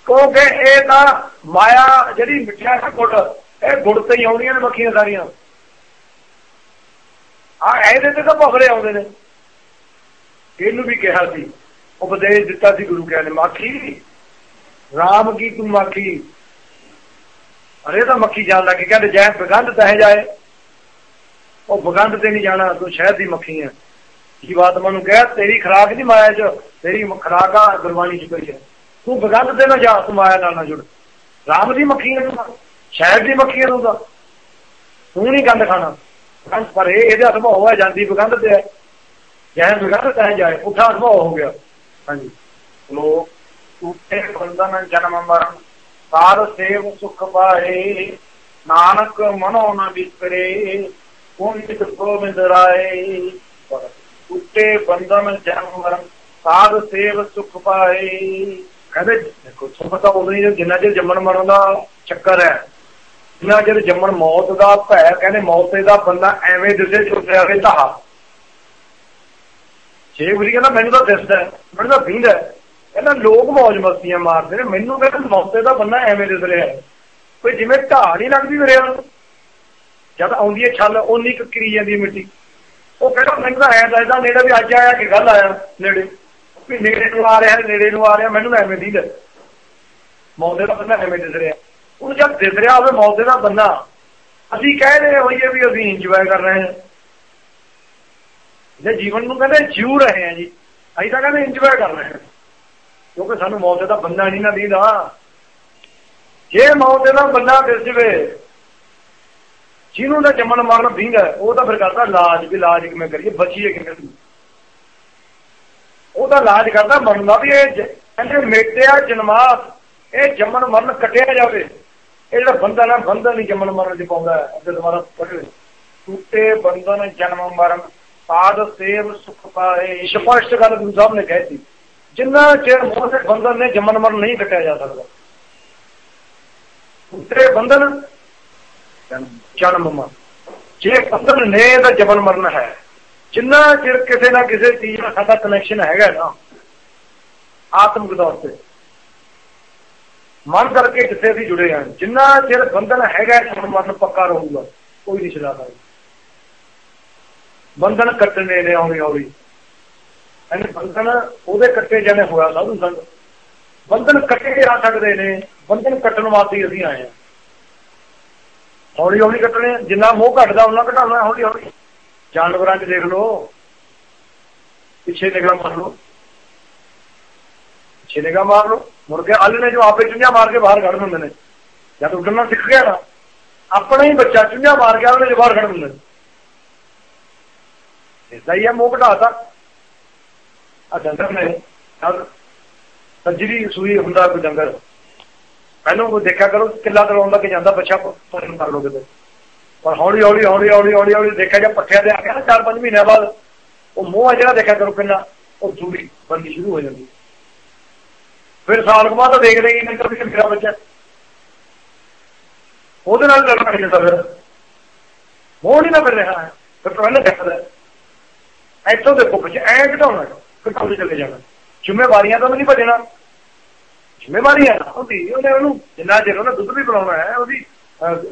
ਕਿਉਂਕਿ ਇਹ ਤਾਂ ਮਾਇਆ ਜਿਹੜੀ ਮਿੱਠਿਆ ਹੈ ਗੁੜ, ਇਹ ਗੁੜ ਤੇ ਹੀ ਆਉਣੀਆਂ ਨੇ ਮੱਖੀਆਂ ਸਾਰੀਆਂ। ਆ ਇਹਦੇ ਤੇ ਤਾਂ ਭਵਰੇ ਆਉਂਦੇ ਨੇ। ਇਹਨੂੰ ਵੀ ਕਿਹਾ ਸੀ, ਉਪਦੇਸ਼ ਦਿੱਤਾ ਸੀ ਗੁਰੂ ਕਹਿੰਦੇ ਮਾਖੀ, ਰਾਮ ਕੀ ਤੂੰ ਮਾਖੀ? ਅਰੇ ਤਾਂ ਮੱਖੀ ਜਾਣ ਲੱਗੇ ਕਹਿੰਦੇ ਜੈ ਬਗੰਧ ਤਹਿ ਜਾਏ। ਉਹ ਬਗੰਧ ਤੇ ਨਹੀਂ ਜਾਣਾ, ਤੂੰ ਸ਼ਹਿਦ ਦੀ ਮੱਖੀ ਹੈ ਜੀਵਾਤਮਾ ਨੂੰ ਕਹਿ, ਤੇਰੀ ਖਰਾਕ ਨਹੀਂ ਮਾਇਆ ਚ, ਤੇਰੀ ਖਰਾਕ ਆ, ਗੁਰਬਾਣੀ ਚ ਪਈ ਹੈ ਤੂੰ ਬਗੰਧ ਤੇ ਨਾ ਜਾ, ਤੂੰ ਮਾਇਆ ਨਾਲ ਨਾ ਜੁੜ। ਰਾਮ ਦੀ ਮੱਖੀ ਹੈ ਤੂੰ ਸ਼ਹਿਦ ਦੀ ਮੱਖੀ ਹੈ ਤੂੰ ਤਾਂ। ਤੂੰ ਨਹੀਂ ਗੰਦ ਖਾਣਾ। ਗੰਦ ਪਰ ਇਹ ਇਹਦਾ ਸੁਭਾਅ ਹੈ ਜਾਂਦੀ ਬਗੰਧ ਤੇ ਹੈ। ਜੈ ਬਗੰਧ ਤਹਿ ਜਾਏ। ਉਠਾ ਸੁਭਾਅ ਹੋ ਗਿਆ। ਹਾਂਜੀ। ਲੋਕ ਟੂਟੇ ਬੰਧਨ ਜਨਮ ਮਰਨ। ਸਾਰ ਸੇਵ ਸੁਖ ਪਾਏ। ਨਾਨਕ ਮਨੋ ਨ ਵਿਸਰੇ। ਪੁੰਨਿਤ ਗੋਬਿੰਦ ਰਾਏ। ਟੂਟੇ ਬੰਧਨ ਜਨਮ ਮਰਨ। ਸਾਰ ਸੇਵ ਸੁਖ ਪਾਏ। ਕਹਿੰਦੇ ਸੁਖ ਤਾਂ ਉਦੋਂ ਹੀ ਜਿੰਨਾ ਚਿਰ ਜੰਮਣ ਮਰਨ ਦਾ ਚੱਕਰ ਹੈ। ਜਿੰਨਾ ਚਿਰ ਜੰਮਣ ਮੌਤ ਦਾ ਭੈ, ਕਹਿੰਦੇ ਮੌਤ ਦਾ ਬੰਦਾ ਐਵੇਂ ਦਿਸੇ ਛੁੱਟਿਆ ਵੇ ਤਾਂ ਛੇ ਵਾਰੀ ਕਹਿੰਦਾ, ਮੈਨੂੰ ਤਾਂ ਦਿਸਦਾ, ਮੈਨੂੰ ਤਾਂ ਭੀਂਦਾ ਕਹਿੰਦਾ, ਲੋਕ ਮੌਜ ਮਸਤੀਆਂ ਮਾਰਦੇ ਨੇ। ਮੈਨੂੰ ਕਹਿੰਦਾ, ਮੌਤੇ ਦਾ ਬੰਦਾ ਐਵੇਂ ਦਿਸ ਰਿਹਾ ਕੋਈ ਜਿਵੇਂ ਢਾਹ ਨਹੀਂ ਲੱਗਦੀ ਮੇਰੇ ਨਾਲ ਜਦ ਆਉਂਦੀ ਹੈ ਛੱਲ ਉਨੀ ਕੁ ਕਰੀ ਜਾਂਦੀ ਹੈ ਮਿੱਟੀ। ਉਹ ਕਹਿੰਦਾ, ਮੈਨੂੰ ਤਾਂ ਐਂ ਦੱਸਦਾ ਨੇੜੇ ਵੀ ਅੱਜ ਆਇਆ ਕਿ ਗੱਲ ਆਇਆ, ਨੇੜੇ। ਵੀ ਨੇੜੇ ਨੂੰ ਆ ਰਿਹਾ, ਨੇੜੇ ਨੂੰ ਆ ਰਿਹਾ, ਮੈਨੂੰ ਤਾਂ ਐਵੇਂ ਦੀਦਾ ਮੌਤੇ ਦਾ ਬੰਦਾ ਐਵੇਂ ਦਿਸ ਰਿਹਾ। ਉਹ ਜਦ ਦਿਸ ਰਿਹਾ ਹੋਵੇ ਮੌਤੇ ਦਾ ਬੰਨਾ ਅਸੀਂ ਕਹਿ ਰਹੇ ਹੋਈਏ ਵੀ ਅਸੀਂ ਇੰਜੋਏ ਕਰ ਰਹੇ ਹਾਂ। ਜੇ ਜੀਵਨ ਨੂੰ ਕਹਿੰਦੇ ਜਿਉ ਰਹੇ ਹਾਂ ਜੀ, ਅਸੀਂ ਤਾਂ ਕਹਿੰਦੇ ਇੰਜੋਏ ਕਰ ਰਹੇ ਹਾਂ। ਕਿਉਂਕਿ ਸਾਨੂੰ ਮੌਤ ਦਾ ਬੰਨਾ ਨਹੀਂ ਨਾ ਦੀਦਾ। ਜੇ ਮੌਤ ਦਾ ਬੰਨਾ ਦਿਸ ਜਵੇ, ਜਿਹਨੂੰ ਦਾ ਜੰਮਣ ਮਰਨ ਦੀਂਦਾ ਉਹ ਤਾਂ ਫਿਰ ਕਰਦਾ ਇਲਾਜ ਵੀ ਇਲਾਜ ਕਿਵੇਂ ਕਰੀਏ, ਬਚੀਏ ਕਿਵੇਂ ਉਹ ਤਾਂ ਇਲਾਜ ਕਰਦਾ ਮਰਨ ਦਾ ਵੀ ਇਹ ਕਹਿੰਦੇ ਮੇਟਿਆ ਜਨਮਾਤ, ਇਹ ਜੰਮਣ ਮਰਨ ਕੱਟਿਆ ਜਾਵੇ। ਇਹ ਜਿਹੜਾ ਬੰਧਨ ਹੈ ਬੰਧਨ ਨਹੀਂ ਜੰਮਣ ਮਰਨ ਚ ਪਾਉਂਦਾ, ਅੱਗੇ ਦੁਬਾਰਾ ਪੜ੍ਹੋ ਟੁੱਟੇ ਬੰਧਨ ਜਨਮ ਮਰਨ, ਸਾਧ ਸੇਵ ਸੁਖ ਪਾਏ। ਸਪਸ਼ਟ ਗੱਲ ਗੁਰੂ ਸਾਹਿਬ ਨੇ ਕਹਿਤੀ ਜਿੰਨਾ ਚਿਰ ਮੋਹ ਦੇ ਬੰਧਨ ਨੇ ਜੰਮਣ ਮਰਨ ਨਹੀਂ ਕੱਟਿਆ ਜਾ ਸਕਦਾ। ਟੁੱਟੇ ਬੰਧਨ ਜਨਮ ਮਰਨ। ਜੇ ਬੰਧਨ ਨੇ ਤਾਂ ਜੰਮਣ ਮਰਨ ਹੈ। ਜਿੰਨਾ ਚਿਰ ਕਿਸੇ ਨਾ ਕਿਸੇ ਚੀਜ਼ ਨਾਲ ਸਾਡਾ ਕਨੈਕਸ਼ਨ ਹੈਗਾ ਨਾ, ਆਤਮਿਕ ਤੌਰ ਤੇ। ਮਨ ਕਰਕੇ ਜਿੱਥੇ ਅਸੀਂ ਜੁੜੇ ਹਾਂ, ਜਿੰਨਾ ਚਿਰ ਬੰਧਨ ਹੈਗਾ ਜਨਮ ਮਨ ਪੱਕਾ ਰਹੂਗਾ, ਕੋਈ ਨਹੀਂ ਛਡਾ ਬੰਧਨ ਕੱਟਣੇ ਨੇ ਹੌਲੀ ਹੌਲੀ। ਇਹਨੇ ਬੰਧਨ ਉਹਦੇ ਕੱਟੇ ਜਾਣੇ ਹੋਇਆ ਸਾਧੂ ਸੰਗ ਬੰਧਨ ਕੱਟੇ ਆ ਸਕਦੇ ਨੇ, ਬੰਧਨ ਕੱਟਣ ਵਾਸਤੇ ਅਸੀਂ ਆਏ ਹਾਂ। ਹੌਲੀ ਹੌਲੀ ਕੱਟਣੇ, ਜਿੰਨਾ ਮੋਹ ਘਟਦਾ, ਉਹਨਾਂ ਘਟਾਉਣਾ ਹੌਲੀ ਹੌਲੀ। ਜਾਨਵਰਾਂ 'ਚ ਦੇਖ ਲਓ, ਪਿੱਛੇ ਨਿਕਲਣਾ ਮੰਨ ਲਓ। ਪਿੱਛੇ ਨਿਗਾਹ ਮਾਰ ਲਓ। ਮੁਰਗੇ ਅੱਲ ਨੇ ਜੋ ਆਪੇ ਚੁੰਝਾ ਮਾਰ ਕੇ ਬਾਹਰ ਕੱਢ ਦਿੰਦੇ ਨੇ। ਜਦ ਉੱਡਣਾ ਸਿੱਖ ਗਿਆ ਨਾ। ਆਪਣਾ ਹੀ ਬੱਚਾ ਚੁੰਝਾ ਮਾਰ ਕੇ ਆਲੇ ਨੇ ਬਾਹਰ ਕੱਢ ਦਿੰਦੇ ਨੇ। ਇਦਾਂ ਹੀ ਆ, ਮੋਹ ਘਟਾਤਾ ਆ ਡੰਗਰ ਨੇ। ਸੱਜਰੀ ਸੂਈ ਹੁੰਦਾ ਕੋਈ ਡੰਗਰ। ਪਹਿਲਾਂ ਉਹ ਦੇਖਿਆ ਕਰੋ ਕਿੱਲਾ ਦਲਾਉਣ ਲੱਗ ਜਾਂਦਾ ਬੱਚਾ ਪਸੰਦ ਕਰ ਲੋ ਕਿਤੇ। ਪਰ ਹੌਲੀ ਹੌਲੀ ਹੌਲੀ ਹੌਲੀ ਹੌਲੀ ਹੌਲੀ ਦੇਖਿਆ ਜਾਂ ਪੱਠਿਆਂ ਦੇ ਆ ਗਿਆ ਚਾਰ ਪੰਜ ਮਹੀਨਿਆਂ ਬਾਅਦ, ਉਹ ਮੋਹ ਜਿਹੜਾ ਦੇਖਿਆ ਕਰੋ ਕਿੰਨਾ, ਉਹ ਸੂੜੀ ਬੰਦੀ ਸ਼ੁਰੂ ਹੋ ਜਾਂਦੀ। ਫਿਰ ਸਾਲ ਬਾਅਦ ਤਾਂ ਦੇਖਦੇ ਹੀ ਨਹੀਂ ਵਿੱਚ ਮੇਰਾ ਬੱਚਾ ਉਹਦੇ ਨਾਲ ਲੜਨਾ ਕਿੰਨਾ ਫਿਰ। ਮੋਹ ਨਹੀਂ ਨਾ ਫਿਰ ਰਿਹਾ। ਫਿਰ ਪਹਿਲਾਂ ਦੇਖਦਾ। ਇੱਥੋਂ ਦੇਖੋ ਬੱਚੇ ਐਂ ਘਟਾਉਣਾ, ਫਿਰ ਘਟਾਉਂਦੇ ਚਲੇ ਜਾਣਾ। ਜ਼ਿੰਮੇਵਾਰੀਆਂ ਤਾਂ ਨਹੀਂ ਭਜਣਾ। ਜ਼ਿੰਮੇਵਾਰੀ ਹੈ ਉਹਦੀ ਉਹਨੇ ਉਹਨੂੰ ਜਿੰਨਾ ਚਿਰ ਉਹਨੇ ਦੁੱਧ ਵੀ ਪਿਲਾਉਣਾ ਹੈ, ਉਹਦੀ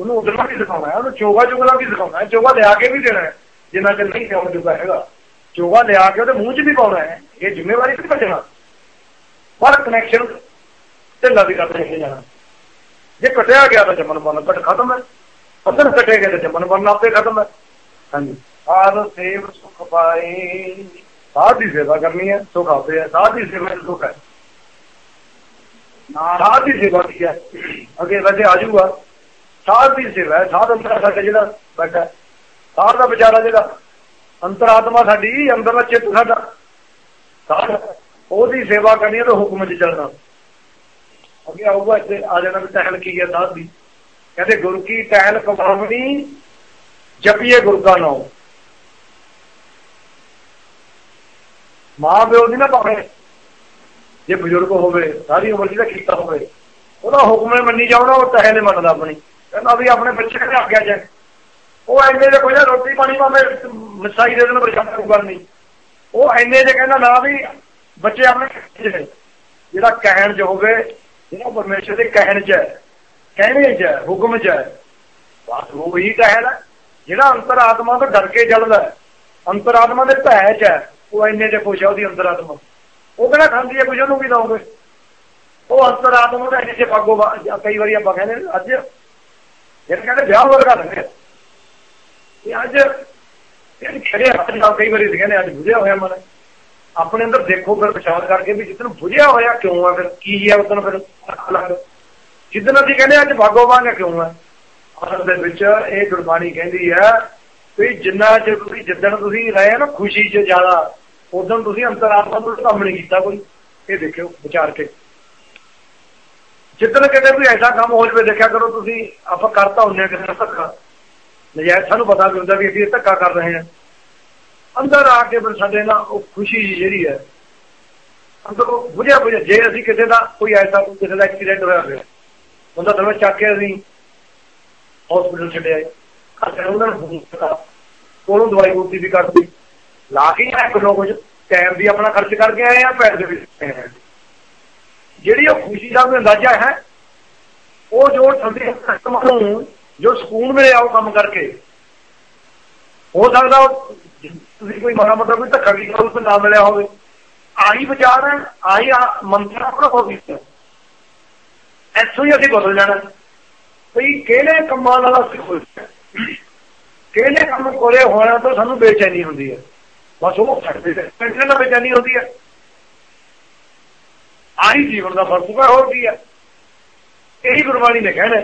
ਉਹਨੂੰ ਉਧਰਨਾ ਵੀ ਸਿਖਾਉਣਾ ਹੈ, ਉਹਨੂੰ ਚੋਗਾ ਚੁਗਲਾ ਵੀ ਸਿਖਾਉਣਾ ਹੈ, ਚੋਗਾ ਲਿਆ ਕੇ ਵੀ ਦੇਣਾ ਹੈ। ਜਿੰਨਾ ਚਿਰ ਨਹੀਂ ਖਾਣ ਜੁਗਾ ਹੈਗਾ। ਚੋਗਾ ਲਿਆ ਕੇ ਉਹਦੇ ਮੂੰਹ 'ਚ ਵੀ ਪਾਉਣਾ ਹੈ। ਇਹ ਜ਼ਿੰਮੇਵਾਰੀ ਨਹੀਂ ਭਜਣਾ। ਪਰ ਕਨੈਕਸ਼ਨ ਢਿੱਲਾ ਵੀ ਕਰਦੇ ਜਾਣਾ। ਜੇ ਕਟਿਆ ਗਿਆ ਤਾਂ ਜਮਨ ਬਨ ਕਟ ਖਤਮ ਹੈ। ਅਸਰ ਕਟੇ ਗਿਆ ਤਾਂ ਜਮਨ ਬਨ ਆਪੇ ਖਤਮ ਹੈ। ਹਾਂਜੀ। ਸਾਧ ਸੇਵ ਸੁਖ ਪਾਏ। ਸਾਧ ਦੀ ਸੇਵਾ ਕਰਨੀ ਹੈ, ਸੁਖ ਆਪੇ ਹੈ। ਸਾਧ ਦੀ ਸੇਵਾ ਸੁਖ ਹੈ। ਸਾਧ ਦੀ ਸੇਵਾ ਕੀ ਹੈ। ਅੱਗੇ ਵੈਸੇ ਆਜੂਗਾ ਜਾਊਗਾ ਸਾਧ ਦੀ ਸੇਵਾ ਹੈ। ਸਾਧ ਅੰਦਰ ਸਾਡਾ ਜਿਹੜਾ ਬੈਠਾ ਸਾਧ ਦਾ ਵਿਚਾਰਾ ਜਿਹੜਾ ਅੰਤਰਾਤਮਾ ਸਾਡੀ ਅੰਦਰਲਾ ਚਿੱਤ ਸਾਡਾ। ਸਾਧ ਉਹਦੀ ਸੇਵਾ ਕਰਨੀ ਹੈ ਤਾਂ ਹੁਕਮ 'ਚ ਚੱਲਣਾ। ਅੱਗੇ ਆਊਗਾ ਇੱਥੇ, ਆ ਜਾਣਾ ਵੀ ਟਹਿਲ ਕੀ ਹੈ ਸਾਧ ਦੀ। ਕਹਿੰਦੇ ਗੁਰੂ ਕੀ ਟਹਿਲ ਕਮਾਵਣੀ, ਜਪੀਏ ਗੁਰੂ ਦਾ ਨਾਮ। ਮਾਂ ਪਿਓ ਦੀ ਨਾ ਭਾਵੇਂ, ਜੇ ਬਜ਼ੁਰਗ ਹੋਵੇ, ਸਾਰੀ ਉਮਰ ਜਿਹਦਾ ਕੀਤਾ ਹੋਵੇ, ਉਹਦਾ ਹੁਕਮ ਮੰਨੀ ਜਾਉਣਾ ਉਹ ਤਹਿ ਨੇ ਮੰਨਦਾ ਆਪਣੀ। ਕਹਿੰਦਾ ਵੀ ਆਪਣੇ ਬੱਚੇ ਨੇ ਆਗਿਆ ਜੇ? ਉਹ ਐਨੇ ਦੇ ਕੋਈ ਰੋਟੀ ਪਾਣੀ ਭਾਵੇਂ ਮਸਾਈ ਦੇ ਦੇਣ ਪਰੇਸ਼ਾਨ ਕੋਈ ਗੱਲ ਨਹੀਂ। ਉਹ ਐਨੇ ਦੇ ਕਹਿੰਦਾ ਨਾ ਵੀ ਬੱਚੇ ਆਪਣੇ ਜਿਹੜਾ ਕਹਿਣ ਚ ਹੋਵੇ, ਜਿਹੜਾ ਪਰਮੇਸ਼ਰ ਦੇ ਕਹਿਣ ਚ ਹੈ, ਕਹਿਣੇ ਚ ਹੈ, ਹੁਕਮ ਚ ਹੈ, ਬਸ ਉਹ ਹੀ ਕਹਿਣ ਜਿਹੜਾ ਅੰਤਰਾਤਮਾ ਤੋਂ ਡਰ ਕੇ ਜਲਦਾ ਅੰਤਰਾਤਮਾ ਦੇ ਭੈ ਚ ਹੈ, ਉਹ ਇੰਨੇ ਤੇ ਖੁਸ਼ ਹੈ ਉਹਦੀ ਅੰਤਰਾਤਮਾ। ਉਹ ਕਿਹੜਾ ਖਾਂਦੀ ਹੈ, ਕੁਝ ਉਹਨੂੰ ਵੀ ਦਓਗੇ ਉਹ ਅੰਤਰਾਤਮਾ ਦਾ ਇੰਨੇ ਪਾਗੋ ਕਈ ਵਾਰੀ ਆਪਾਂ ਕਹਿੰਦੇ ਅੱਜ ਜਿਹੜੇ ਕਹਿੰਦੇ ਵਿਆਹ ਵਰਗਾ ਲੱਗੇ ਇਹ ਅੱਜ ਇਹ ਖੜੇ ਹੱਥ ਨਾਲ ਕਈ ਵਾਰੀ ਕਹਿੰਦੇ ਅੱਜ ਬੁਝਿਆ ਹੋਇਆ ਮਨ। ਆਪਣੇ ਅੰਦਰ ਦੇਖੋ ਫਿਰ, ਵਿਚਾਰ ਕਰਕੇ ਵੀ ਜਿੱਦਨ ਬੁਝਿਆ ਹੋਇਆ ਕਿਉਂ ਆ, ਫਿਰ ਕੀ ਹੈ ਉਦੋਂ ਫਿਰ ਜਿੱਦਨ ਅਸੀਂ ਕਹਿੰਦੇ ਅੱਜ ਭਾਗੋ ਵਾਂਗਾ ਕਿਉਂ ਆ? ਅਸਲ ਦੇ ਵਿੱਚ ਇਹ ਗੁਰਬਾਣੀ ਕਹਿੰਦੀ ਹੈ ਵੀ ਜਿੰਨਾ ਚਿਰ ਤੁਸੀਂ ਜਿੱਦਣ ਤੁਸੀਂ ਰਹੇ ਨਾ ਖੁਸ਼ੀ 'ਚ ਜ਼ਿਆਦਾ ਉਦੋਂ ਤੁਸੀਂ ਅੰਤਰਾਤਮਾ ਨੂੰ ਕੰਮ ਨਹੀਂ ਕੀਤਾ ਕੋਈ। ਇਹ ਦੇਖਿਓ, ਵਿਚਾਰ ਕੇ। ਜਿੱਦਣ ਕਿਤੇ ਕੋਈ ਐਸਾ ਕੰਮ ਹੋ ਜਵੇ, ਦੇਖਿਆ ਕਰੋ ਤੁਸੀਂ, ਆਪਾਂ ਕਰਤਾ ਹੁੰਨੇ ਕਿਸੇ ਨਾਲ ਧੱਕਾ। ਨਜਾਇਜ਼ ਸਾਨੂੰ ਪਤਾ ਵੀ ਹੁੰਦਾ ਵੀ ਅਸੀਂ ਧੱਕਾ ਕਰ ਰਹੇ ਹਾਂ ਅੰਦਰ ਆ ਕੇ ਫਿਰ ਸਾਡੇ ਨਾਲ ਉਹ ਖੁਸ਼ੀ ਜਿਹੜੀ ਹੈ, ਅੰਦਰੋਂ ਬੁਝਿਆ ਬੁਝਿਆ, ਜੇ ਅਸੀਂ ਕਿਸੇ ਦਾ ਕੋਈ ਐਸਾ ਕਿਸੇ ਦਾ ਐਕਸੀਡੈਂਟ ਹੋਇਆ ਹੋਵੇ, ਬੰਦਾ ਦਰਵਾਜ਼ਾ ਚੱਕ ਕੇ ਅਸੀਂ ਹਸਪੀਟਲ ਛੱਡਿਆ ਘਰ ਉਹਨਾਂ ਨੂੰ ਫੋਨ ਕੀਤਾ ਕੋਲੋਂ ਦਵਾਈ ਬੂਟੀ ਵੀ ਕੱਢਦੀ ਲਾ ਕੇ ਆਇਆ ਕੋਈ ਕੁਝ ਟਾਈਮ ਵੀ ਆਪਣਾ ਖਰਚ ਕਰਕੇ ਆਏ ਆ, ਪੈਸੇ ਦੇ ਵੀ ਜਿਹੜੀ ਉਹ ਖੁਸ਼ੀ ਦਾ ਵੀ ਅੰਦਾਜ਼ਾ ਹੈ, ਉਹ ਜੋ ਠੰਡੇ ਕਸਟਮਰ ਨੂੰ, ਜੋ ਸਕੂਨ ਮਿਲਿਆ ਉਹ ਕੰਮ ਕਰਕੇ, ਹੋ ਸਕਦਾ ਤੁਸੀਂ ਕੋਈ ਮਾੜਾ ਮੋਟਾ ਕੋਈ ਧੱਕਾ ਕੀਤਾ ਉਸ ਨਾ ਮਿਲਿਆ ਹੋਵੇ, ਆਹੀ ਵਿਚਾਰ ਹੈ, ਆਹੀ ਮੰਤਰ ਆਪਣਾ ਹੋ ਗਿਆ ਐਸੋ ਹੀ ਅਸੀਂ ਬਦਲ ਜਾਣਾ। ਭਈ ਕਿਹੜੇ ਕੰਮਾਂ ਨਾਲ ਅਸੀਂ ਖੁਸ਼ ਕਿਹਨੇ ਕੰਮ ਕੋਲੇ ਹੋਣਾ ਤਾਂ ਸਾਨੂੰ ਬੇਚੈਨੀ ਹੁੰਦੀ ਹੈ। ਬਸ ਉਹ ਛੱਡਦੇ ਤੇ ਟੈਨਸ਼ਨ ਨਾਲ ਬੇਚੈਨੀ ਹੁੰਦੀ ਹੈ। ਆਹੀ ਜੀਵਨ ਦਾ ਫ਼ਰਕ ਹੈ ਹੋਰ ਕੀ ਹੈ। ਇਹੀ ਗੁਰਬਾਣੀ ਨੇ ਕਹਿਣਾ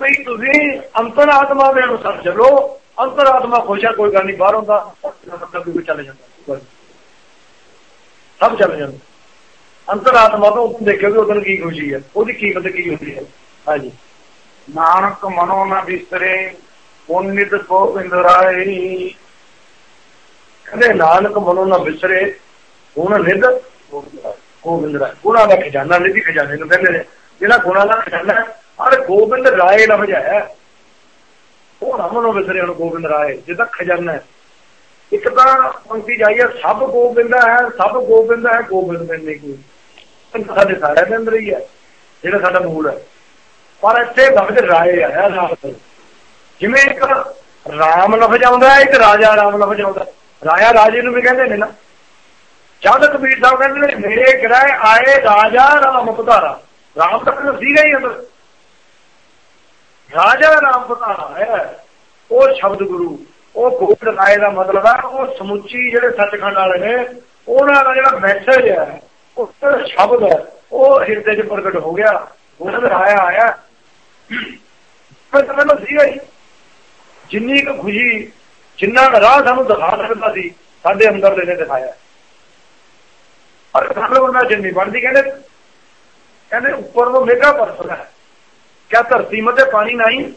ਕੋਈ ਤੁਸੀਂ ਅੰਤਰ ਆਤਮਾ ਦੇ ਅਨੁਸਾਰ ਚੱਲੋ। ਅੰਤਰਾਤਮਾ ਖੁਸ਼ ਹੈ, ਕੋਈ ਗੱਲ ਨਹੀਂ, ਬਾਹਰ ਹੁੰਦਾ ਮਤਲਬ ਵੀ ਚੱਲ ਜਾਂਦਾ ਸਭ ਚੱਲ ਜਾਂਦਾ। ਅੰਤਰਾਤਮਾ ਤੋਂ ਦੇਖਿਓ ਕਿ ਉਹਦੋਂ ਕੀ ਖੁਸ਼ੀ ਹੈ, ਉਹਦੀ ਕੀਮਤ ਕੀ ਹੁੰਦੀ ਹੈ। ਹਾਂਜੀ। ਨਾਨਕ ਮਨੋ ਨਾ ਵਿਸਰੇ ਪੁੰਨਿਤ ਗੋਬਿੰਦ ਰਾਏ। ਕਹਿੰਦੇ, ਨਾਨਕ ਮਨੋ ਨਾ ਵਿਸਰੇ ਹੁਣ ਨਿਧ ਗੋਬਿੰਦ ਰਾਏ। ਗੁਣਾ ਦਾ ਖਜ਼ਾਨਾ, ਨਿਧੀ ਖਜ਼ਾਨੇ ਨੂੰ ਕਹਿੰਦੇ ਨੇ। ਜਿਹੜਾ ਗੁਣਾ ਦਾ ਖਜ਼ਾਨਾ ਹਰ ਗੋਬਿੰਦ ਰਾਏ ਲਫ਼ਜ਼ ਹੈ। ਉਹ ਨਾ ਮਨੋ ਵਿਸਰੇ ਹੁਣ ਗੋਬਿੰਦ ਰਾਏ ਜਿਹਦਾ ਖਜ਼ਾਨਾ ਹੈ। ਇੱਕ ਤਾਂ ਪੰਕਤੀ ਜਾਈਏ ਸਭ ਗੋਬਿੰਦਾ ਹੈ, ਸਭ ਗੋਬਿੰਦ ਹੈ, ਗੋਬਿੰਦ ਨਹੀਂ ਕੋਈ। ਸਾਡੇ ਸਾਰਿਆਂ ਦੇ ਅੰਦਰ ਹੀ ਹੈ, ਜਿਹੜਾ ਸਾਡਾ ਮੂਲ ਹੈ। ਪਰ ਇੱਥੇ ਲਫ਼ਜ਼ ਰਾਏ ਆਇਆ ਨਾਲ। ਜਿਵੇਂ ਇੱਕ ਰਾਮ ਲਫ਼ਜ਼ ਆਉਂਦਾ ਇੱਕ ਰਾਜਾ ਰਾਮ ਲਫ਼ਜ਼ ਆਉਂਦਾ ਰਾਜਾ ਰਾਜੇ ਨੂੰ ਵੀ ਕਹਿੰਦੇ ਨੇ ਨਾ। ਜਦ ਕਬੀਰ ਸਾਹਿਬ ਕਹਿੰਦੇ ਨੇ, ਮੇਰੇ ਗ੍ਰਹਿ ਆਏ ਰਾਜਾ ਰਾਮ ਪਧਾਰਾ ਰਾਮ ਤਾਂ ਸੀਗਾ ਹੀ ਅੰਦਰ। ਰਾਜਾ ਰਾਮ ਪ੍ਰਧਾਨ ਹੈ। ਉਹ ਸ਼ਬਦ ਗੁਰੂ, ਉਹ ਗੋਬਿੰਦ ਰਾਏ ਦਾ ਮਤਲਬ ਹੈ, ਉਹ ਸਮੁੱਚੀ ਜਿਹੜੇ ਸੱਚਖੰਡ ਵਾਲੇ ਨੇ, ਉਹਨਾਂ ਦਾ ਜਿਹੜਾ ਮੈਸੇਜ ਹੈ, ਉਹ ਸ਼ਬਦ ਹੈ। ਉਹ ਹਿਰਦੇ 'ਚ ਪ੍ਰਗਟ ਹੋ ਗਿਆ, ਗੋਬਿੰਦ ਰਾਇਆ ਆਇਆ। ਪਰ ਮੈਨੂੰ ਸੀਗਾ ਹੀ ਜਿੰਨੀ ਕੁ ਖੁਸ਼ੀ, ਜਿੰਨਾ ਰਾਹ ਸਾਨੂੰ ਦਿਖਾ ਸਕਦਾ ਸੀ, ਸਾਡੇ ਅੰਦਰ ਦੇ ਨੇ ਦਿਖਾਇਆ। ਪਰ ਸਾਨੂੰ ਉਹਨਾਂ ਜਿੰਨੀ ਬਣਦੀ ਕਹਿੰਦੇ ਕਹਿੰਦੇ ਉੱਪਰ ਉਹ ਮੇਗਾ ਪਰਸਨ ਹੈ। ਕਿਆ ਧਰਤੀ ਮਤੇ ਪਾਣੀ ਨਹੀਂ?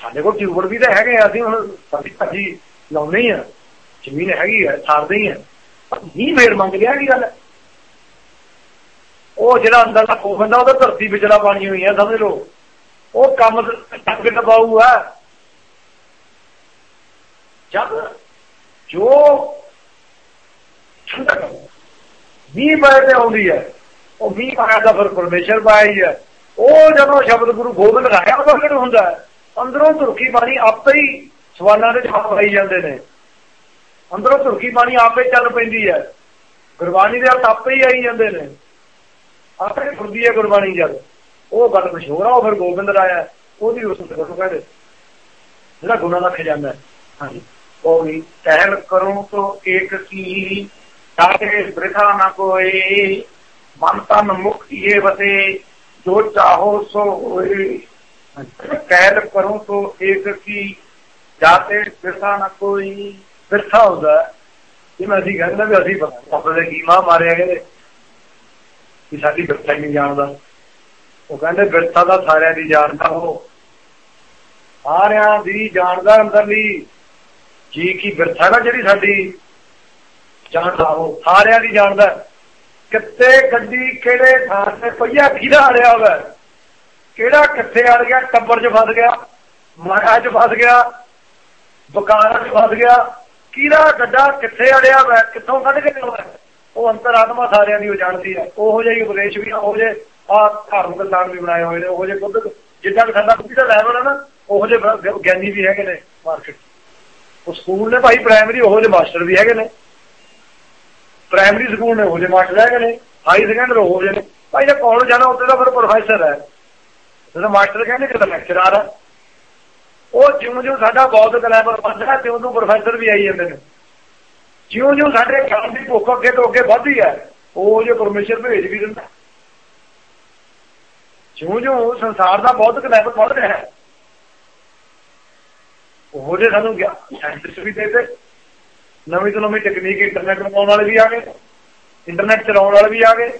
ਸਾਡੇ ਕੋਲ ਟਿਊਬਰ ਵੀ ਤਾਂ ਹੈਗੇ ਆ, ਅਸੀਂ ਹੁਣ ਸਾਡੀ ਭਾਜੀ ਲਾਉਣੇ ਹੀ ਆ। ਜ਼ਮੀਨ ਹੈਗੀ ਆ ਸਾਰਦੇ ਹੀ ਆ। ਨਹੀਂ ਫੇਰ ਮੰਗ ਲਿਆ ਕੀ ਗੱਲ? ਉਹ ਜਿਹੜਾ ਅੰਦਰ ਅੰਦਰਲਾ ਖੋਫੰਦਾ ਉਹਦਾ ਧਰਤੀ ਵਿਚਲਾ ਪਾਣੀ ਹੋਈ ਆ, ਸਮਝ ਲਓ। ਉਹ ਕੰਮ ਟੱਕ ਦਬਾਊ ਆ। ਜਦ ਜੋ ਵੀ ਬਾਏ ਤੇ ਆਉਂਦੀ ਹੈ ਉਹ ਵੀ ਪਾਇਆ ਦਾ ਫਿਰ ਪਰਮੇਸ਼ਰ ਪਾਇਆ ਹੈ। ਉਹ ਜਦੋਂ ਸ਼ਬਦ ਗੁਰੂ ਗੋਬਿੰਦ ਰਾਇਆ ਉਹ ਕਿਹੜਾ ਹੁੰਦਾ ਅੰਦਰੋਂ ਧੁਰਕੀ ਬਾਣੀ ਆਪੇ ਹੀ ਸਵਾਲਾਂ ਦੇ ਜਵਾਬ ਆਈ ਜਾਂਦੇ ਨੇ। ਅੰਦਰੋਂ ਧੁਰਕੀ ਬਾਣੀ ਆਪੇ ਚੱਲ ਪੈਂਦੀ ਹੈ। ਗੁਰਬਾਣੀ ਦੇ ਅਰਥ ਆਪੇ ਹੀ ਆਈ ਜਾਂਦੇ ਨੇ। ਆਪੇ ਫੁਰਦੀ ਹੈ ਗੁਰਬਾਣੀ ਜਦ ਉਹ ਗੱਲ ਮਸ਼ਹੂਰ ਆ, ਉਹ ਫਿਰ ਗੋਬਿੰਦ ਰਾਇਆ ਉਹਦੀ ਉਸ ਨੂੰ ਕਹਿੰਦੇ। ਜਿਹੜਾ ਗੁਨਾ ਦਾ ਖਜ਼ਾਨਾ ਹਾਂਜੀ। ਉਹ ਵੀ ਟਹਿਲ ਕਰੂੰ ਤੋ ਏਕ ਕੀ ਤਾਰੇ ਬ੍ਰਿਥਾ ਨਾ ਕੋਈ। ਮਨ ਤਨ ਮੁਖ ਇਹ ਵਸੇ ਜੋ ਚਾਹੋ ਸੋ ਹੋਏ। ਕਹਿਲ ਕਰੂੰ ਤੋ ਏਕ ਕੀ ਜਾਤੇ ਬ੍ਰਿਥਾ ਨਾ ਕੋਈ। ਬ੍ਰਿਥਾ ਹੁੰਦਾ ਜਿਵੇਂ ਅਸੀਂ ਕਹਿੰਦੇ ਵੀ ਅਸੀਂ ਆਪਣੇ ਕੀ ਮਾਂ ਮਾਰਿਆ ਕਹਿੰਦੇ। ਕਿ ਸਾਡੀ ਬਿਰਥਾ ਨਹੀਂ ਜਾਣਦਾ। ਉਹ ਕਹਿੰਦੇ ਬਿਰਥਾ ਦਾ ਸਾਰਿਆਂ ਦੀ ਜਾਣਦਾ ਉਹ। ਸਾਰਿਆਂ ਦੀ ਜਾਣਦਾ ਅੰਦਰਲੀ। ਜੀ ਕੀ ਬਿਰਥਾ ਨਾ ਜਿਹੜੀ ਸਾਡੀ ਜਾਣਦਾ ਉਹ। ਸਾਰਿਆਂ ਦੀ ਜਾਣਦਾ ਕਿੱਥੇ ਗੱਡੀ, ਕਿਹੜੇ ਥਾਂ ਤੇ ਪਈਆ, ਕਿਹਦਾ ਅੜਿਆ ਹੋਇਆ ਕਿਹੜਾ ਕਿੱਥੇ ਅੜ ਗਿਆ? ਟੱਬਰ 'ਚ ਫਸ ਗਿਆ, ਮਾਇਆ 'ਚ ਫਸ ਗਿਆ ਬਕਾਰਾਂ 'ਚ ਫਸ ਗਿਆ। ਕਿਹੜਾ ਗੱਡਾ, ਕਿੱਥੇ ਅੜਿਆ ਹੋਇਆ ਕਿੱਥੋਂ ਕੱਢ ਕੇ ਲਿਆਉਂਦਾ ਉਹ ਅੰਤਰਾਤਮਾ ਸਾਰਿਆਂ ਦੀ ਉਹ ਜਾਣਦੀ ਹੈ। ਉਹੋ ਜਿਹੇ ਉਪਦੇਸ਼ ਵੀ ਉਹ ਜਿਹੇ ਆ ਧਾਰਮਿਕ ਸਥਾਨ ਵੀ ਬਣਾਏ ਹੋਏ ਨੇ। ਉਹ ਜਿਹੇ ਖੁਦ ਜਿੱਦਾਂ ਕਿ ਸਾਡਾ ਬੁੱਧੀ ਦਾ ਲੈਵਲ ਹੈ ਨਾ, ਉਹੋ ਜਿਹੇ ਗਿਆਨੀ ਵੀ ਹੈਗੇ ਨੇ ਮਾਰਕੀਟ ਉਹ ਸਕੂਲ ਨੇ ਭਾਈ ਪ੍ਰਾਇਮਰੀ ਉਹੋ ਜਿਹੇ ਮਾਸਟਰ ਵੀ ਹੈਗੇ ਨੇ। ਪ੍ਰਾਇਮਰੀ ਸਕੂਲ ਨੇ, ਉਹੋ ਜਿਹੇ ਮਾਸਟਰ ਹੈਗੇ ਨੇ ਹਾਈ ਸੈਕੰਡਰੀ ਉਹੋ ਜਿਹੇ ਨੇ। ਭਾਈ ਜੇ ਕਾਲਜ ਜਾਣਾ, ਉੱਥੇ ਦਾ ਫਿਰ ਪ੍ਰੋਫੈਸਰ ਹੈ। ਜਦੋਂ ਮਾਸਟਰ ਕਹਿੰਦੇ ਕਿ ਲੈਕਚਰਰ ਹੈ। ਉਹ ਜਿਉਂ ਜਿਉਂ ਸਾਡਾ ਬੌਧਿਕ ਲੈਵਲ ਵੱਧਦਾ ਤੇ ਉਹਨੂੰ ਪ੍ਰੋਫੈਸਰ ਵੀ ਆਈ ਜਾਂਦੇ ਨੇ। ਜਿਉਂ ਜਿਉਂ ਸਾਡੇ ਗਿਆਨ ਦੀ ਭੁੱਖ ਅੱਗੇ ਤੋਂ ਅੱਗੇ ਵੱਧਦੀ ਹੈ, ਉਹ ਜੋ ਪਰਮੇਸ਼ਰ ਭੇਜ ਵੀ ਦਿੰਦਾ। ਜਿਉਂ ਜਿਉਂ ਸੰਸਾਰ ਦਾ ਬੌਧਿਕ ਲੈਵਲ ਵੱਧ ਰਿਹਾ ਹੈ। ਉਹ ਜੇ ਸਾਨੂੰ ਸਾਇੰਟਿਸਟ ਵੀ ਦੇ ਦੇ। ਨਵੀਂ ਤੋਂ ਨਵੀਂ ਟੈਕਨੀਕ ਇੰਟਰਨੈਟ ਲਗਾਉਣ ਵਾਲੇ ਵੀ ਆ ਗਏ। ਇੰਟਰਨੈਟ ਚਲਾਉਣ ਵਾਲੇ ਵੀ ਆ ਗਏ।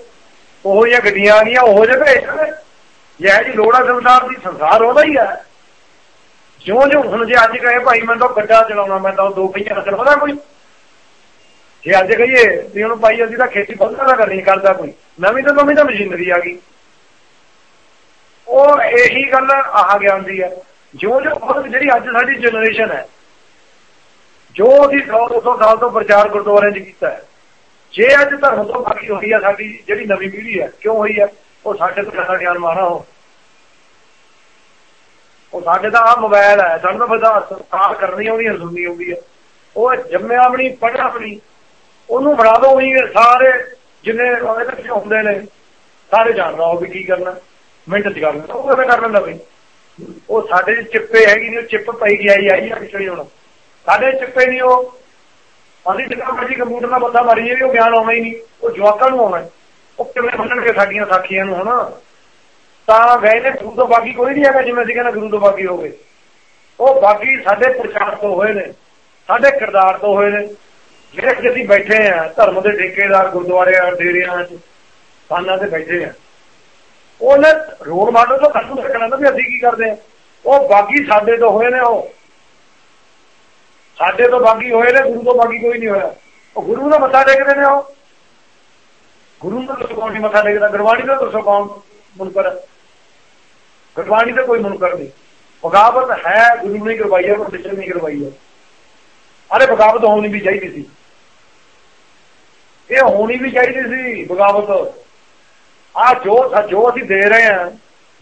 ਉਹੋ ਜਿਹੀਆਂ ਗੱਡੀਆਂ ਆ ਗਈਆਂ, ਉਹੋ ਜਿਹੇ ਭੇਜ ਇਹ ਜੀ ਲੋੜਾ ਸੰਸਾਰ ਦੀ, ਸੰਸਾਰ ਉਹਦਾ ਹੀ ਹੈ ਜਿਉਂ ਜਿਉਂ ਹੁਣ ਜੇ ਅੱਜ ਕਹੇ ਭਾਈ ਮੈਂ ਤਾਂ ਗੱਡਾ ਚਲਾਉਣਾ, ਮੈਂ ਤਾਂ ਦੋ ਪਹੀਆਂ ਚਲਾਉਂਦਾ ਕੋਈ। ਜੇ ਅੱਜ ਕਹੀਏ ਵੀ ਉਹਨੂੰ ਭਾਈ ਅਸੀਂ ਤਾਂ ਖੇਤੀ ਬਹੁਤ ਜ਼ਿਆਦਾ ਕਰਨੀ, ਕਰਦਾ ਕੋਈ। ਨਵੀਂ ਤੋਂ ਨਵੀਂ ਤਾਂ ਮਸ਼ੀਨਰੀ ਆ ਗਈ। ਉਹ ਇਹੀ ਗੱਲ ਆਹ ਗਿਆਨ ਹੈ ਜਿਉਂ ਜੋ ਜਿਹੜੀ ਅੱਜ ਸਾਡੀ ਜਨਰੇਸ਼ਨ ਹੈ ਜੋ ਅਸੀਂ 100 200 ਸਾਲ ਤੋਂ ਪ੍ਰਚਾਰ ਗੁਰਦੁਆਰਿਆਂ 'ਚ ਕੀਤਾ ਹੈ। ਜੇ ਅੱਜ ਧਰਮ ਤੋਂ ਬਾਕੀ ਹੋਈ ਹੈ ਸਾਡੀ ਜਿਹੜੀ ਨਵੀਂ ਪੀੜ੍ਹੀ ਹੈ, ਕਿਉਂ ਹੋਈ ਹੈ? ਉਹ ਸਾਡੇ ਤੋਂ ਜ਼ਿਆਦਾ ਗਿਆਨ ਮਾਣਾ ਹੋ ਉਹ। ਸਾਡੇ ਦਾ ਆ ਮੋਬਾਈਲ ਹੈ, ਸਾਨੂੰ ਤਾਂ ਬਦਾ ਸੰਸਾਰ ਕਰਨੀ ਆਉਂਦੀ ਹੈ, ਸੁਣਨੀ ਆਉਂਦੀ ਹੈ। ਉਹ ਜੰਮਿਆ ਆਪਣੀ ਪੜ੍ਹਿਆ ਆਪਣੀ ਉਹਨੂੰ ਬਣਾ ਦੋ ਵੀ ਸਾਰੇ ਜਿੰਨੇ ਇਹਦੇ ਵਿੱਚ ਹੁੰਦੇ ਨੇ, ਸਾਰੇ ਜਾਣਦਾ ਉਹ ਵੀ ਕੀ ਕਰਨਾ, ਮਿੰਟ ਚ ਕਰਨਾ ਉਹ ਕਿਵੇਂ ਕਰ ਲੈਂਦਾ ਬਈ? ਉਹ ਸਾਡੇ ਚ ਚਿੱਪੇ ਹੈਗੀ ਨਹੀਂ ਉਹ ਚਿੱਪ ਪਈ ਗਈ ਆਈ ਆਈ ਐਕਚੁਅਲੀ ਹੁਣ। ਸਾਡੇ ਚੁੱਪੇ ਨਹੀਂ ਉਹ। ਅਸੀਂ ਜਿੰਨਾ ਮਰਜ਼ੀ ਕੰਪਿਊਟਰ ਨਾਲ ਬੰਦਾ ਮਾਰੀਏ ਵੀ ਉਹ ਗਿਆਨ ਆਉਣਾ ਹੀ ਨਹੀਂ। ਉਹ ਜਵਾਕਾਂ ਨੂੰ ਆਉਣਾ ਉਹ ਕਿਵੇਂ ਮੰਨਣਗੇ ਸਾਡੀਆਂ ਸਾਖੀਆਂ ਨੂੰ, ਹਨਾ? ਤਾਂ ਗਏ ਨੇ ਗੁਰੂ ਤੋਂ ਬਾਕੀ ਕੋਈ ਨਹੀਂ ਹੈਗਾ, ਜਿਵੇਂ ਅਸੀਂ ਕਹਿੰਦੇ ਗੁਰੂ ਤੋਂ ਬਾਕੀ ਹੋਵੇ। ਉਹ ਬਾਕੀ ਸਾਡੇ ਪ੍ਰਚਾਰ ਤੋਂ ਹੋਏ ਨੇ, ਸਾਡੇ ਕਿਰਦਾਰ ਤੋਂ ਹੋਏ ਨੇ। ਜਿਹੜੇ ਅਸੀਂ ਬੈਠੇ ਆ, ਧਰਮ ਦੇ ਠੇਕੇਦਾਰ ਗੁਰਦੁਆਰਿਆਂ, ਡੇਰਿਆਂ 'ਚ ਸਾਨਾਂ ਤੇ ਬੈਠੇ ਆ। ਉਹਨੇ ਰੋਡ ਮਾਡਲ ਤੋਂ ਕੱਢੂ ਰੱਖਣਾ ਨਾ ਵੀ ਅਸੀਂ ਕੀ ਕਰਦੇ ਆ। ਉਹ ਬਾਗੀ ਸਾਡੇ ਤੋਂ ਹੋਏ ਨੇ ਉਹ। ਸਾਡੇ ਤੋਂ ਬਾਗੀ ਹੋਏ ਨੇ, ਗੁਰੂ ਤੋਂ ਬਾਗੀ ਕੋਈ ਨਹੀਂ ਹੋਇਆ। ਉਹ ਗੁਰੂ ਦਾ ਮੱਥਾ ਟੇਕਦੇ ਨੇ ਉਹ। ਗੁਰੂ ਨੂੰ ਦੱਸੋ ਮੱਥਾ ਟੇਕਦਾ, ਗੁਰਬਾਣੀ ਦਾ ਦੱਸੋ ਕੌਣ ਮੁਨਕਰ ਗੁਰਬਾਣੀ ਦਾ ਕੋਈ ਮੁਨਕਰ ਨਹੀਂ। ਬਗਾਵਤ ਹੈ, ਗੁਰੂ ਨੇ ਕਰਵਾਈ ਹੈ, ਪਰ ਸਿੱਖਣ ਨਹੀਂ ਕਰਵਾਈ ਹੈ। ਅਰੇ ਬਗਾਵਤ ਹੋਣੀ ਵੀ ਚਾਹੀਦੀ ਸੀ। ਇਹ ਹੋਣੀ ਵੀ ਚਾਹੀਦੀ ਸੀ, ਬਗਾਵਤ। ਆ ਜੋ ਜੋ ਅਸੀਂ ਦੇ ਰਹੇ ਹਾਂ,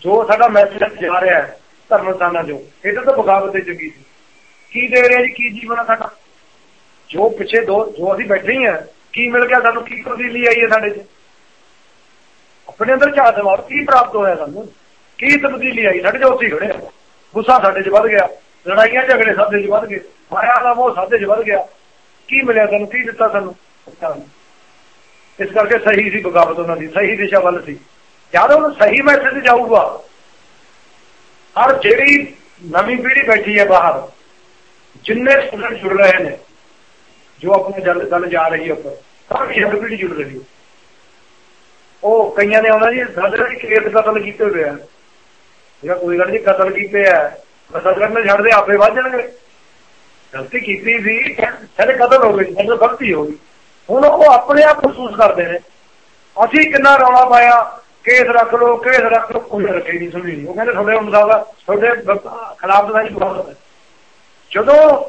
ਜੋ ਸਾਡਾ ਮੈਸੇਜ ਜਾ ਰਿਹਾ ਧਰਮ ਧਰਮਸਥਾਨਾਂ ਜੋ ਇਹਦੇ ਤਾਂ ਬਗਾਵਤ ਤੇ ਚੰਗੀ ਸੀ। ਕੀ ਦੇ ਰਿਹਾ ਜੀ? ਕੀ ਜੀਵਨ ਆ ਸਾਡਾ? ਜੋ ਪਿੱਛੇ ਦੋ ਜੋ ਅਸੀਂ ਬੈਠੇ ਹੀ ਹਾਂ ਕੀ ਮਿਲ ਗਿਆ ਸਾਨੂੰ? ਕੀ ਤਬਦੀਲੀ ਆਈ ਹੈ ਸਾਡੇ 'ਚ? ਆਪਣੇ ਅੰਦਰ ਝਾਤ ਮਾਰ, ਕੀ ਪ੍ਰਾਪਤ ਹੋਇਆ ਸਾਨੂੰ? ਕੀ ਤਬਦੀਲੀ ਆਈ? ਸਾਡੇ ਜੋ ਉੱਥੇ ਖੜੇ ਗੁੱਸਾ ਸਾਡੇ 'ਚ ਵੱਧ ਗਿਆ। ਲੜਾਈਆਂ ਝਗੜੇ ਸਾਡੇ 'ਚ ਵੱਧ ਗਏ। ਮਾਇਆ ਦਾ ਮੋਹ ਸਾਡੇ 'ਚ ਵੱਧ ਗਿਆ। ਕੀ ਮਿਲਿਆ ਸਾਨੂੰ? ਕੀ ਦਿੱਤਾ ਸਾਨੂੰ? ਇਸ ਕਰਕੇ ਸਹੀ ਸੀ ਬਗਾਵਤ ਉਹਨਾਂ ਦੀ। ਸਹੀ ਦਿਸ਼ਾ ਵੱਲ ਸੀ। ਜਦ ਉਹ ਸਹੀ ਮੈਸੇਜ ਜਾਊਗਾ। ਹਰ ਜਿਹੜੀ ਨਵੀਂ ਪੀੜ੍ਹੀ ਬੈਠੀ ਹੈ ਬਾਹਰ ਜਿੰਨੇ ਸਟੂਡੈਂਟ ਜੁੜ ਰਹੇ ਨੇ, ਜੋ ਆਪਣੇ ਗੱਲ ਜਾ ਰਹੀ ਹੈ ਉੱਪਰ ਸਾਰੀ ਹਰ ਜੁੜ ਰਹੀ। ਹੈ ਉਹ ਕਈਆਂ ਨੇ ਆਉਣਾ ਜੀ ਸਾਡੇ ਕੇਸ ਕਤਲ ਕੀਤੇ ਹੋਏ ਆ। ਜਿਹੜਾ ਕੋਈ ਗੱਲ ਨਹੀਂ, ਕਤਲ ਕੀਤੇ ਆ। ਕਤਲ ਕਰਨ ਛੱਡਦੇ ਆਪੇ ਵੱਧ ਜਾਣਗੇ। ਗਲਤੀ ਕੀਤੀ ਸੀ ਸਾਡੇ ਕਤਲ ਹੋ ਗਈ ਸਾਡੇ ਗਲਤੀ ਹੋ ਗਈ। ਹੁਣ ਉਹ ਆਪਣੇ ਆਪ ਮਹਿਸੂਸ ਕਰਦੇ ਨੇ। ਅਸੀਂ ਕਿੰਨਾ ਰੌਲਾ ਪਾਇਆ, ਕੇਸ ਰੱਖ ਲੋ ਕੇਸ ਰੱਖ ਲੋ ਕੋਈ ਰੱਖੇ ਨਹੀਂ ਸੁਣੀ। ਉਹ ਕਹਿੰਦੇ, ਤੁਹਾਡੇ ਹੁਣ ਸਾਹਿਬ ਤੁਹਾਡੇ ਖਿਲਾਫ ਦਾ ਹੀ ਬਹੁਤ ਹੈ। ਜਦੋਂ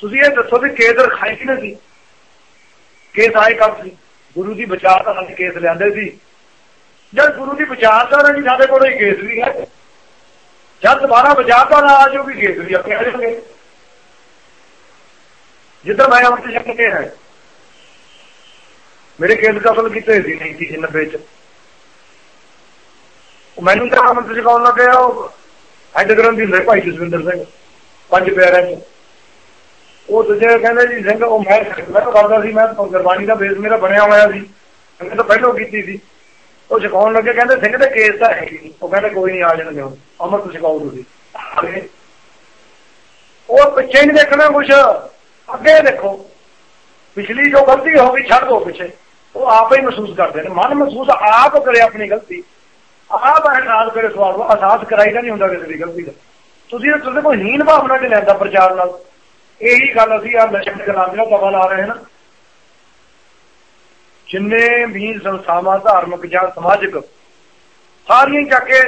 ਤੁਸੀਂ ਇਹ ਦੱਸੋ ਵੀ ਕੇਸ ਰਖਾਈ ਕਿਨੇ ਸੀ ਕੇਸ ਆਏ ਕਬ ਸੀ? ਗੁਰੂ ਦੀ ਵਿਚਾਰਧਾਰਾ ਦੇ ਕੇਸ ਲਿਆਂਦੇ ਸੀ। ਜਦ ਗੁਰੂ ਦੀ ਵਿਚਾਰਧਾਰਾ ਜੀ ਸਾਡੇ ਕੋਲ ਹੀ ਕੇਸ ਵੀ ਹੈ। ਜਦ ਦੁਬਾਰਾ ਵਿਚਾਰਧਾਰਾ ਆ ਜੋ ਵੀ ਕੇਸ ਵੀ ਆਪਣੇ ਆ ਆਣਗੇ ਜਿੱਦਾਂ ਮੈਂ ਹੁਣ ਤੇ ਕੇ ਹੈ ਮੇਰੇ ਕੇਸ ਕਤਲ ਕੀਤੇ ਸੀ 1990 ਚ। ਮੈਨੂੰ ਤਾਂ ਅਮਨ ਸਿਖਾਉਣ ਲੱਗਿਆ ਉਹ ਹੈਡ ਗ੍ਰੰਥੀ ਹੁੰਦੇ ਭਾਈ ਜਸਵਿੰਦਰ ਸਿੰਘ। ਪੰਜ ਪਿਆਰਿਆਂ ਚ। ਉਹ ਦੂਜੇ ਕਹਿੰਦੇ ਜੀ, ਸਿੰਘ, ਉਹ ਮੈਂ ਮੈਂ ਤਾਂ ਕਰਦਾ ਸੀ, ਮੈਂ ਗੁਰਬਾਣੀ ਦਾ ਬੇਸ ਮੇਰਾ ਬਣਿਆ ਹੋਇਆ ਸੀ। ਮੈਂ ਤਾਂ ਪਹਿਲਾਂ ਕੀਤੀ ਸੀ। ਉਹ ਸਿਖਾਉਣ ਲੱਗੇ, ਕਹਿੰਦੇ ਸਿੰਘ ਦੇ ਕੇਸ ਤਾਂ ਹੈ ਨਹੀਂ। ਉਹ ਕਹਿੰਦੇ ਕੋਈ ਨਹੀਂ, ਆ ਜਾਣਗੇ ਹੁਣ ਅਮਰ ਸਿਖਾਓ ਤੁਸੀਂ। ਉਹ ਪਿੱਛੇ ਨਹੀਂ ਦੇਖਣਾ ਕੁਛ। ਅੱਗੇ ਦੇਖੋ। ਪਿਛਲੀ ਜੋ ਗਲਤੀ ਹੋ ਗਈ, ਛੱਡ ਦੋ ਪਿੱਛੇ। ਉਹ ਆਪ ਹੀ ਮਹਿਸੂਸ ਕਰਦੇ ਨੇ। ਮਨ ਮਹਿਸੂਸ ਆਪ ਕਰੇ ਆਪਣੀ ਗਲਤੀ। ਆਪ ਅਹਿਸਾਸ ਕਰੇ ਸਵਾਲ ਨੂੰ। ਅਹਿਸਾਸ ਕਰਾਈਦਾ ਨਹੀਂ ਹੁੰਦਾ ਕਿਸੇ ਦੀ ਗਲਤੀ ਦਾ। ਤੁਸੀਂ ਤੁਸੀਂ ਕੋਈ ਹੀਨ ਭਾਵਨਾ ਚ ਲੈਂਦਾ ਪ੍ਰਚਾਰ ਨਾਲ। ਇਹੀ ਗੱਲ ਅਸੀਂ ਆ ਨਸ਼ੇ ਦੇ ਨਾਮ ਨਾਲ ਪਤਾ ਲਾ ਰਹੇ ਹਾਂ ਜਿੰਨੇ ਵੀ ਸੰਸਥਾਵਾਂ, ਧਾਰਮਿਕ ਜਾਂ ਸਮਾਜਿਕ, ਸਾਰੀਆਂ ਚੱਕ ਕੇ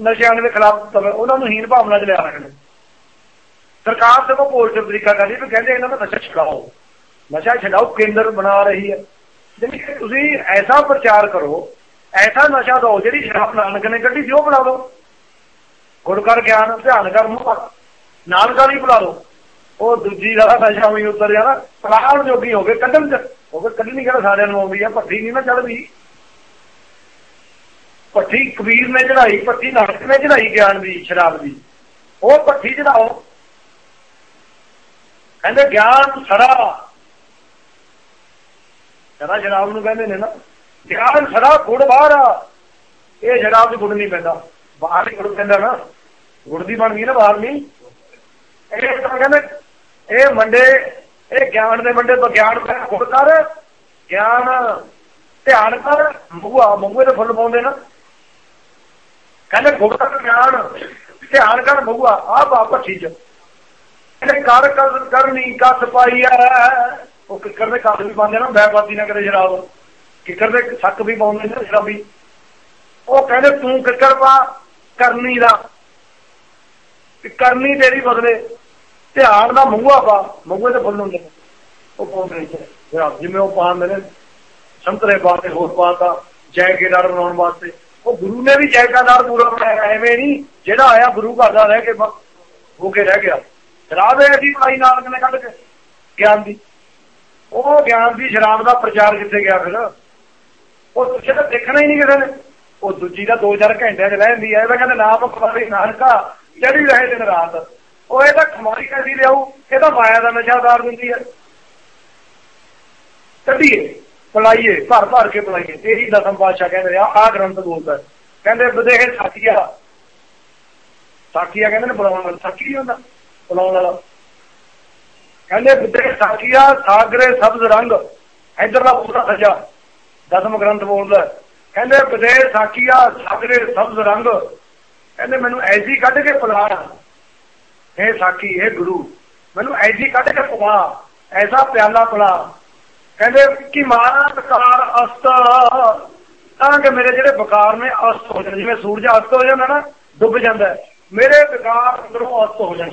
ਨਸ਼ਿਆਂ ਦੇ ਖਿਲਾਫ ਉਹਨਾਂ ਨੂੰ ਹੀਨ ਭਾਵਨਾ ਚ ਲਿਆ ਰਹੇ ਨੇ। ਸਰਕਾਰ ਤੇ ਕੋ ਪੋਜ਼ਿਟਿਵ ਤਰੀਕਾ ਕਰਦੀ ਵੀ ਕਹਿੰਦੇ ਇਹਨਾਂ ਦਾ ਨਸ਼ਾ ਛਡਾਓ। ਨਸ਼ਾ ਛਡਾਓ, ਕੇਂਦਰ ਬਣਾ ਰਹੀ ਹੈ। ਜਿਵੇਂ ਤੁਸੀਂ ਐਸਾ ਪ੍ਰਚਾਰ ਕਰੋ, ਐਸਾ ਨਸ਼ਾ ਦੋ ਜਿਹੜੀ ਸ਼ਰਾਬ ਨਾਨਕ ਨੇ ਕੱਢੀ ਸੀ, ਉਹ ਬਣਾ ਦਿਓ। ਗੁਰਕਰ ਗਿਆਨ, ਧਿਆਨ ਕਰ ਮੂੰਹ। ਨਾਨਕਾ ਨਹੀਂ ਬੁਲਾ ਲਓ। ਉਹ ਦੂਜੀ ਦਾ ਨਸ਼ਾ ਵੀ ਉਤਰ ਜਾਣਾ ਪਲਾਣ ਜੋਗੀ ਹੋ ਗਏ, ਕੱਢਣ ਚ। ਹੋ ਗਏ ਕੱਢਣੀ ਕਿਹੜਾ ਸਾਰਿਆਂ ਨੂੰ ਆਉਂਦੀ ਆ, ਭੱਠੀ ਨਹੀਂ ਨਾ ਚੜਦੀ ਭੱਠੀ ਕਬੀਰ ਨੇ ਚੜਾਈ ਭੱਠੀ ਨਾਨਕ ਨੇ ਚੜਾਈ ਗਿਆਨ ਦੀ, ਸ਼ਰਾਬ ਦੀ। ਉਹ ਭੱਠੀ ਚੜਾਓ ਕਹਿੰਦੇ ਗਿਆਨ ਸੜਾ ਸੜਾ ਸ਼ਰਾਬ ਨੂੰ ਕਹਿੰਦੇ ਨੇ ਨਾ, ਗਿਆਨ ਸੜਾ ਗੁੜ ਬਾਹਰ ਆ। ਇਹ ਸ਼ਰਾਬ ਦੀ ਗੁੜ ਨਹੀਂ ਪੈਂਦਾ। ਬਾਹਰ ਗੁੜ ਕਹਿੰਦਾ ਨਾ, ਗੁੜ ਦੀ ਬਣ ਗਈ ਨਾ ਬਾਹਰ ਨਹੀਂ ਇਹ ਤਾਂ ਕਹਿੰਦੇ, ਇਹ ਮੰਡੇ, ਇਹ ਗਿਆਨ ਦੇ ਮੰਡੇ ਤੋਂ ਗਿਆਨ ਗੁੜ ਕਰ, ਗਿਆਨ ਧਿਆਨ ਕਰ ਮੂਆ ਮੂਏ ਦੇ ਫੁੱਲ ਪਾਉਂਦੇ ਨਾ। ਕਹਿੰਦੇ ਗੁੜ ਕਰ ਗਿਆਨ, ਧਿਆਨ ਕਰ ਮੂਆ ਆ ਬਾਪ ਠੀਕ। ਇਹਨੇ ਕਰ ਕਰਨੀ ਕੱਸ ਪਾਈ ਐ। ਉਹ ਕਿੱਕਰ ਦੇ ਕੱਸ ਵੀ ਪਾਉਂਦੇ ਨਾ ਬੈਬਾਦੀ ਨਾ ਕਰੇ ਸ਼ਰਾਬ। ਕਿੱਕਰ ਦੇ ਸੱਕ ਵੀ ਪਾਉਂਦੇ ਨੇ ਸ਼ਰਾਬੀ। ਉਹ ਕਹਿੰਦੇ ਤੂੰ ਕਿੱਕਰ ਪਾ ਕਰਨੀ ਦਾ। ਕਰਨੀ ਤੇਰੀ ਬਦਲੇ। ਧਿਆਨ ਦਾ ਮੂੰਹਾ ਪਾ। ਮੂੰਹੇ ਤੇ ਫੁੱਲ ਹੁੰਦੇ ਉਹ ਪਾਉਂਦੇ ਨੇ ਸ਼ਰਾਬ ਜਿਵੇਂ ਉਹ ਪਾਉਂਦੇ ਨੇ, ਸੰਤਰੇ ਪਾਤੇ ਹੋਰ ਪਾਤਾ ਜੈ ਕੇਦਾਰ ਬਣਾਉਣ ਵਾਸਤੇ। ਉਹ ਗੁਰੂ ਨੇ ਵੀ ਜੈ ਕੇਦਾਰ ਪੂਰਾ ਬਣਾਇਆ, ਐਵੇਂ ਨਹੀਂ। ਜਿਹੜਾ ਆਇਆ ਗੁਰੂ ਘਰ ਦਾ ਰਹਿ ਕੇ ਹੋ ਕੇ ਰਹਿ ਗਿਆ। ਸ਼ਰਾਬ ਹੈ ਅਸੀਂ ਭਾਈ ਨਾਨਕ ਨੇ ਕੱਢ ਕੇ, ਗਿਆਨ ਦੀ। ਉਹ ਗਿਆਨ ਦੀ, ਸ਼ਰਾਬ ਦਾ ਪ੍ਰਚਾਰ ਕਿੱਥੇ ਗਿਆ ਫਿਰ? ਉਹ ਤੁਸੀਂ ਤਾਂ ਦੇਖਣਾ ਹੀ ਨਹੀਂ ਕਿਸੇ ਨੇ। ਉਹ ਦੂਜੀ ਦਾ 2-4 ਘੰਟਿਆਂ ਚ ਲੈ ਜਾਂਦੀ ਐ ਇਹਦਾ ਕਹਿੰਦੇ ਨਾਮ ਪਵਾਰੀ ਨਾਨਕਾ ਚੜੀ ਰਹੇ ਦਿਨ ਰਾਤ। ਉਹ ਇਹ ਤਾਂ ਕਮਾਈ ਕੈਸੀ ਲਿਆਉ ਇਹ ਤਾਂ ਮਾਇਆ ਦਾ ਨਸ਼ਾ ਦਾਰ ਦਿੰਦੀ ਹੈ ਕੱਢੀਏ, ਪਲਾਈਏ, ਭਰ ਭਰ ਕੇ ਪਲਾਈਏ। ਇਹੀ ਦਸਮ ਪਾਤਸ਼ਾਹ ਕਹਿੰਦੇ ਆ ਆ ਗ੍ਰੰਥ ਬੋਲਦਾ ਕਹਿੰਦੇ ਬਦੇਹ ਸਾਖੀਆ। ਸਾਖੀਆ ਕਹਿੰਦੇ ਨੇ ਬੁਲਾਉਣ ਵਾਲਾ। ਸਾਖੀ ਨਹੀਂ ਹੁੰਦਾ, ਬੁਲਾਉਣ ਵਾਲਾ। ਕਹਿੰਦੇ ਬਦੇਹ ਸਾਖੀਆ, ਸਾਗਰੇ ਸਬਜ਼ ਰੰਗ। ਇਧਰਲਾ ਪੂਰਾ ਸਜਾ। ਦਸਮ ਗ੍ਰੰਥ ਬੋਲਦਾ ਕਹਿੰਦੇ ਬਦੇ ਸਾਖੀਆ ਸਾਗਰੇ ਸਬਜ਼ ਰੰਗ। ਕਹਿੰਦੇ ਮੈਨੂੰ ਐਸੀ ਕੱਢ ਕੇ ਪਲਾ। ਇਹ ਸਾਖੀ ਇਹ ਗੁਰੂ, ਮੈਨੂੰ ਐਸੀ ਕੱਢ ਕੇ ਪਵਾ ਐਸਾ ਪਿਆਲਾ ਪਲਾ। ਕਹਿੰਦੇ ਕਿ ਮਾਰਾ ਤਕਾਰ ਅਸਤ। ਤਾਂ ਕਿ ਮੇਰੇ ਜਿਹੜੇ ਬਕਾਰ ਨੇ ਅਸਤ ਹੋ ਜਾਣ। ਜਿਵੇਂ ਸੂਰਜ ਅਸਤ ਹੋ ਜਾਂਦਾ ਨਾ, ਡੁੱਬ ਜਾਂਦਾ। ਮੇਰੇ ਬਕਾਰ ਅੰਦਰੋਂ ਅਸਤ ਹੋ ਜਾਣ।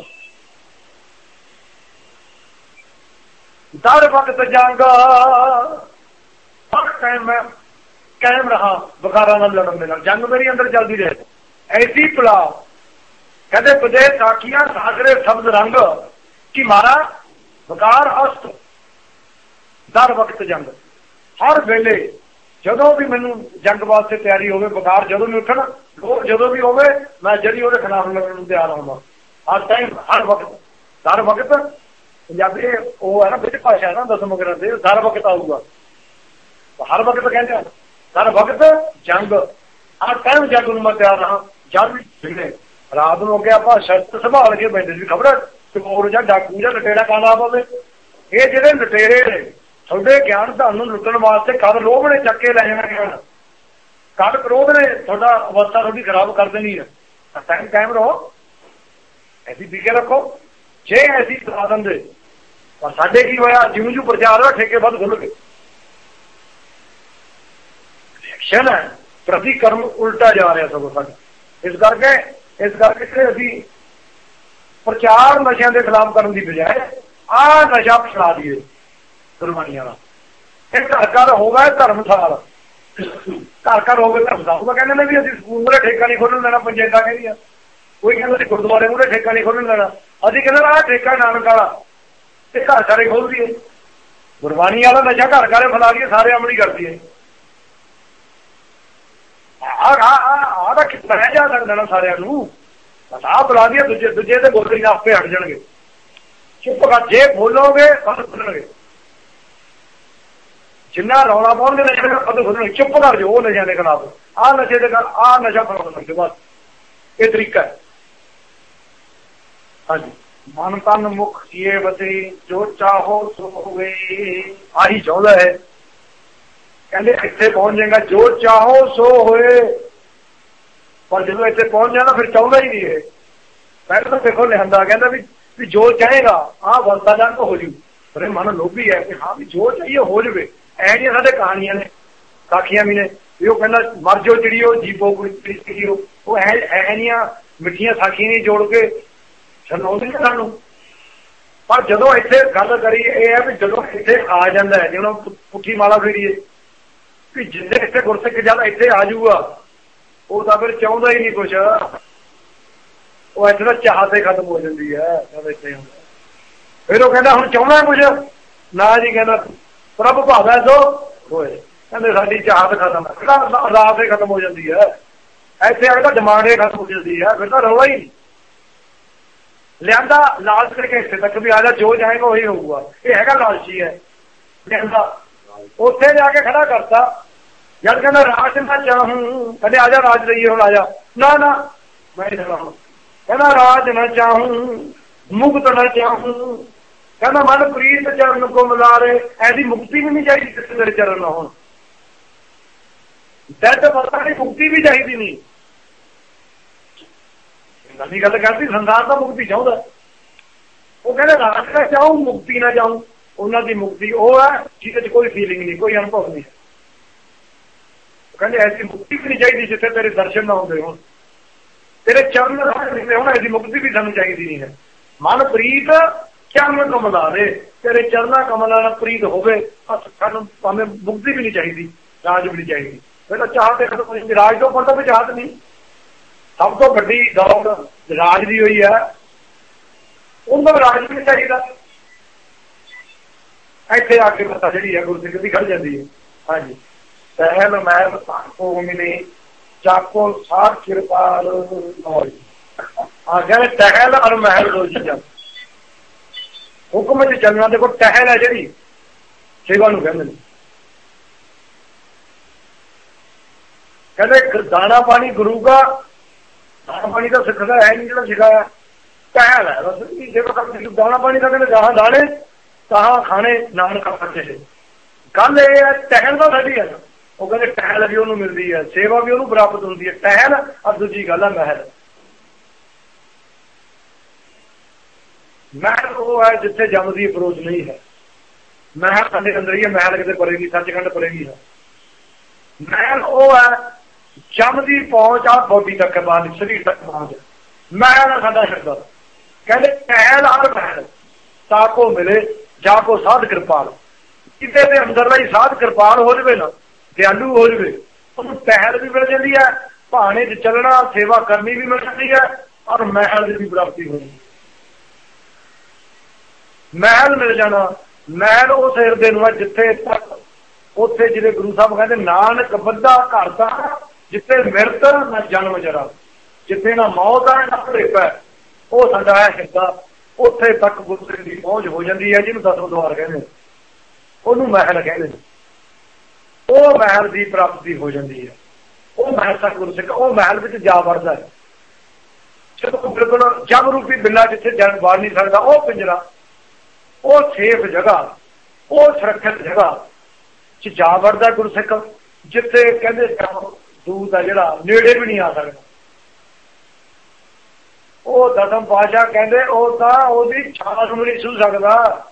ਦਰ ਵਕਤ ਜੰਗ। ਹਰ ਟਾਈਮ ਮੈਂ ਕਾਇਮ ਰਹਾ ਬਕਾਰਾਂ ਨਾਲ ਲੜਨ ਦੇ ਨਾਲ। ਜੰਗ ਮੇਰੀ ਅੰਦਰ ਚੱਲਦੀ ਰਹੇ। ਐਸੀ ਪਲਾ ਕਹਿੰਦੇ ਬਦੇ ਸਾਖੀਆਂ ਸਾਗਰੇ ਸ਼ਬਦ ਰੰਗ ਕਿ ਮਾਰਾ ਬਕਾਰ ਅਸਤ, ਦਰ ਵਕਤ ਜੰਗ। ਹਰ ਵੇਲੇ ਜਦੋਂ ਵੀ ਮੈਨੂੰ ਜੰਗ ਵਾਸਤੇ ਤਿਆਰੀ ਹੋਵੇ ਬਕਾਰ ਜਦੋਂ ਵੀ ਉੱਠਣ ਲੋਕ ਜਦੋਂ ਵੀ ਹੋਵੇ, ਮੈਂ ਜਿਹੜੀ ਉਹਦੇ ਖਿਲਾਫ ਲੜਨ ਨੂੰ ਤਿਆਰ ਹੋਵਾਂ। ਹਰ ਟਾਈਮ ਹਰ ਵਕਤ। ਦਰ ਵਕਤ, ਪੰਜਾਬੀ ਉਹ ਹੈ ਨਾ, ਵਿੱਚ ਭਾਸ਼ਾ ਨਾ ਦਸਮ ਗ੍ਰੰਥ ਦੇ ਦਰ ਵਕਤ ਆਊਗਾ। ਹਰ ਵਕਤ ਕਹਿੰਦੇ ਆ। ਦਰ ਵਕਤ ਜੰਗ। ਹਰ ਟਾਈਮ ਜੰਗ ਨੂੰ ਮੈਂ ਤਿਆਰ ਹਾਂ ਜਦ ਵੀ ਰਾਤ ਨੂੰ ਅੱਗੇ ਆਪਾਂ ਸ਼ਰਤ ਸੰਭਾਲ ਕੇ ਬੈਠੇ ਸੀ, ਖਬਰ ਚੋਰ ਜਾਂ ਡਾਕੂ ਜਾਂ ਲਟੇੜਾ ਕਾਲਾ ਪਵੇ। ਇਹ ਜਿਹੜੇ ਲਟੇਰੇ ਨੇ, ਤੁਹਾਡੇ ਗਿਆਨ ਤੁਹਾਨੂੰ ਲੁੱਟਣ ਵਾਸਤੇ ਕਦ ਲੋਭ ਨੇ ਚੱਕੇ ਲੈ ਜਾਣਾ ਗਿਆਨ। ਕਦ ਕ੍ਰੋਧ ਨੇ ਤੁਹਾਡਾ ਅਵਸਥਾ ਤੁਹਾਡੀ ਖਰਾਬ ਕਰ ਦੇਣੀ ਹੈ। ਟਾਈਮ ਕਾਇਮ ਰਹੋ। ਐਸੀ ਵਿਕੇ ਰੱਖੋ। ਜੇ ਐਸੀ ਸਾਧਨ ਦੇ ਪਰ ਸਾਡੇ ਕੀ ਹੋਇਆ? ਜਿਉਂ ਜਿਉਂ ਪ੍ਰਚਾਰ ਹੋਇਆ ਠੇਕੇ ਵੱਧ ਖੁੱਲ ਗਏ। ਐਕਸ਼ਨ ਹੈ। ਪ੍ਰਤੀ ਕਰਮ ਉਲਟਾ ਜਾ ਰਿਹਾ ਸਗੋਂ ਸਾਡਾ। ਇਸ ਕਰਕੇ ਇਸ ਕਰਕੇ ਅਸੀਂ ਪ੍ਰਚਾਰ ਨਸ਼ਿਆਂ ਦੇ ਖਿਲਾਫ ਕਰਨ ਦੀ ਬਜਾਏ ਆ ਨਸ਼ਾ ਫਸਾ ਦਈਏ ਗੁਰਬਾਣੀ ਵਾਲਾ ਇਹ ਘਰ ਘਰ ਹੋਗਾ ਧਰਮਸਾਲ ਘਰ ਘਰ ਹੋਵੇ ਧਰਮਸਾਲ ਉਹ ਕਹਿੰਦੇ ਨੇ ਵੀ ਅਸੀਂ ਸਕੂਲ ਦੇ ਠੇਕਾ ਨਹੀਂ ਖੋਲਣ ਲੈਣਾ ਪੰਚਾਇਤਾਂ ਕਹਿੰਦੀਆਂ। ਕੋਈ ਕਹਿੰਦਾ ਸੀ ਗੁਰਦੁਆਰੇ ਮੂਹਰੇ ਠੇਕਾ ਨਹੀਂ ਖੋਲਣ ਲੈਣਾ ਅਸੀਂ ਕਹਿੰਦੇ ਆ ਠੇਕਾ ਨਾਨਕ ਵਾਲਾ ਤੇ ਘਰ ਘਰੇ ਖੋਲ ਦਈਏ। ਗੁਰਬਾਣੀ ਵਾਲਾ ਨਸ਼ਾ ਘਰ ਘਰੇ ਫਲਾ ਦਈਏ, ਸਾਰੇ ਅਮਲੀ ਕਰਦੀ ਹੈ ਆ ਆ ਆ ਦਾ ਕਿੰਨਾ ਜਾ ਸਕਦਾ ਨਾ ਸਾਰਿਆਂ ਨੂੰ? ਬਸ ਆ ਬੁਲਾ ਦਿਆ ਦੂਜੇ ਦੂਜੇ ਤੇ ਬੋਲਣੀ ਆਪੇ ਹਟ ਜਾਣਗੇ। ਚੁੱਪ ਕਰ, ਜੇ ਬੋਲੋਗੇ ਬਸ ਖੁੱਲਣਗੇ। ਜਿੰਨਾ ਰੌਲਾ ਪਾਉਣਗੇ ਨਸ਼ੇ ਦਾ ਕਦੋਂ ਖੁੱਲਣਗੇ। ਚੁੱਪ ਕਰ ਜੋ ਉਹ ਨਸ਼ਿਆਂ ਦੇ ਖਿਲਾਫ। ਆਹ ਨਸ਼ੇ ਦੇ ਕਰ ਆਹ ਨਸ਼ਾ ਫੜਾਉਣ ਦੇ ਬਸ। ਇਹ ਤਰੀਕਾ ਹੈ। ਹਾਂਜੀ। ਮਨ ਤਨ ਮੁਖ ਇਹ ਬਤੇ ਜੋ ਚਾਹੋ ਸੋ ਹੋਵੇ, ਆਹੀ ਚਾਹੁੰਦਾ ਹੈ। ਕਹਿੰਦੇ ਇੱਥੇ ਪਹੁੰਚ ਜਾਏਗਾ, ਜੋ ਚਾਹੋ ਸੋ ਹੋਏ। ਪਰ ਜਦੋਂ ਇੱਥੇ ਪਹੁੰਚ ਜਾਣਾ, ਫਿਰ ਚਾਹੁੰਦਾ ਹੀ ਨਹੀਂ ਇਹ। ਪਹਿਲਾਂ ਤਾਂ ਦੇਖੋ ਲਿਖੰਦਾ ਕਹਿੰਦਾ ਵੀ ਵੀ ਜੋ ਚਾਹੇਗਾ, ਆਹ ਵਰਤਾ ਜਾਂ ਹੋ ਜੂ। ਪਰ ਇਹ ਮਨ ਲੋਭੀ ਹੈ ਕਿ ਹਾਂ ਵੀ ਜੋ ਚਾਹੀਏ ਹੋ ਜਵੇ। ਐ ਜਿਹੜੀਆਂ ਸਾਡੇ ਕਹਾਣੀਆਂ ਨੇ, ਸਾਖੀਆਂ ਵੀ ਨੇ। ਵੀ ਉਹ ਕਹਿੰਦਾ, ਮਰ ਜੋ ਚਿੜੀਓ ਜੀਵੋ ਕੋਈ ਚਿੜੀਓ ਉਹ। ਐ ਐਨੀਆਂ ਮਿੱਠੀਆਂ ਸਾਖੀਆਂ ਨਹੀਂ ਜੋੜ ਕੇ ਸੁਣਾਉਂਦੇ ਸਾਨੂੰ। ਪਰ ਜਦੋਂ ਇੱਥੇ ਗੱਲ ਕਰੀ ਇਹ ਹੈ ਵੀ ਜਦੋਂ ਇੱਥੇ ਆ ਜਾਂਦਾ ਹੈ, ਜਿਵੇਂ ਪੁੱਠੀ ਮਾਲਾ ਫੇਰੀਏ। ਕਿ ਜਿੰਨੇ ਇੱਥੇ ਗੁਰਸਿੱਖ ਜਦ ਇੱਥੇ ਆ ਜਾਊਗਾ, ਉਹ ਤਾਂ ਫਿਰ ਚਾਹੁੰਦਾ ਹੀ ਨਹੀਂ ਕੁਛ। ਉਹ ਇੱਥੇ ਤਾਂ ਚਾਹਤੇ ਖਤਮ ਹੋ ਜਾਂਦੀ ਹੈ, ਜਦ ਇੱਥੇ ਹੁੰਦਾ। ਫਿਰ ਉਹ ਕਹਿੰਦਾ, ਹੁਣ ਚਾਹੁੰਦਾ ਕੁਛ? ਨਾ ਜੀ, ਕਹਿੰਦਾ, ਪ੍ਰਭ ਭਾਵੈ ਸੋ। ਹੋਏ। ਕਹਿੰਦੇ, ਸਾਡੀ ਚਾਹਤ ਖਤਮ ਹੈ। ਕਹਿੰਦਾ ਹੀ ਖਤਮ ਹੋ ਜਾਂਦੀ ਹੈ। ਇੱਥੇ ਆ ਕੇ ਡਿਮਾਂਡ ਹੀ ਖਤਮ ਹੋ ਜਾਂਦੀ ਹੈ। ਫਿਰ ਤਾਂ ਰੌਲਾ ਹੀ ਲਿਆਂਦਾ ਲਾਲਚ ਕਰਕੇ ਇੱਥੇ ਤੱਕ ਵੀ ਆ ਜਾ, ਜੋ ਜਾਏਗਾ ਉਹੀ ਹੋਊਗਾ। ਇਹ ਹੈਗਾ ਲਾਲਚੀ ਹੈ। ਲਿਆਂਦਾ ਉੱਥੇ ਜਾ ਕੇ ਖੜਾ ਕਰਤਾ। ਜਦ ਕਹਿੰਦਾ, ਰਾਜ ਨਾ ਚਾਹੂੰ ਕਹਿੰਦੇ, ਆ ਜਾ ਰਾਜ ਲਈਏ ਹੁਣ, ਆ ਜਾ। ਨਾ ਨਾ, ਮੈਂ ਨਹੀਂ ਕਹਿੰਦਾ, ਰਾਜ ਨਾ ਚਾਹੂੰ ਮੁਕਤ ਨਾ ਚਾਹੂੰ ਕਹਿੰਦਾ, ਮਨ ਪ੍ਰੀਤ ਚਰਨ ਕੋ ਮਿਲਾਰੇ, ਐਦੀ ਮੁਕਤੀ ਵੀ ਨਹੀਂ ਚਾਹੀਦੀ ਜਿੱਥੇ ਤੇਰੇ ਚਰਨ ਨਾ ਹੋਣ। ਡੈਡ ਪਤਾ ਨਹੀਂ ਮੁਕਤੀ ਵੀ ਚਾਹੀਦੀ ਨਹੀਂ। ਨਵੀਂ ਗੱਲ ਕਰਦੀ, ਸੰਸਾਰ ਦਾ ਮੁਕਤੀ ਚਾਹੁੰਦਾ। ਉਹ ਕਹਿੰਦਾ, ਰਾਜ ਨਾ ਚਾਹੂੰ ਮੁਕਤੀ ਨਾ ਚਾਹੂੰ ਉਹਨਾਂ ਦੀ ਮੁਕਤੀ ਉਹ ਹੈ, ਜਿਹਦੇ 'ਚ ਕੋਈ ਫੀਲਿੰਗ ਨਹੀਂ, ਕੋਈ ਅਨੁਭਵ ਨਹੀਂ। ਕਹਿੰਦੇ, ਐਸੀ ਮੁਕਤੀ ਵੀ ਨਹੀਂ ਚਾਹੀਦੀ ਜਿੱਥੇ ਤੇਰੇ ਦਰਸ਼ਨ ਨਾ ਹੁੰਦੇ ਹੋਣ। ਤੇਰੇ ਚਰਨ ਰਾਹ ਲਿਖਦੇ ਹੋਣ, ਐਸੀ ਮੁਕਤੀ ਵੀ ਸਾਨੂੰ ਚਾਹੀਦੀ ਨਹੀਂ ਹੈ। ਮਨ ਪ੍ਰੀਤ ਚਰਨ ਕਮਲਾ ਦੇ ਤੇਰੇ ਚਰਨਾ ਕਮਲਾ ਨਾਲ ਪ੍ਰੀਤ ਹੋਵੇ ਸਾਨੂੰ ਭਾਵੇਂ ਮੁਕਤੀ ਵੀ ਨਹੀਂ ਚਾਹੀਦੀ, ਰਾਜ ਵੀ ਨਹੀਂ ਚਾਹੀਦੀ। ਫਿਰ ਤਾਂ ਚਾਹਤ ਇੱਕ ਤੋਂ ਰਾਜ ਤੋਂ ਪਰਦਾ ਤਾਂ ਚਾਹਤ ਨਹੀਂ। ਸਭ ਤੋਂ ਵੱਡੀ ਦੌੜ ਰਾਜ ਦੀ ਹੋਈ ਹੈ। ਉਹਨਾਂ ਰਾਜ ਵੀ ਚਾਹੀਦਾ। ਇੱਥੇ ਆ ਕੇ ਮਤਾ ਜਿਹੜੀ ਹੈ ਗੁਰੂ ਦੀ ਖੜ ਜਾਂਦੀ ਹੈ। ਹਾਂਜੀ। ਸਹਿਲ ਮਹਿਲ ਕੋ ਮਿਲੇ, ਚਾਕੋ ਸਾਰ ਕਿਰਪਾਲ ਲੋਈ ਆ ਕਹਿੰਦੇ ਟਹਿਲ ਔਰ ਮਹਿਲ ਦੋ ਚੀਜ਼ਾਂ। ਹੁਕਮ ਚ ਚੱਲਣਾ ਦੇਖੋ, ਟਹਿਲ ਹੈ ਜਿਹੜੀ, ਸੇਵਾ ਨੂੰ ਕਹਿੰਦੇ ਨੇ। ਕਹਿੰਦੇ ਦਾਣਾ ਪਾਣੀ ਗੁਰੂ ਦਾ ਦਾਣਾ ਪਾਣੀ ਤਾਂ ਸਿੱਖਦਾ ਹੈ ਨਹੀਂ ਜਿਹੜਾ ਸਿਖਾਇਆ। ਟਹਿਲ ਹੈ ਬਸ, ਇਹ ਜਿਹੜਾ ਦਾਣਾ ਪਾਣੀ ਦਾ ਕਹਿੰਦੇ ਜਹਾਂ ਦਾਣੇ। ਤਾਂ ਖਾਣੇ, ਨਾਨਕ ਖਾਤੇ ਗੱਲ ਇਹ ਹੈ, ਟਹਿਲ ਦਾ ਸਾਡੀ ਹੈ। ਉਹ ਕਹਿੰਦੇ ਟਹਿਲ ਵੀ ਉਹਨੂੰ ਮਿਲਦੀ ਹੈ, ਸੇਵਾ ਵੀ ਉਹਨੂੰ ਪ੍ਰਾਪਤ ਹੁੰਦੀ ਹੈ। ਟਹਿਲ ਔਰ ਦੂਜੀ ਗੱਲ ਹੈ, ਮਹਿਲ। ਮਹਿਲ ਉਹ ਹੈ ਜਿੱਥੇ ਜਮਦੀ ਅਪਰੋਚ ਨਹੀਂ ਹੈ। ਮਹਿਲ ਸਾਡੇ ਅੰਦਰ ਹੀ ਹੈ, ਮਹਿਲ ਕਿਤੇ ਪਰੇਗੀ ਸੱਚਖੰਡ ਪਰੇਗੀ ਹੈ। ਮਹਿਲ ਉਹ ਹੈ ਜਮਦੀ ਪਹੁੰਚ ਆ ਬੋਡੀ ਤੱਕ ਬਾਅਦ ਸਰੀਰ ਤੱਕ ਪਹੁੰਚ ਮਹਿਲ ਸਾਡਾ ਸ਼ਬਦ। ਕਹਿੰਦੇ ਟਹਿਲ ਆਰ ਮਹਿਲ, ਤਾਂ ਕੋ ਮਿਲੇ ਜਾ ਕੋ ਸਾਧ ਕਿਰਪਾਲ। ਕਿਤੇ ਦੇ ਅੰਦਰਲਾ ਹੀ ਸਾਧ ਕਿਰਪਾਲ ਹੋ ਜਵੇ ਨਾ, ਦਿਆਲੂ ਹੋ ਜਵੇ, ਉਹਨੂੰ ਪਹਿਲ ਵੀ ਮਿਲ ਜਾਂਦੀ ਹੈ, ਭਾਣੇ 'ਚ ਚੱਲਣਾ, ਸੇਵਾ ਕਰਨੀ ਵੀ ਮਿਲ ਜਾਂਦੀ ਹੈ, ਔਰ ਮਹਿਲ ਦੀ ਵੀ ਪ੍ਰਾਪਤੀ ਹੋਣੀ ਮਹਿਲ ਮਿਲ ਜਾਣਾ, ਮਹਿਲ ਉਸ ਹਿਰਦੇ ਨੂੰ ਹੈ ਜਿੱਥੇ ਤੱਕ, ਉੱਥੇ ਜਿਹੜੇ ਗੁਰੂ ਸਾਹਿਬ ਕਹਿੰਦੇ, ਨਾਨਕ ਬੱਧਾ ਘਰ ਦਾ, ਜਿੱਥੇ ਮਿਰਤ ਨਾ ਜਨਮ ਜਰਾ, ਜਿੱਥੇ ਨਾ ਮੌਤ ਹੈ ਨਾ ਭੇਪਾ ਉਹ ਸਾਡਾ ਹੈ ਹਿਰਦਾ। ਉੱਥੇ ਤੱਕ ਗੁਰੂ ਦੀ ਪਹੁੰਚ ਹੋ ਜਾਂਦੀ ਹੈ, ਜਿਹਨੂੰ ਦਸਮ ਦਵਾਰ ਕਹਿੰਦੇ ਉਹਨੂੰ ਮਹਿਲ ਕਹਿੰਦੇ ਨੇ। ਉਹ ਮਹਿਲ ਦੀ ਪ੍ਰਾਪਤੀ ਹੋ ਜਾਂਦੀ ਹੈ। ਉਹ ਮਹਿਲ ਤੱਕ ਗੁਰੂ ਉਹ ਮਹਿਲ ਵਿੱਚ ਜਾ ਵੜਦਾ ਹੈ। ਜਦੋਂ ਬਿਲਕੁਲ ਜਮ ਰੂਪੀ ਬਿੱਲਾ ਜਿੱਥੇ ਜਨ ਵਾੜ ਨਹੀਂ ਸਕਦਾ, ਉਹ ਪਿੰਜਰਾ, ਉਹ ਸੇਫ ਜਗ੍ਹਾ, ਉਹ ਸੁਰੱਖਿਅਤ ਜਗ੍ਹਾ ਚ ਜਾ ਵੜਦਾ ਗੁਰਸਿੱਖ ਜਿੱਥੇ ਕਹਿੰਦੇ ਦੂਰ ਦਾ ਜਿਹੜਾ, ਨੇੜੇ ਵੀ ਨਹੀਂ ਆ ਸਕਦਾ। ਉਹ ਦਸਮ ਪਾਸ਼ਾ ਕਹਿੰਦੇ, ਉਹ ਤਾਂ ਉਹਦੀ ਛਾਂ ਨੂੰ ਨਹੀਂ ਛੂ ਸਕਦਾ।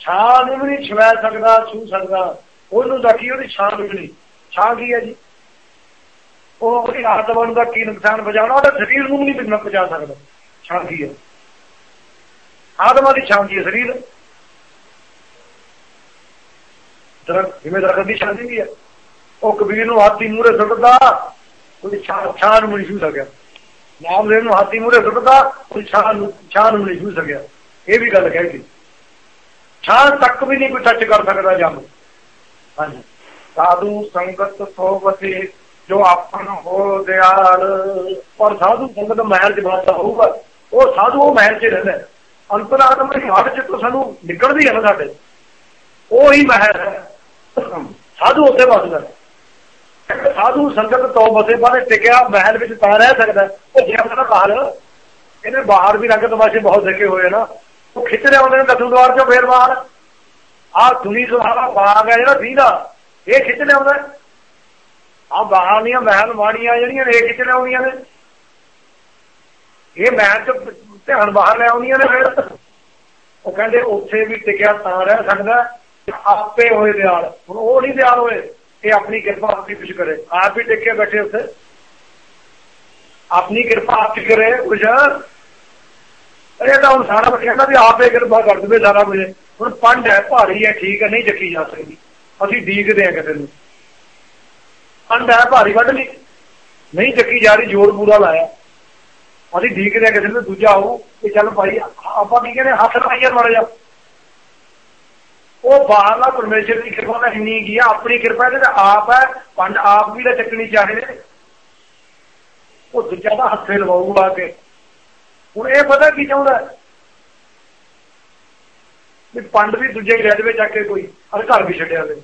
ਛਾਂ ਨੂੰ ਨਹੀਂ ਛੁਆ ਸਕਦਾ ਛੂ ਸਕਦਾ। ਉਹਨੂੰ ਤਾਂ ਕੀ, ਉਹਦੀ ਛਾਂ ਮਿਲਣੀ ਛਾਂ ਕੀ ਹੈ ਜੀ? ਉਹ ਉਹਦੀ ਆਤਮਾ ਨੂੰ ਦਾ ਕੀ ਨੁਕਸਾਨ ਪਹੁੰਚਾਉਣਾ, ਉਹਦਾ ਸਰੀਰ ਨੂੰ ਨਹੀਂ ਬਿਨਾਂ ਪਹੁੰਚਾ ਸਕਦਾ। ਛਾਂ ਕੀ ਹੈ? ਆਤਮਾ ਦੀ ਛਾਂ ਕੀ ਹੈ? ਸਰੀਰ? ਦਰਖਤ, ਜਿਵੇਂ ਦਰਖਤ ਦੀ ਛਾਂ ਦੀ ਹੈ। ਉਹ ਕਬੀਰ ਨੂੰ ਹਾਥੀ ਮੂਰੇ ਸੁੱਟਦਾ। ਕੋਈ ਛਾਂ ਨੂੰ ਨਹੀਂ ਛੂ ਸਕਿਆ। ਨਾਮਦੇਵ ਨੂੰ ਹਾਥੀ ਮੂਰੇ ਸੁੱਟਦਾ ਕੋਈ ਛਾਂ ਨੂੰ ਛਾਂ ਨੂੰ ਨਹੀਂ ਛੂ ਸਕਿਆ। ਇਹ ਵੀ ਗੱਲ ਕਹਿ ਗਈ। ਛਾਂ ਤੱਕ ਵੀ ਨਹੀਂ ਕੋਈ ਟੱਚ ਕਰ ਸਕਦਾ ਜਮ। ਹਾਂਜੀ। ਸਾਧੂ ਸੰਗਤ ਸੋਵਤੇ ਜੋ ਆਪਨ ਹੋ ਦਿਆਲ। ਪਰ ਸਾਧੂ ਸੰਗਤ ਮਹਿਲ ਚ ਬਾਤਾ ਹੋਊਗਾ। ਉਹ ਸਾਧੂ ਉਹ ਮਹਿਲ ਚ ਰਹਿੰਦਾ ਅੰਤਰਾਤਮ ਦੀ ਹਾਲਤ ਚ ਤੋਂ ਸਾਨੂੰ ਨਿਕਲਦੀ ਹੈ ਨਾ ਸਾਡੇ। ਉਹ ਹੀ ਮਹਿਲ ਹੈ। ਸਾਧੂ ਉੱਥੇ ਵਸਦਾ ਸਾਧੂ ਸੰਗਤ ਤੋਂ ਬਸੇ ਬਾਰੇ ਟਿਕਿਆ, ਮਹਿਲ ਵਿੱਚ ਤਾਂ ਰਹਿ ਸਕਦਾ। ਉਹ ਜੇ ਆਪਣਾ ਬਾਹਰ ਇਹਨੇ ਬਾਹਰ ਵੀ ਰੰਗ ਤਮਾਸ਼ੇ ਬਹੁਤ ਦੇਖੇ ਹੋਏ ਨਾ। ਉਹ ਖਿੱਚ ਰਹੇ ਹੁੰਦੇ ਨੇ ਚੋਂ ਫੇਰ ਬਾਹਰ। ਆਹ ਸੁਣੀ ਸੁਹਾਵਾ ਬਾਗ ਹੈ ਜਿਹੜਾ ਦੀਦਾ ਇਹ ਖਿੱਚ ਲਿਆਉਂਦਾ ਆ ਬਾਹਰ ਦੀਆਂ ਮਹਿਲ ਮਾੜੀਆਂ ਜਿਹੜੀਆਂ ਨੇ, ਇਹ ਖਿੱਚ ਲਿਆਉਂਦੀਆਂ ਨੇ। ਇਹ ਮਹਿਲ ਚ ਧਿਆਨ ਬਾਹਰ ਲੈ ਆਉਂਦੀਆਂ ਨੇ ਫਿਰ। ਉਹ ਕਹਿੰਦੇ ਉੱਥੇ ਵੀ ਟਿਕਿਆ ਤਾਂ ਰਹਿ ਸਕਦਾ, ਆਪੇ ਹੋਏ ਦਿਆਲ। ਹੁਣ ਉਹ ਨਹੀਂ ਦਿਆਲ ਹੋਏ। ਇਹ ਆਪਣੀ ਕਿਰਪਾ ਆਪਣੀ ਕੁਝ ਕਰੇ। ਆਪ ਹੀ ਟਿਕ ਕੇ ਬੈਠੇ ਉੱਥੇ। ਆਪਣੀ ਕਿਰਪਾ ਆਪ ਹੀ ਕਰੇ ਕੁਝ ਇਹ ਤਾਂ ਹੁਣ ਸਾਰਾ ਕਹਿੰਦਾ ਵੀ ਆਪੇ ਕਿਰਪਾ ਕਰ ਦਵੇ ਸਾਰਾ ਕੁਝ ਹੁਣ ਪੰਡ ਹੈ, ਭਾਰੀ ਹੈ, ਠੀਕ ਹੈ, ਨਹੀਂ ਚੱਕੀ ਜਾ ਸਕਦੀ। ਅਸੀਂ ਡੀਕਦੇ ਆ ਕਿਸੇ ਨੂੰ। ਪੰਡ ਹੈ, ਭਾਰੀ ਵੱਢ ਲਈ। ਨਹੀਂ ਚੱਕੀ ਜਾ ਰਹੀ, ਜੋਰ ਪੂਰਾ ਲਾਇਆ। ਅਸੀਂ ਡੀਕਦੇ ਆ ਕਿਸੇ ਨੂੰ, ਦੂਜਾ ਆਉ ਕਿ ਚੱਲ ਭਾਈ, ਆਪਾਂ ਕੀ ਕਹਿੰਦੇ ਹੱਥ ਲਾਈਏ ਮੜ ਜਾ ਉਹ ਬਾਹਰਲਾ ਪਰਮੇਸ਼ਰ ਦੀ ਕਿਰਪਾ ਨਾਲ ਇੰਨੀ ਕੀ ਆ, ਆਪਣੀ ਕਿਰਪਾ ਤੇ ਆਪ ਹੈ, ਪੰਡ ਆਪ ਵੀ ਤਾਂ ਚੱਕਣੀ ਚਾਹੀਦੇ ਉਹ ਦੂਜਾ ਦਾ ਹੱਥੇ ਲਵਾਊਗਾ ਕੇ। ਹੁਣ ਇਹ ਪਤਾ ਕੀ ਚਾਹੁੰਦਾ? ਵੀ ਪੰਡ ਵੀ ਦੂਜੇ ਗ੍ਰਹਿ ਦੇ ਵਿੱਚ ਜਾ ਕੇ ਕੋਈ ਅਰ ਘਰ ਵੀ ਛੱਡਿਆ ਦੇ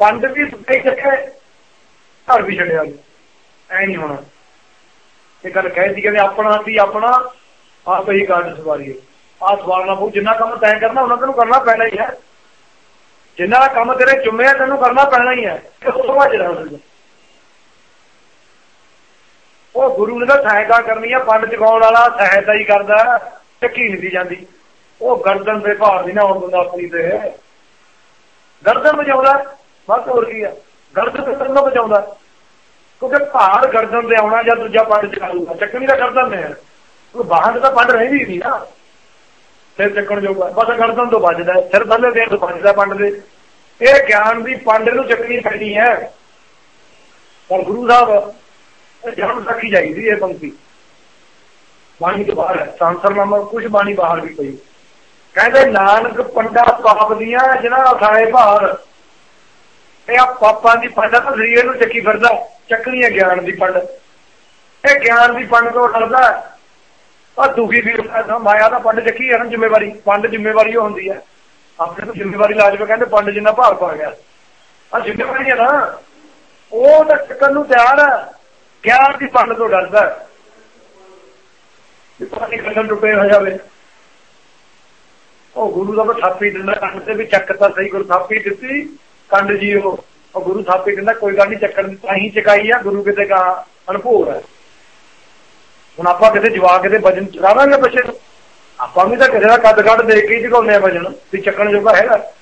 ਪੰਡ ਵੀ ਦੂਜੇ ਚੱਕੇ ਘਰ ਵੀ ਛੱਡਿਆ ਦੇ ਐ ਨਹੀਂ ਹੋਣਾ। ਇਹ ਗੱਲ ਕਹਿ ਸੀ ਕਹਿੰਦੇ ਆਪਣਾ ਵੀ ਆਪਣਾ, ਆਪ ਹੀ ਕਾਰਡ ਸਵਾਰੀਏ। ਆ ਸਵਾਰਨਾ ਪਊ ਜਿੰਨਾ ਕੰਮ ਤੈਂ ਕਰਨਾ, ਉਹਨਾਂ ਤੈਨੂੰ ਕਰਨਾ ਪੈਣਾ ਹੀ ਹੈ। ਜਿੰਨਾ ਦਾ ਕੰਮ ਤੇਰੇ ਚੁੰਮਿਆ ਤੈਨੂੰ ਕਰਨਾ ਪੈਣਾ ਹੀ ਹੈ। ਉਹ ਸਮਝ ਰਿਹਾ ਉਹ ਗੁਰੂ ਨੇ ਤਾਂ ਸਹਾਇਤਾ ਕਰਨੀ ਆ, ਪੰਡ ਚਕਾਉਣ ਵਾਲਾ ਸਹਾਇਤਾ ਹੀ ਕਰਦਾ ਚੱਕੀ ਨਹੀਂ ਜਾਂਦੀ। ਉਹ ਗਰਦਨ ਦੇ ਭਾਰ ਦੀ ਨਾ ਆਉਣ ਦਿੰਦਾ ਆਪਣੀ ਤੇ। ਗਰਦਨ ਵਜਾਉਂਦਾ ਬਸ ਹੋਰ ਕੀ ਆ। ਗਰਦਨ ਤੇ ਨਾ ਵਜਾਉਂਦਾ ਕਿਉਂਕਿ ਭਾਰ ਗਰਦਨ ਤੇ ਆਉਣਾ ਜਾਂ ਦੂਜਾ ਪੰਡ ਚਕਾਊਗਾ ਚੱਕਣੀ ਦਾ ਗਰਦਨ ਨੇ ਉਹ ਬਾਹਰ ਤਾਂ ਪੰਡ ਰਹਿੰਦੀ ਨਹੀਂ ਨਾ। ਸਿਰ ਚੱਕਣ ਜੋਗਾ ਬਸ ਗਰਦਨ ਤੋਂ ਵੱਜਦਾ ਸਿਰ ਬੰਦੇ ਦੇ ਤੋਂ ਵੱਜਦਾ ਪੰਡ ਦੇ। ਇਹ ਗਿਆਨ ਦੀ ਪੰਡ ਨੂੰ ਚੱਕਣੀ ਪੈਣੀ ਹੈ। ਪਰ ਗੁਰੂ ਸਾਹਿਬ ਜਨਮ ਰੱਖੀ ਜਾਈਦੀ ਇਹ ਪੰਕਤੀ। ਬਾਣੀ ਦੇ ਬਾਹਰ ਸੰਸਰ ਨਾਮਾ ਕੁਝ ਬਾਣੀ ਬਾਹਰ ਵੀ ਪਈ। ਕਹਿੰਦੇ, ਨਾਨਕ ਪੰਡਾ ਪਾਪ ਦੀਆਂ ਜਿਹਨਾਂ ਅਸਾਏ ਭਾਰ। ਇਹ ਆ ਪਾਪਾਂ ਦੀ ਪੰਡਾ ਤਾਂ ਸਰੀਰ ਨੂੰ ਚੱਕੀ ਫਿਰਦਾ ਚੱਕਣੀ ਹੈ ਗਿਆਨ ਦੀ ਪੰਡ। ਇਹ ਗਿਆਨ ਦੀ ਪੰਡ ਤੋਂ ਡਰਦਾ ਆ ਦੁਖੀ ਵੀ ਮਾਇਆ ਦਾ ਪੰਡ ਚੱਕੀ ਹੈ ਨਾ ਜ਼ਿੰਮੇਵਾਰੀ, ਪੰਡ ਜ਼ਿੰਮੇਵਾਰੀ ਉਹ ਹੁੰਦੀ ਹੈ ਆਪਣੇ ਤੋਂ ਜ਼ਿੰਮੇਵਾਰੀ ਲਾਜਵੇ ਕਹਿੰਦੇ ਪੰਡ ਜਿੰਨਾ ਭਾਰ ਪਾ ਗਿਆ। ਆ ਜ਼ਿੰਮੇਵਾਰੀ ਹੈ ਨਾ, ਉਹ ਤਾਂ ਚੱਕਣ ਨੂੰ ਤਿਆਰ ਹੈ ਗਿਆਨ ਦੀ ਪੰਡ ਤੋਂ ਡਰਦਾ। ਵੀ ਪਾਣੀ ਕੰਨ ਟੁੱਟੇ ਹੋ ਜਾਵੇ। ਉਹ ਗੁਰੂ ਦਾ ਤਾਂ ਥਾਪੀ ਦਿੰਦਾ, ਕੰਨ ਤੇ ਵੀ ਚੱਕ ਤਾਂ ਸਹੀ ਗੁਰੂ ਥਾਪੀ ਦਿੱਤੀ ਕੰਡ ਜੀ ਉਹ। ਗੁਰੂ ਥਾਪੀ ਦਿੰਦਾ, ਕੋਈ ਗੱਲ ਨਹੀਂ ਚੱਕਣ ਤਾਂ ਹੀ ਚਕਾਈ ਆ, ਗੁਰੂ ਕਿਤੇ ਕਾ ਅਨਭੂਰ ਹੈ ਹੁਣ ਆਪਾਂ ਕਿਤੇ ਜਵਾ ਕੇ ਤੇ ਵਜਨ ਚੜਾਵਾਂਗੇ ਬੱਚੇ ਨੂੰ ਆਪਾਂ ਵੀ ਤਾਂ ਕਿਸੇ ਦਾ ਕੱਦ ਕੱਢ ਦੇ ਕੇ ਹੀ ਚਕਾਉਂਦੇ ਆ ਵਜਨ, ਵੀ ਚੱਕਣ ਜੋਗਾ ਹੈਗਾ।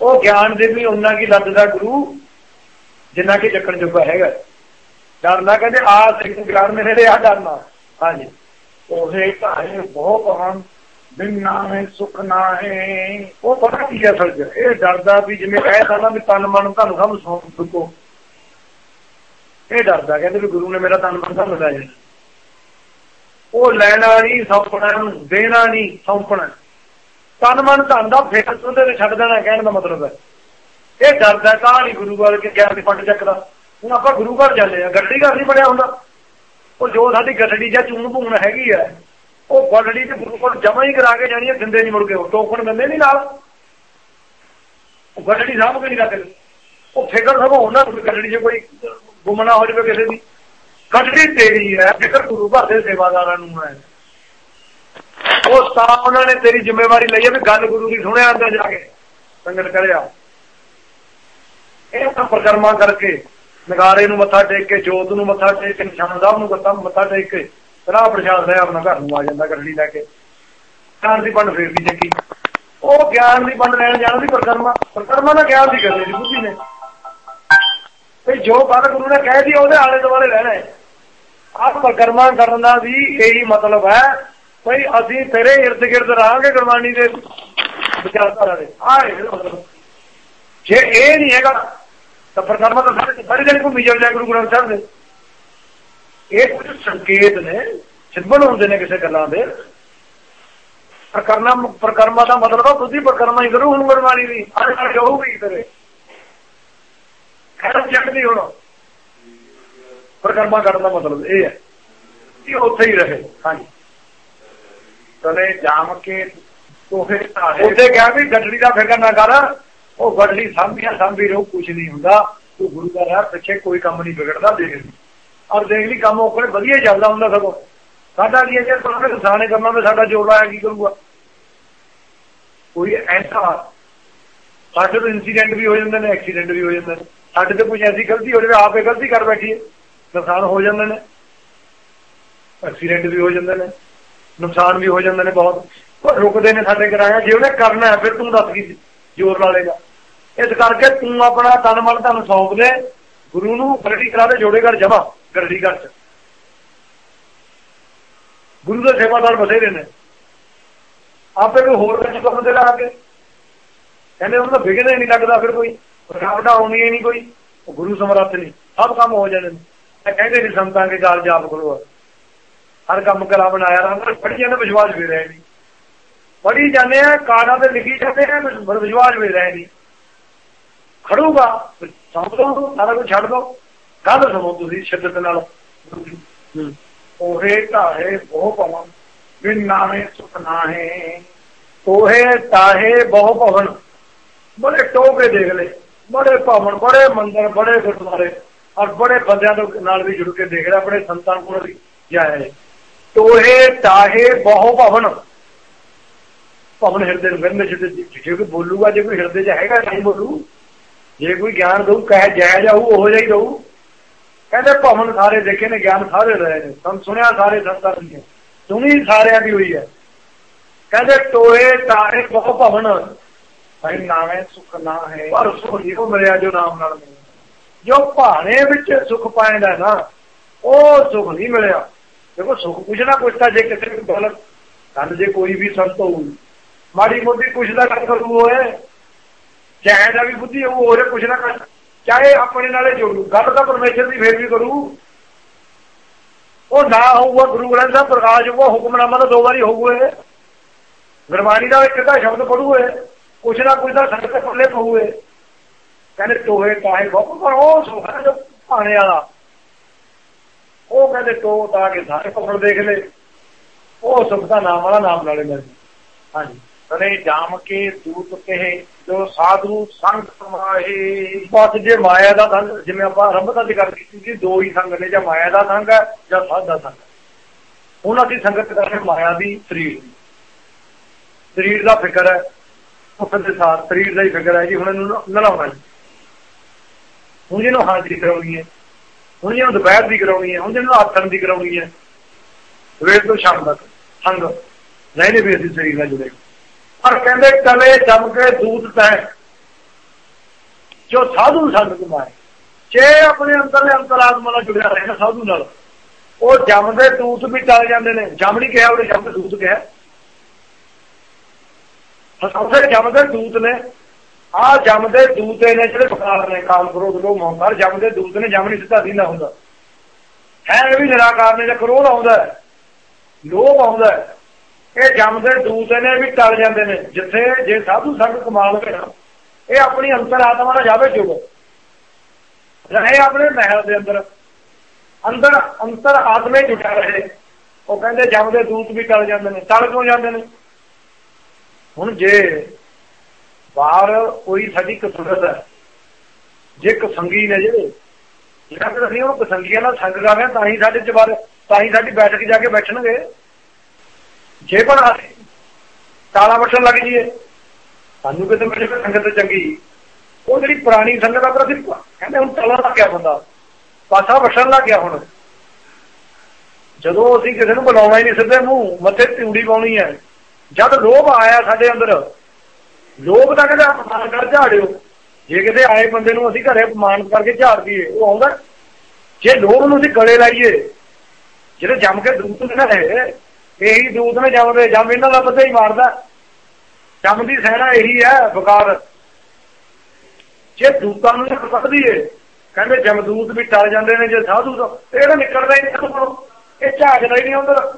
ਉਹ ਗਿਆਨ ਦੇ ਵੀ ਉਹਨਾਂ ਕੀ ਲੱਦਦਾ ਗੁਰੂ, ਜਿੰਨਾ ਕਿ ਚੱਕਣ ਜੋਗਾ ਹੈਗਾ। ਡਰਨਾ ਕਹਿੰਦੇ, ਆ ਸਿੱਖ ਗਿਆਨ ਮੇਰੇ ਦੇ ਆ ਡਰਨਾ। ਹਾਂਜੀ। ਉਹੇ ਘਾਏ ਬਹੁ ਪਵਨ ਬਿਨ ਨਾਮੇ ਸੁਖ ਨਾਹੇ। ਉਹ ਪਤਾ ਕੀ ਹੈ ਅਸਲ ਇਹ ਡਰਦਾ ਵੀ ਜਿਵੇਂ ਕਹਿ ਸਕਦਾ ਵੀ ਤਨ, ਮਨ ਤੁਹਾਨੂੰ ਸਭ ਸੌਂਪ ਦਿੱਤੋ ਇਹ ਡਰਦਾ, ਕਹਿੰਦੇ ਵੀ ਗੁਰੂ ਨੇ ਮੇਰਾ ਤਨ, ਮਨ ਸਭ ਲੈ ਜਾਣਾ ਉਹ ਲੈਣਾ ਨਹੀਂ, ਸੌਂਪਣਾ ਨੂੰ ਦੇਣਾ ਨਹੀਂ, ਸੌਂਪਣਾ ਤਨ ਮਨ ਧਨ ਦਾ ਫੇਰ ਉਹਦੇ ਤੇ ਛੱਡ ਦੇਣਾ, ਕਹਿਣ ਦਾ ਮਤਲਬ ਹੈ। ਇਹ ਡਰਦਾ ਤਾਂ ਨਹੀਂ ਗੁਰੂ ਘਰ ਕੇ ਗਿਆਨ ਦੀ ਫੰਡ ਚੱਕਦਾ ਹੁਣ ਆਪਾਂ ਗੁਰੂ ਘਰ ਜਾਂਦੇ ਆ ਗੱਡੀ ਘਰ ਨਹੀਂ ਬਣਿਆ ਹੁੰਦਾ। ਉਹ ਜੋ ਸਾਡੀ ਗੱਡੀ ਜਾਂ ਚੂਨ ਭੂਣ ਹੈਗੀ ਆ ਉਹ ਗੱਡੀ ਤੇ ਗੁਰੂ ਕੋਲ ਜਮਾ ਹੀ ਕਰਾ ਕੇ ਜਾਣੀ ਹੈ, ਦਿੰਦੇ ਨਹੀਂ ਮੁੜ ਕੇ ਉਹ। ਟੋਕਨ ਦਿੰਦੇ ਨਹੀਂ ਨਾਲ। ਉਹ ਗੱਡੀ ਸਾਹਮ ਕੇ ਨਹੀਂ ਰੱਖਦੇ। ਉਹ ਫਿਕਰ ਸਭ ਉਹਨਾਂ ਨੂੰ ਗੱਡੀ 'ਚ ਕੋਈ ਗੁੰਮਣਾ ਹੋ ਜਾਵੇ ਕਿਸੇ ਦੀ। ਗੱਡੀ ਤੇਰੀ ਹੈ ਫਿਕਰ ਗੁਰੂ ਘਰ ਦੇ ਸੇਵਾਦਾਰਾਂ ਨੂੰ ਹੈ। ਉਹ ਤਾਂ ਉਹਨਾਂ ਨੇ ਤੇਰੀ ਜ਼ਿੰਮੇਵਾਰੀ ਲਈ ਹੈ ਵੀ ਗੱਲ ਗੁਰੂ ਦੀ ਸੁਣਿਆ ਅੰਦਰ ਜਾ ਕੇ, ਸੰਗਤ ਕਰਿਆ। ਇਹ ਤਾਂ ਪ੍ਰਕਰਮਾ ਕਰਕੇ, ਨਗਾਰੇ ਨੂੰ ਮੱਥਾ ਟੇਕ ਕੇ, ਜੋਤ ਨੂੰ ਮੱਥਾ ਟੇਕ ਕੇ, ਨਿਸ਼ਾਨ ਸਾਹਿਬ ਨੂੰ ਗੱਤਾਂ ਮੱਥਾ ਟੇਕ ਕੇ, ਰਾਹ ਪ੍ਰਸ਼ਾਦ ਲੈ ਆਪਣਾ ਘਰ ਨੂੰ ਆ ਜਾਂਦਾ, ਗੱਡੀ ਲੈ ਕੇ। ਗਿਆਨ ਦੀ ਪੰਡ ਫੇਰ ਦੀ ਚੱਕੀ ਉਹ ਗਿਆਨ ਦੀ ਪੰਡ ਲੈਣ ਜਾਣਾ ਸੀ ਪ੍ਰਕਰਮਾ ਪ੍ਰਕਰਮਾ ਦਾ ਗਿਆਨ ਦੀ ਕਰਦੇ ਸੀ ਬੁੱਧੀ ਨੇ। ਤੇ ਜੋ ਗੱਲ ਗੁਰੂ ਨੇ ਕਹਿ ਦੀ ਉਹਦੇ ਆਲੇ ਦੁਆਲੇ ਰਹਿਣਾ ਹੈ। ਆਪ ਪ੍ਰਕਰਮਾ ਕਰਨ ਦਾ ਵੀ ਇਹੀ ਮਤਲਬ ਹੈ। ਭਈ ਅਸੀਂ ਤੇਰੇ ਇਰਦ ਗਿਰਦ ਰਹਾਂਗੇ ਗੁਰਬਾਣੀ ਦੇ ਵਿਚਾਰਧਾਰਾ ਦੇ। ਆਹ ਇਹ ਮਤਲਬ। ਜੇ ਇਹ ਨਹੀਂ ਹੈਗਾ, ਤਾਂ ਪ੍ਰਕਰਮਾ ਤਾਂ ਸਾਰੇ ਸਾਰੇ ਜਣੇ ਘੁੰਮੀ ਜਾਂਦੇ ਗੁਰੂ ਗ੍ਰੰਥ ਸਾਹਿਬ ਦੇ। ਇਹ ਕੁਝ ਸੰਕੇਤ ਨੇ ਸਿੱਬਲ ਹੁੰਦੇ ਨੇ ਕਿਸੇ ਗੱਲਾਂ ਦੇ। ਪ੍ਰਕਰਮਾ ਪ੍ਰਕਰਮਾ ਦਾ ਮਤਲਬ ਹੈ ਬੁੱਧੀ ਪ੍ਰਕਰਮਾ ਹੀ ਕਰੂ, ਹੁਣ ਗੁਰਬਾਣੀ ਦੀ। ਅੱਜ ਨਾਲ ਹੋਊਗੀ ਤੇਰੇ। ਖੈਰ ਚੱਕਦੀ ਹੁਣ। ਪ੍ਰਕਰਮਾ ਕਰਨ ਦਾ ਮਤਲਬ ਇਹ ਹੈ ਕਿ ਉੱਥੇ ਹੀ ਰਹੇ। ਹਾਂਜੀ। ਤਲੇ ਜਾਮ ਕੇ ਤੋਹੇ ਧਾਰੇ ਉੱਥੇ ਕਿਹਾ ਵੀ ਗੱਡੜੀ ਦਾ ਫਿਕਰ ਨਾ ਕਰ। ਉਹ ਗੱਡੜੀ ਸਾਂਭੀਆਂ ਸਾਂਭੀ ਰੋ ਕੁਝ ਨਹੀਂ ਹੁੰਦਾ। ਤੂੰ ਗੁਰੂ ਦਾ ਰਾਹ, ਪਿੱਛੇ ਕੋਈ ਕੰਮ ਨਹੀਂ ਵਿਗੜਦਾ, ਦੇਖ ਲਈ। ਔਰ ਦੇਖ ਲਈ ਕੰਮ ਉਹ ਕੋਲੇ ਵਧੀਆ ਚੱਲਦਾ ਹੁੰਦਾ ਸਗੋਂ। ਸਾਡਾ ਕੀ ਹੈ, ਜੇ ਤੁਹਾਨੂੰ ਕਿਸਾਨੇ ਕਰਨਾ ਤੇ ਸਾਡਾ ਜੋਰ ਲਾਇਆ, ਕੀ ਕਰੂਗਾ? ਕੋਈ ਐਸਾ ਸਾਡੇ ਤੋਂ ਇਨਸੀਡੈਂਟ ਵੀ ਹੋ ਜਾਂਦੇ ਨੇ ਐਕਸੀਡੈਂਟ ਵੀ ਹੋ ਜਾਂਦੇ ਨੇ। ਸਾਡੇ ਤੇ ਕੁਝ ਐਸੀ ਗਲਤੀ ਹੋ ਜਾਵੇ ਆਪੇ ਗਲਤੀ ਕਰ ਬੈਠੀਏ। ਨੁਕਸਾਨ ਹੋ ਜਾਂਦੇ ਨੇ। ਐਕਸੀਡੈਂਟ ਵੀ ਹੋ ਜਾਂਦੇ ਨੇ। ਨੁਕਸਾਨ ਵੀ ਹੋ ਜਾਂਦੇ ਨੇ ਬਹੁਤ। ਪਰ ਰੁਕਦੇ ਨੇ ਸਾਡੇ ਕਰਾਇਆ ਜੇ ਉਹਨੇ ਕਰਨਾ ਫਿਰ ਤੂੰ ਦੱਸ ਕੀ ਜ਼ੋਰ ਲਾ ਲੇਗਾ ਇਸ ਕਰਕੇ ਤੂੰ ਆਪਣਾ ਤਨ ਮਨ ਤੁਹਾਨੂੰ ਸੌਂਪ ਦੇ, ਗੁਰੂ ਨੂੰ ਗਰਡੀ ਕਰਾ ਦੇ ਜੋੜੇ ਘਰ ਜਮਾ, ਗਰੜੀ ਘਰ ਚ। ਗੁਰੂ ਦੇ ਸੇਵਾਦਾਰ ਬਥੇਰੇ ਨੇ। ਆਪੇ ਕੋਈ ਹੋਰ ਵਿੱਚ ਕੰਮ ਤੇ ਲਾ ਕੇ ਕਹਿੰਦੇ ਉਹਨਾਂ ਦਾ ਹੀ ਨਹੀਂ ਲੱਗਦਾ ਫਿਰ ਕੋਈ। ਰਕਾਵਟ ਆਉਣੀ ਹੀ ਨਹੀਂ ਕੋਈ। ਗੁਰੂ ਸਮਰੱਥ ਨਹੀਂ ਸਭ ਕੰਮ ਹੋ ਜਾਣੇ ਨੇ। ਕਹਿੰਦੇ ਨਹੀਂ ਸੰਤਾਂ ਕੇ ਗਾਲ ਜਾਪ ਕਰੋ। ਹਰ ਕੰਮ ਕਲਾ ਬਣਾਇਆ ਰਹਾ ਪੜੀ ਜਾਂਦੇ ਵਿਸ਼ਵਾਸ ਵੀ ਰਹੇ ਨਹੀਂ। ਪੜੀ ਜਾਂਦੇ ਆ, ਕਾਰਡਾਂ ਤੇ ਲਿਖੀ ਜਾਂਦੇ ਆ ਵਿਸ਼ਵਾਸ ਵੀ ਰਹੇ ਨਹੀਂ। ਖੜੂਗਾ ਸਮਝ ਸਾਰਾ ਕੁਝ ਛੱਡ ਦੋ। ਗੱਲ ਸੁਣੋ ਤੁਸੀਂ ਸ਼ਿੱਦਤ ਨਾਲ। ਤੋਹੇ ਧਾਰੇ ਬਹੁ ਭਵਨ, ਬਿਨ ਨਾਮੇ ਸੁਖ ਨਾਹੇ। ਤੋਹੇ ਤਾਹੇ ਬਹੁ ਭਵਨ, ਬੜੇ ਟੋਕੇ ਦੇਖ ਲੈ ਬੜੇ ਭਵਨ, ਬੜੇ ਮੰਦਰ, ਬੜੇ ਗੁਰਦੁਆਰੇ। ਔਰ ਬੜੇ ਬੰਦਿਆਂ ਦੇ ਨਾਲ ਵੀ ਜੁੜ ਕੇ ਦੇਖ ਰਿਹਾ ਆਪਣੇ ਸੰਤਾਂ ਕੋਲ ਵੀ ਜਾਇਆ ਤੋਹੇ, ਤਾਹੇ, ਬਹੁ ਭਵਨ। ਭਵਨ ਹਿਰਦੇ ਨੂੰ ਕਹਿੰਦੇ ਜੇ ਕੋਈ ਬੋਲੂਗਾ, ਜੇ ਕੋਈ ਹਿਰਦੇ 'ਚ ਹੈਗਾ, ਨਹੀਂ ਬੋਲੂ। ਜੇ ਕੋਈ ਗਿਆਨ ਦਊ, ਕਹੇ ਜਾਇ ਜਾਊ, ਉਹ ਜਾਈ ਦਊ। ਕਹਿੰਦੇ ਭਵਨ ਸਾਰੇ ਦੇਖੇ ਨੇ, ਗਿਆਨ ਸਾਰੇ ਰਹੇ ਨੇ। ਸੰ ਸੁਣਿਆ ਸਾਰੇ ਸੰਤਾਂ ਦੀ ਸੁਣੀ ਸਾਰਿਆਂ ਦੀ ਹੋਈ ਹੈ। ਕਹਿੰਦੇ ਟੋਏ ਤਾਰੇ ਬਹੁ ਭਵਨ। ਭਾਈ ਨਾਵੇਂ ਸੁਖ ਨਾ ਹੈ, ਪਰ ਸੁਖ ਨਹੀਂ ਮਿਲਿਆ ਜੋ ਨਾਮ ਨਾਲ ਮਿਲਿਆ। ਜੋ ਭਾਣੇ ਵਿੱਚ ਸੁਖ ਪਾਏਗਾ ਨਾ, ਉਹ ਸੁਖ ਨਹੀਂ ਮਿਲਿਆ। ਦੇਖੋ, ਸੁਖ ਕੁਛ ਨਾ ਕੁਛ ਤਾਂ ਜੇ ਕਿਸੇ ਨੂੰ ਗਲਤ ਗੱਲ ਜੇ ਕੋਈ ਵੀ ਸੰਤ ਹੋਊ, ਮਾੜੀ ਮੋਟੀ ਕੁਛ ਦਾ ਗੱਲ ਕਰੂ ਹੋਏ, ਚਾਹੇ ਦਾ ਵੀ ਬੁੱਧੀ ਹੋਊ, ਹੋਰ ਕੁਛ ਨਾ ਕੁਛ ਚਾਹੇ ਆਪਣੇ ਨਾਲੇ ਜੋੜੂ, ਗੱਲ ਤਾਂ ਪਰਮੇਸ਼ਰ ਦੀ ਫੇਰ ਵੀ ਕਰੂ। ਉਹ ਨਾ ਹੋਊਗਾ, ਗੁਰੂ ਗ੍ਰੰਥ ਸਾਹਿਬ ਪ੍ਰਕਾਸ਼ ਹੋਊਗਾ, ਹੁਕਮਨਾਮਾ ਤਾਂ ਦੋ ਵਾਰੀ ਹੋਊਗਾ ਗੁਰਬਾਣੀ ਦਾ ਇੱਕ ਦਾ ਸ਼ਬਦ ਪੜੂਏ ਕੁਛ ਨਾ ਕੁਛ ਦਾ ਸੰਗਤ ਪੱਲੇ ਪਊਏ ਕਹਿੰਦੇ ਟੋਹੇ ਕਾਹੇ ਬਹੁਤ ਪਰ ਉਹ ਸੁਖ ਹੈ ਜੋ ਭਾਣੇ ਵਾਲਾ। ਉਹ ਕਹਿੰਦੇ ਟੋ ਆ ਕੇ ਸਾਰੇ ਕਪੜ ਦੇਖ ਲੈ। ਉਹ ਸੁਖ ਦਾ ਨਾਮ ਵਾਲਾ ਨਾਮ ਲੈ ਲੈਂਦਾ ਹਾਂਜੀ। ਤਨੇ ਜਾਮ ਕੇ ਦੂਤ ਕਹੇ, ਜੋ ਸਾਧੂ ਸੰਗ ਸਮਾਹੇ। ਬਸ ਜੇ ਮਾਇਆ ਦਾ ਸੰਗ, ਜਿਵੇਂ ਆਪਾਂ ਆਰੰਭਤਾ ਦੀ ਗੱਲ ਕੀਤੀ ਸੀ, ਦੋ ਹੀ ਸੰਗ ਨੇ, ਜਾਂ ਮਾਇਆ ਦਾ ਸੰਗ ਹੈ, ਜਾਂ ਸਾਧ ਦਾ ਸੰਗ ਹੁਣ ਅਸੀਂ ਸੰਗਤ ਕਰਦੇ ਮਾਇਆ ਦੀ ਸਰੀਰ ਦੀ ਸਰੀਰ ਦਾ ਫਿਕਰ ਹੈ। ਉਸ ਦੇ ਸਾਥ ਸਰੀਰ ਦਾ ਹੀ ਫਿਕਰ ਹੈ ਜੀ, ਹੁਣ ਇਹਨੂੰ ਨਲਾਉਣਾ ਹੈ ਹੁਣ ਜਿਹਨੂੰ ਹਾਜ਼ਰੀ ਕਰਾਉਣੀ ਹੈ, ਹੁਣ ਜਿਹਨੂੰ ਦੁਪਹਿਰ ਦੀ ਕਰਾਉਣੀ ਹੈ, ਹੁਣ ਜਿਹਨੂੰ ਆਥਣ ਦੀ ਕਰਾਉਣੀ ਹੈ, ਸਵੇਰ ਤੋਂ ਸ਼ਾਮ ਤੱਕ, ਸੰਗ ਨਹੀਂ ਵੀ ਅਸੀਂ ਸਰੀਰ ਨਾਲ ਜੁੜੇ। ਪਰ ਕਹਿੰਦੇ ਕਲੇ ਜਮ ਕੇ ਦੂਤ ਤੈ, ਜੋ ਸਾਧੂ ਸੰਗ ਕਮਾਏ। ਜੇ ਆਪਣੇ ਅੰਦਰ ਦੇ ਅੰਤਰਾਤਮਾ ਨਾਲ ਜੁੜਿਆ ਰਹੇ ਸਾਧੂ ਨਾਲ, ਉਹ ਜੰਮਦੇ ਦੂਤ ਵੀ ਟਲ ਜਾਂਦੇ ਨੇ। ਜੰਮ ਨਹੀਂ ਕਿਹਾ, ਉਹਨੇ ਜੰਮਦੇ ਦੂਤ ਕਿਹਾ। ਫਸਾਉਂਦੇ ਜੰਮਦੇ ਦੂਤ ਨੇ। ਆ ਜੰਮਦੇ ਦੂਤੇ ਨੇ ਜਿਹੜੇ ਬਕਾਰ ਨੇ ਕਾਮ ਕ੍ਰੋਧ ਲੋਭ ਮੋਹਰ ਜੰਮਦੇ ਦੂਤ ਨੇ ਜੰਮ ਨਹੀਂ ਸਿੱਧਾ ਦਿੰਦਾ ਹੁੰਦਾ। ਹੈ ਵੀ ਨਿਰਾਕਾਰ ਨੇ, ਜੇ ਕ੍ਰੋਧ ਆਉਂਦਾ ਲੋਭ ਆਉਂਦਾ ਇਹ ਜੰਮਦੇ ਦੂਤ ਨੇ ਵੀ ਟਲ ਜਾਂਦੇ ਨੇ, ਜਿੱਥੇ ਜੇ ਸਾਧੂ ਸੰਗ ਕਮਾਲ ਹੋਵੇ ਇਹ ਆਪਣੀ ਅੰਤਰ ਆਤਮਾ ਨਾਲ ਜਾਵੇ ਜੁੜ। ਰਹੇ ਆਪਣੇ ਮਹਿਲ ਦੇ ਅੰਦਰ ਅੰਦਰ ਅੰਤਰ ਆਤਮੇ ਜੁਟਾ ਰਹੇ। ਉਹ ਕਹਿੰਦੇ ਜੰਮਦੇ ਦੂਤ ਵੀ ਟਲ ਜਾਂਦੇ ਨੇ, ਟਲ ਕਿਉਂ ਜਾਂਦੇ ਨੇ? ਹੁਣ ਜੇ ਬਾਹਰ ਕੋਈ ਸਾਡੀ ਕਸੂਰਤ ਹੈ। ਜੇ ਕਸੰਗੀ ਨੇ ਜਿਹੜੇ ਜਿਹੜਾ ਕਿ ਅਸੀਂ ਉਹ ਕਸੰਗੀਆਂ ਨਾਲ ਸੰਗ ਕਰ ਰਹੇ ਤਾਂ ਹੀ ਸਾਡੇ ਜਵਾਰ ਤਾਂ ਹੀ ਸਾਡੀ ਬੈਠਕ ਜਾ ਕੇ ਬੈਠਣਗੇ। ਜੇ ਬਣਾ ਕਾਲਾ ਵਟਣ ਲੱਗ ਜੀਏ ਸਾਨੂੰ ਕਿਤੇ ਮੇਰੇ ਸੰਗਤ ਚੰਗੀ। ਉਹ ਜਿਹੜੀ ਪੁਰਾਣੀ ਸੰਗਤ ਆ, ਪਰ ਅਸੀਂ ਕਹਿੰਦੇ ਹੁਣ ਤਾਲਾ ਲੱਗ ਗਿਆ ਬੰਦਾ। ਪਾਸਾ ਵਟਣ ਲੱਗ ਗਿਆ ਹੁਣ। ਜਦੋਂ ਅਸੀਂ ਕਿਸੇ ਨੂੰ ਬੁਲਾਉਣਾ ਹੀ ਨਹੀਂ ਸਿੱਧੇ ਮੂੰਹ, ਮੱਥੇ ਤਿਉੜੀ ਪਾਉਣੀ ਹੈ। ਜਦ ਲੋਭ ਆਇਆ ਸਾਡੇ ਅੰਦਰ ਲੋਭ ਤਾਂ ਕਹਿੰਦਾ ਅਪਮਾਨ ਕਰ ਝਾੜਿਓ। ਜੇ ਕਿਤੇ ਆਏ ਬੰਦੇ ਨੂੰ ਅਸੀਂ ਘਰੇ ਅਪਮਾਨ ਕਰਕੇ ਝਾੜ ਦਈਏ, ਉਹ ਆਉਂਦਾ। ਜੇ ਲੋਭ ਨੂੰ ਅਸੀਂ ਗਲੇ ਲਾਈਏ, ਜਿਹੜੇ ਜੰਮ ਕੇ ਦੂਤ ਨੇ ਰਹੇ ਇਹੀ ਦੂਤ ਨੇ ਜੰਮਦੇ, ਜੰਮ ਇਹਨਾਂ ਦਾ ਪਤਾ ਹੀ ਮਾਰਦਾ। ਜੰਮ ਦੀ ਸਹਿਣਾ ਇਹੀ ਹੈ, ਬਕਾਰ। ਜੇ ਦੂਤਾਂ ਨੂੰ ਕੱਢ ਦਈਏ ਕਹਿੰਦੇ ਜਮਦੂਤ ਵੀ ਟਲ ਜਾਂਦੇ ਨੇ ਜੇ ਸਾਧੂ ਤੋਂ, ਇਹ ਤਾਂ ਨਿਕਲਦਾ ਹੀ ਨਹੀਂ ਇਹ ਝਾਕਦਾ ਹੀ ਨਹੀਂ ਅੰਦਰ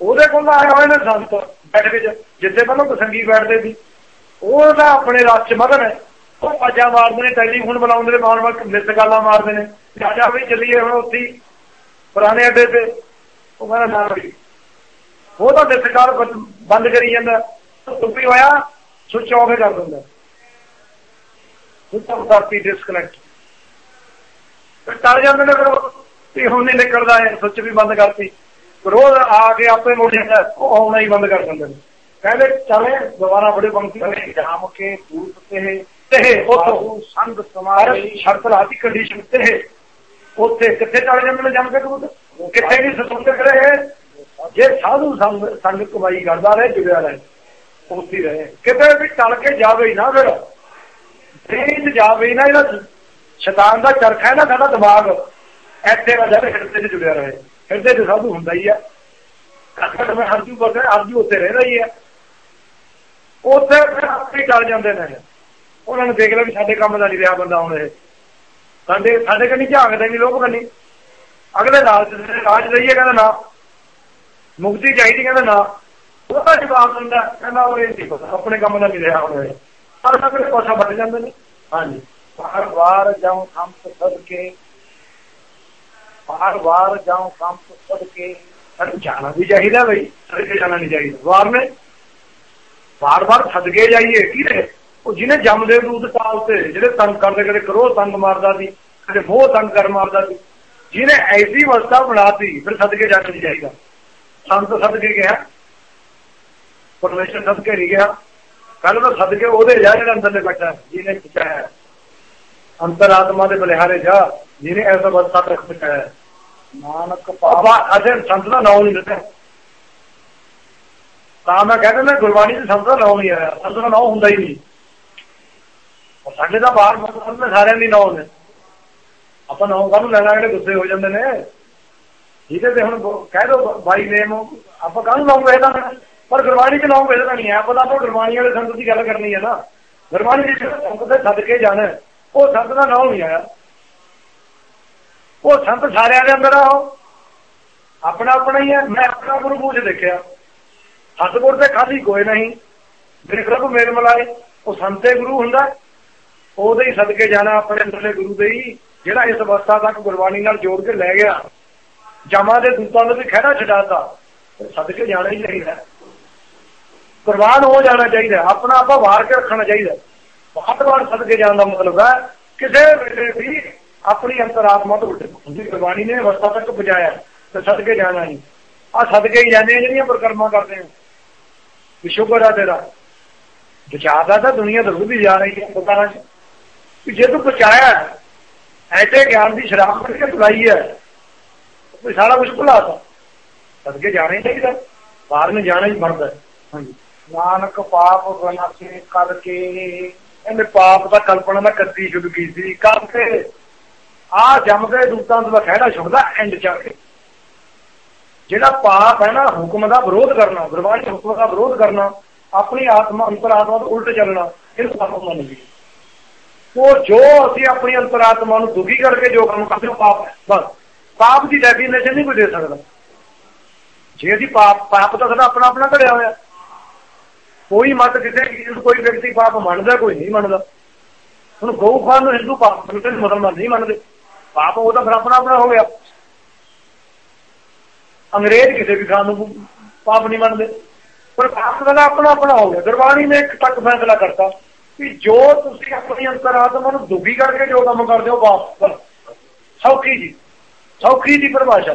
ਉਹਦੇ ਕੋਲ ਆਏ ਹੋਏ ਨੇ ਸੰਤ, ਬੈਠ ਕੇ ਜਿੱਦੇ ਪਹਿਲਾਂ ਕਸੰਗੀ ਬੈਠਦੇ ਸੀ। ਉਹ ਤਾਂ ਆਪਣੇ ਰਸ ਚ ਮਗਨ ਹੈ। ਉਹ ਆਜਾ ਮਾਰਦੇ ਨੇ ਟੈਲੀਫੋਨ ਬੁਲਾਉਂਦੇ ਨੇ ਮਾਰ ਮਾਰ ਮਿਸ ਗੱਲਾਂ ਮਾਰਦੇ ਨੇ। ਆਜਾ ਵੀ ਚੱਲੀਏ ਹੁਣ ਉੱਥੇ ਪੁਰਾਣੇ ਅੱਡੇ ਤੇ। ਉਹ ਕਹਿੰਦਾ, ਨਾ ਬਈ ਉਹ ਤਾਂ ਦਿਸਕਾਰ ਬੰਦ ਕਰੀ ਜਾਂਦਾ। ਟੁੱਪੀ ਹੋਇਆ, ਸੁਚ ਆਫ ਕਰ ਦਿੰਦਾ। ਸੁਚ ਆਫ ਕਰਤੀ ਡਿਸਕਨੈਕਟ ਟਲ ਜਾਂਦੇ ਨੇ ਫਿਰ ਇਹ ਹੁਣ ਨਹੀਂ ਨਿਕਲਦਾ ਹੈ ਸੁਚ ਵੀ ਬੰਦ ਕਰਤੀ। ਰੋਜ਼ ਆ ਕੇ ਆਪੇ ਮੁੜ ਜਾਂਦਾ, ਉਹ ਆਉਣਾ ਹੀ ਬੰਦ ਕਰ ਦਿੰਦੇ ਨੇ। ਕਹਿੰਦੇ ਚਲੇ ਦੁਬਾਰਾ ਬੜੇ ਪੰਕਤੀ ਤਨੇ ਜਾਮ ਕੇ ਦੂਤ ਕਹੇ ਤੇ ਉਥੋਂ ਸੰਗ ਸਮਾਹੇ ਸ਼ਰਤ ਲਾਤੀ ਕੰਡੀਸ਼ਨ ਤੇ ਉੱਥੇ ਕਿੱਥੇ ਚੜ ਜਾਂਦੇ ਨੇ ਜੰਮ ਕੇ ਦੂਤ ਕਿੱਥੇ ਨਹੀਂ ਸਤੁੰਦ ਕਰੇ ਜੇ ਸਾਧੂ ਸੰਗ ਸੰਗ ਕਮਾਈ ਕਰਦਾ ਰਹੇ ਜੁੜਿਆ ਰਹੇ ਉੱਥੇ ਰਹੇ ਕਿਤੇ ਵੀ ਟਲ ਕੇ ਜਾਵੇ ਹੀ ਨਾ ਫਿਰ ਤੇ ਜਾਵੇ ਹੀ ਨਾ ਇਹਦਾ ਸ਼ੈਤਾਨ ਦਾ ਚਰਖਾ ਹੈ ਨਾ ਸਾਡਾ ਦਿਮਾਗ ਇੱਥੇ ਨਾ ਜਾਵੇ ਹਿਰਦੇ 'ਚ ਜੁੜਿਆ ਰਹੇ ਹਿਰਦੇ 'ਚ ਸਾਧੂ ਹੁੰਦਾ ਹੀ ਆ ਕੱਖੜ ਮੈਂ ਅਰਜੂ ਬੋਲਦਾ ਅਰਜੂ ਉੱਥੇ ਰਹਿੰਦਾ ਹੀ ਆ ਉੱਥੇ ਫਿਰ ਆਪੇ ਟਲ ਜਾਂਦੇ ਨੇ। ਉਹਨਾਂ ਨੂੰ ਦੇਖ ਲਿਆ ਵੀ ਸਾਡੇ ਕੰਮ ਦਾ ਨਹੀਂ ਰਿਹਾ ਬੰਦਾ ਹੁਣ ਇਹ। ਸਾਡੇ ਸਾਡੇ ਕੰਨੀ ਝਾਕਦੇ ਨਹੀਂ ਲੋਕ ਕੰਨੀ। ਅਗਲੇ ਨਾਲ ਰਾਜ ਰਹੀਏ ਕਹਿੰਦਾ ਨਾ। ਮੁਕਤੀ ਚਾਹੀਦੀ ਕਹਿੰਦਾ ਨਾ। ਉਹਦਾ ਜਵਾਬ ਦਿੰਦਾ, ਕਹਿੰਦਾ ਉਹ ਇਹ ਨਹੀਂ ਪਤਾ, ਆਪਣੇ ਕੰਮ ਦਾ ਨਹੀਂ ਰਿਹਾ ਹੁਣ ਇਹ। ਪਰ ਅਗਲੇ ਪਾਸਾ ਵੱਧ ਜਾਂਦੇ ਨੇ। ਹਾਂਜੀ। ਬਾਰ ਵਾਰ ਜਾਉ ਕੰਮ ਸਦ ਕੇ ਬਾਰ ਵਾਰ ਜਾਉ ਕੰਮ ਸਦ ਕੇ ਸਾਨੂੰ ਜਾਣਾ ਵੀ ਚਾਹੀਦਾ ਬਈ ਸਦਕੇ ਜਾਣਾ ਨਹੀਂ ਚਾਹੀਦਾ। ਵਾਰ ਨੇ ਬਾਰ-ਬਾਰ ਸਦਕੇ ਜਾਈਏ ਕਿਹਦੇ ਉਹ ਜਿਹਨੇ ਜੰਮਦੇ ਦੂਤ ਕਾਲ ਤੇ ਜਿਹੜੇ ਤੰਗ ਕਰਦੇ ਕਦੇ ਕਰੋ ਤੰਗ ਮਾਰਦਾ ਸੀ ਕਦੇ ਮੋਹ ਤੰਗ ਕਰ ਮਾਰਦਾ ਸੀ ਜਿਹਨੇ ਐਸੀ ਅਵਸਥਾ ਬਣਾਤੀ ਫਿਰ ਸਦਕੇ ਜਾਣਾ ਚਾਹੀਦਾ ਸੰਤ ਸਦਕੇ ਗਿਆ ਪਰਮੇਸ਼ਰ ਸਦਕੇ ਨਹੀਂ ਗਿਆ। ਕੱਲ ਤਾਂ ਸਦਕੇ ਉਹਦੇ ਜਾ ਜਿਹੜਾ ਅੰਦਰ ਦੇ ਬੈਠਾ ਜਿਹਨੇ ਪੁੱਛਿਆ ਅੰਤਰਾਤਮਾ ਦੇ ਬਲਿਹਾਰੇ ਜਾ ਜਿਹਨੇ ਐਸਾ ਅਵਸਥਾ ਤੱਕ ਪਹੁੰਚਾਇਆ ਨਾਨਕ ਪਾਪ ਅਜੇ ਸੰਤ ਦਾ ਨਾਮ ਨਹੀਂ ਦਿੱਤਾ ਤਾਂ ਮੈਂ ਕਹਿੰਦਾ ਮੈਂ ਗੁਰਬਾਣੀ ਦੇ ਸੰਤ ਦਾ ਨਾਮ ਨਹੀਂ ਆਇਆ। ਸੰਤ ਦਾ ਨਾਮ ਹੁੰਦਾ ਹੀ ਨਹੀਂ। ਸਾਡੇ ਦਾ ਬਾਹਰ ਮਤਲਬ ਨੇ ਸਾਰਿਆਂ ਦੀ ਨਾਮ ਨੇ। ਆਪਾਂ ਨਾਮ ਕਾਹਨੂੰ ਲੈਣਾ ਜਿਹੜੇ ਗੁੱਸੇ ਹੋ ਜਾਂਦੇ ਨੇ। ਠੀਕ ਹੈ, ਤੇ ਹੁਣ ਕਹਿ ਦੋ, ਬਾਈ ਨੇਮ ਆਪਾਂ ਕਾਹਨੂੰ ਨਾਮ ਵੇਚਦਾ ਪਰ ਗੁਰਬਾਣੀ ਚ ਨਾਮ ਵੇਚਦਾ ਨਹੀਂ ਹੈ। ਪਤਾ ਆਪਾਂ ਗੁਰਬਾਣੀ ਵਾਲੇ ਸੰਤ ਦੀ ਗੱਲ ਕਰਨੀ ਹੈ ਨਾ। ਗੁਰਬਾਣੀ ਦੇ ਜਿਹੜੇ ਸੰਤ ਦੇ ਸਦਕੇ ਜਾਣਾ। ਉਹ ਸੰਤ ਦਾ ਨਾਮ ਨਹੀਂ ਆਇਆ। ਉਹ ਸੰਤ ਸਾਰਿਆਂ ਦੇ ਅੰਦਰ ਆ, ਉਹ। ਆਪਣਾ ਆਪਣਾ ਹੀ ਹੈ। ਮੈਂ ਆਪਣਾ ਗੁਰੂ ਪੂਜ ਦੇਖਿਆ। ਸਤਿਗੁਰ ਤੇ ਖਾਲੀ ਕੋਈ ਨਹੀਂ। ਮੇਰੇ ਪ੍ਰਭੂ ਮੇਰ ਮਲਾਏ, ਉਹ ਸੰਤੇ ਗੁਰੂ ਹੁੰਦਾ। ਉਹਦੇ ਹੀ ਸਦਕੇ ਜਾਣਾ ਆਪਣੇ ਅੰਦਰਲੇ ਗੁਰੂ ਦੇ ਹੀ, ਜਿਹੜਾ ਇਸ ਅਵਸਥਾ ਤੱਕ ਗੁਰਬਾਣੀ ਨਾਲ ਜੋੜ ਕੇ ਲੈ ਗਿਆ। ਜਮਾ ਦੇ ਦੂਤਾਂ ਨੂੰ ਵੀ ਖਹਿੜਾ ਛਡਾਤਾ। ਸਦਕੇ ਜਾਣਾ ਹੀ ਚਾਹੀਦਾ ਕੁਰਬਾਨ ਹੋ ਜਾਣਾ ਚਾਹੀਦਾ, ਆਪਣਾ ਆਪਾ ਵਾਰ ਕੇ ਰੱਖਣਾ ਚਾਹੀਦਾ। ਬਾਤ-ਬਾਤ ਸਦਕੇ ਜਾਣ ਦਾ ਮਤਲਬ ਹੈ, ਕਿਸੇ ਵੇਲੇ ਵੀ ਆਪਣੀ ਅੰਤਰਾਤਮਾ ਤੋਂ ਉੱਠ ਹੁੰਦੀ ਕੁਰਬਾਨੀ ਨੇ ਅਵਸਥਾ ਤੱਕ ਪਹੁੰਚਾਇਆ, ਤੇ ਸਦਕੇ ਜਾਣਾ ਨਹੀਂ ਆ ਸਦਕੇ ਹੀ ਜਾਂਦੇ ਜਿਹੜੀਆਂ ਪਰਕਰਮਾ ਕਰਦੇ ਆ। ਵੀ ਸ਼ੁਕਰ ਆ ਤੇਰਾ। ਵਿਚਾਰਦਾ ਤਾਂ ਦੁਨੀਆ ਵੀ ਜਾ ਰਹੀ ਹੈ ਪਤਾਰਾਂ ਚ ਜੇ ਤੂੰ ਬਚਾਇਆ ਐਸੇ ਗਿਆਨ ਦੀ ਸ਼ਰਾਬ ਪੜ ਤੁਲਾਈ ਹੈ ਕੋਈ ਸਾਰਾ ਕੁਝ ਭੁਲਾਤਾ ਸਦਕੇ ਜਾਣੇ ਚਾਹੀਦਾ, ਬਾਹਰ ਨੂੰ ਜਾਣਾ ਹੀ ਬਣਦਾ ਹਾਂਜੀ। ਨਾਨਕ ਪਾਪ ਬਨਾਸੇ ਕਰਕੇ, ਇਹਨੇ ਪਾਪ ਦਾ ਕਲਪਨਾ ਦਾ ਕਰਦੀ ਸ਼ੁਰੂ ਕੀਤੀ ਕਰਕੇ ਆ ਜਮਦੇ ਦੂਤਾਂ ਦਾ ਖਹਿੜਾ ਛੁੱਟਦਾ ਐਂਡ ਚ ਕੇ। ਜਿਹੜਾ ਪਾਪ ਹੈ ਨਾ, ਹੁਕਮ ਦਾ ਵਿਰੋਧ ਕਰਨਾ, ਗੁਰਬਾਣੀ ਹੁਕਮ ਦਾ ਵਿਰੋਧ ਕਰਨਾ, ਆਪਣੀ ਆਤਮਾ, ਅੰਤਰਾਤਮਾ ਤੋਂ ਉਲਟ ਚੱਲਣਾ, ਇਹ ਪਾਪ ਮੰਨਦੀ ਉਹ ਜੋ ਅਸੀਂ ਆਪਣੀ ਅੰਤਰਾਤਮਾ ਨੂੰ ਦੁਖੀ ਕਰਕੇ ਜੋ ਕੰਮ ਕਰਦੇ ਉਹ ਪਾਪ ਹੈ, ਬਸ। ਪਾਪ ਦੀ ਡੈਫੀਨੇਸ਼ਨ ਨਹੀਂ ਕੋਈ ਦੇ ਸਕਦਾ। ਜੇ ਅਸੀਂ ਪਾਪ ਪਾਪ ਤਾਂ ਸਾਡਾ ਆਪਣਾ ਆਪਣਾ ਘੜਿਆ ਹੋਇਆ। ਕੋਈ ਮਤ ਕਿਸੇ ਕੋਈ ਵਿਅਕਤੀ ਪਾਪ ਮੰਨਦਾ, ਕੋਈ ਨਹੀਂ ਮੰਨਦਾ। ਹੁਣ ਗਊ ਖਾਨ ਨੂੰ ਹਿੰਦੂ ਪਾਪ ਮੰਨਦੇ ਮੁਸਲਮਾਨ ਨਹੀਂ ਮੰਨਦੇ। ਪਾਪ ਉਹਦਾ ਫਿਰ ਆਪਣਾ ਆਪਣਾ ਹੋ ਗਿਆ। ਅੰਗਰੇਜ਼ ਕਿਸੇ ਵੀ ਖਾਨ ਨੂੰ ਪਾਪ ਨਹੀਂ ਮੰਨਦੇ। ਪਰ ਪਾਪ ਦਾ ਆਪਣਾ ਆਪਣਾ ਹੋ ਗਿਆ। ਗੁਰਬਾਣੀ ਨੇ ਇੱਕ ਤੱਕ ਫੈਸਲਾ ਕਰਤਾ ਕਿ ਜੋ ਤੁਸੀਂ ਆਪਣੀ ਅੰਤਰਾਤਮਾ ਨੂੰ ਦੁਖੀ ਕਰਕੇ ਜੋ ਕੰਮ ਕਰਦੇ ਹੋ ਪਾਪ ਸੌਖੀ ਜੀ, ਸੌਖੀ ਦੀ ਪਰਿਭਾਸ਼ਾ।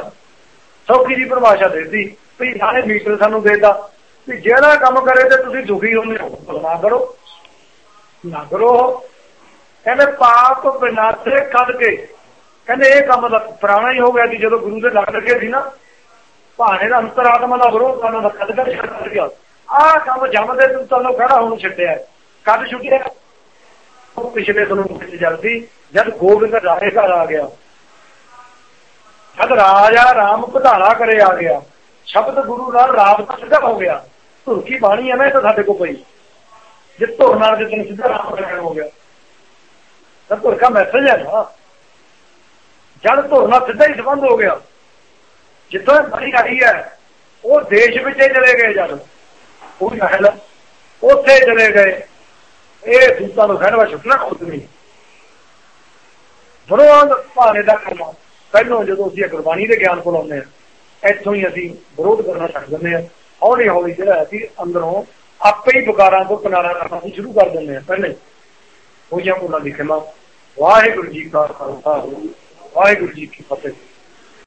ਸੌਖੀ ਦੀ ਪਰਿਭਾਸ਼ਾ ਦੇਦੀ ਵੀ ਸਾਰੇ ਮੀਟਰ ਸਾਨੂੰ ਦੇਦਾ ਵੀ ਜਿਹੜਾ ਕੰਮ ਕਰੇ ਤੇ ਤੁਸੀਂ ਦੁਖੀ ਹੁੰਦੇ ਹੋ, ਨਾ ਕਰੋ। ਨਾ ਕਰੋ। ਕਹਿੰਦੇ ਪਾਪ ਬਿਨਾਸੇ ਕੱਢ ਕੇ। ਕਹਿੰਦੇ ਇਹ ਕੰਮ ਦਾ ਪੁਰਾਣਾ ਹੀ ਹੋ ਗਿਆ ਸੀ, ਜਦੋਂ ਗੁਰੂ ਦੇ ਲੱਗ ਲੱਗੇ ਸੀ ਨਾ। ਭਾਣੇ ਦਾ ਅੰਤਰਾਤਮਾ ਦਾ ਵਿਰੋਧ ਕਰਨ ਦਾ ਕੱਢ ਕੇ ਛੱਡ ਗਿਆ। ਆਹ ਕੰਮ ਜੰਮਦੇ ਤੋਂ ਤੁਹਾਨੂੰ ਖੜਾ ਹੋਣ ਛੱਡਿਆ ਕਦ ਛੁੱਟਿਆ ਉਹ ਪਿਛਲੇ ਦਿਨੋਂ ਵਿੱਚ ਜਲਦੀ, ਜਦ ਗੋਬਿੰਦ ਰਾਏ ਘਰ ਆ ਗਿਆ। ਜਦ ਰਾਜਾ ਰਾਮ ਪਧਾਰਾ ਕਰੇ ਆ ਗਿਆ। ਸ਼ਬਦ ਗੁਰੂ ਨਾਲ ਰਾਮ ਸਿੱਧਾ ਹੋ ਗਿਆ। ਧੁਰਕੀ ਬਾਣੀ ਹੈ ਨਾ ਇਹ ਤਾਂ ਸਾਡੇ ਕੋਲ ਪਈ। ਜੇ ਧੁਰ ਨਾਲ ਜਿੱਦਨ ਸਿੱਧਾ ਰਾਮ ਕਰੇ ਹੋ ਗਿਆ। ਤਾਂ ਧੁਰ ਦਾ ਮੈਸੇਜ ਹੈ ਨਾ। ਜਦ ਧੁਰ ਨਾਲ ਸਿੱਧਾ ਹੀ ਸੰਬੰਧ ਹੋ ਗਿਆ। ਜਿੱਥੋਂ ਬੜੀ ਆਈ ਹੈ, ਉਹ ਦੇਸ਼ ਵਿੱਚ ਚਲੇ ਗਏ ਜਦ। ਉਹ ਮਹਿਲ, ਉੱਥੇ ਚਲੇ ਗਏ। ਇਹ ਦੂਤਾਂ ਨੂੰ ਖੜਵਾ ਛੁੱਟਣਾ ਖੁਦ ਨਹੀਂ ਵਿਰੋਧ ਭਾਣੇ ਦਾ ਕੰਮ ਪਹਿਲਾਂ ਜਦੋਂ ਅਸੀਂ ਗੁਰਬਾਣੀ ਦੇ ਗਿਆਨ ਕੋਲ ਆਉਂਦੇ ਆ ਇੱਥੋਂ ਹੀ ਅਸੀਂ ਵਿਰੋਧ ਕਰਨਾ ਛੱਡ ਦਿੰਦੇ ਆ ਹੌਲੀ ਹੌਲੀ ਜਿਹੜਾ ਅਸੀਂ ਅੰਦਰੋਂ ਆਪੇ ਹੀ ਬੁਕਾਰਾਂ ਤੋਂ ਕਿਨਾਰਾ ਕਰਨਾ ਸ਼ੁਰੂ ਕਰ ਦਿੰਦੇ ਆ ਪਹਿਲੇ ਉਹ ਜਾਂ ਉਹਨਾਂ ਦੀ ਖਿਮਾ। ਵਾਹਿਗੁਰੂ ਜੀ ਕਾ ਖਾਲਸਾ। ਵਾਹਿਗੁਰੂ ਜੀ ਕੀ ਫਤਿਹ।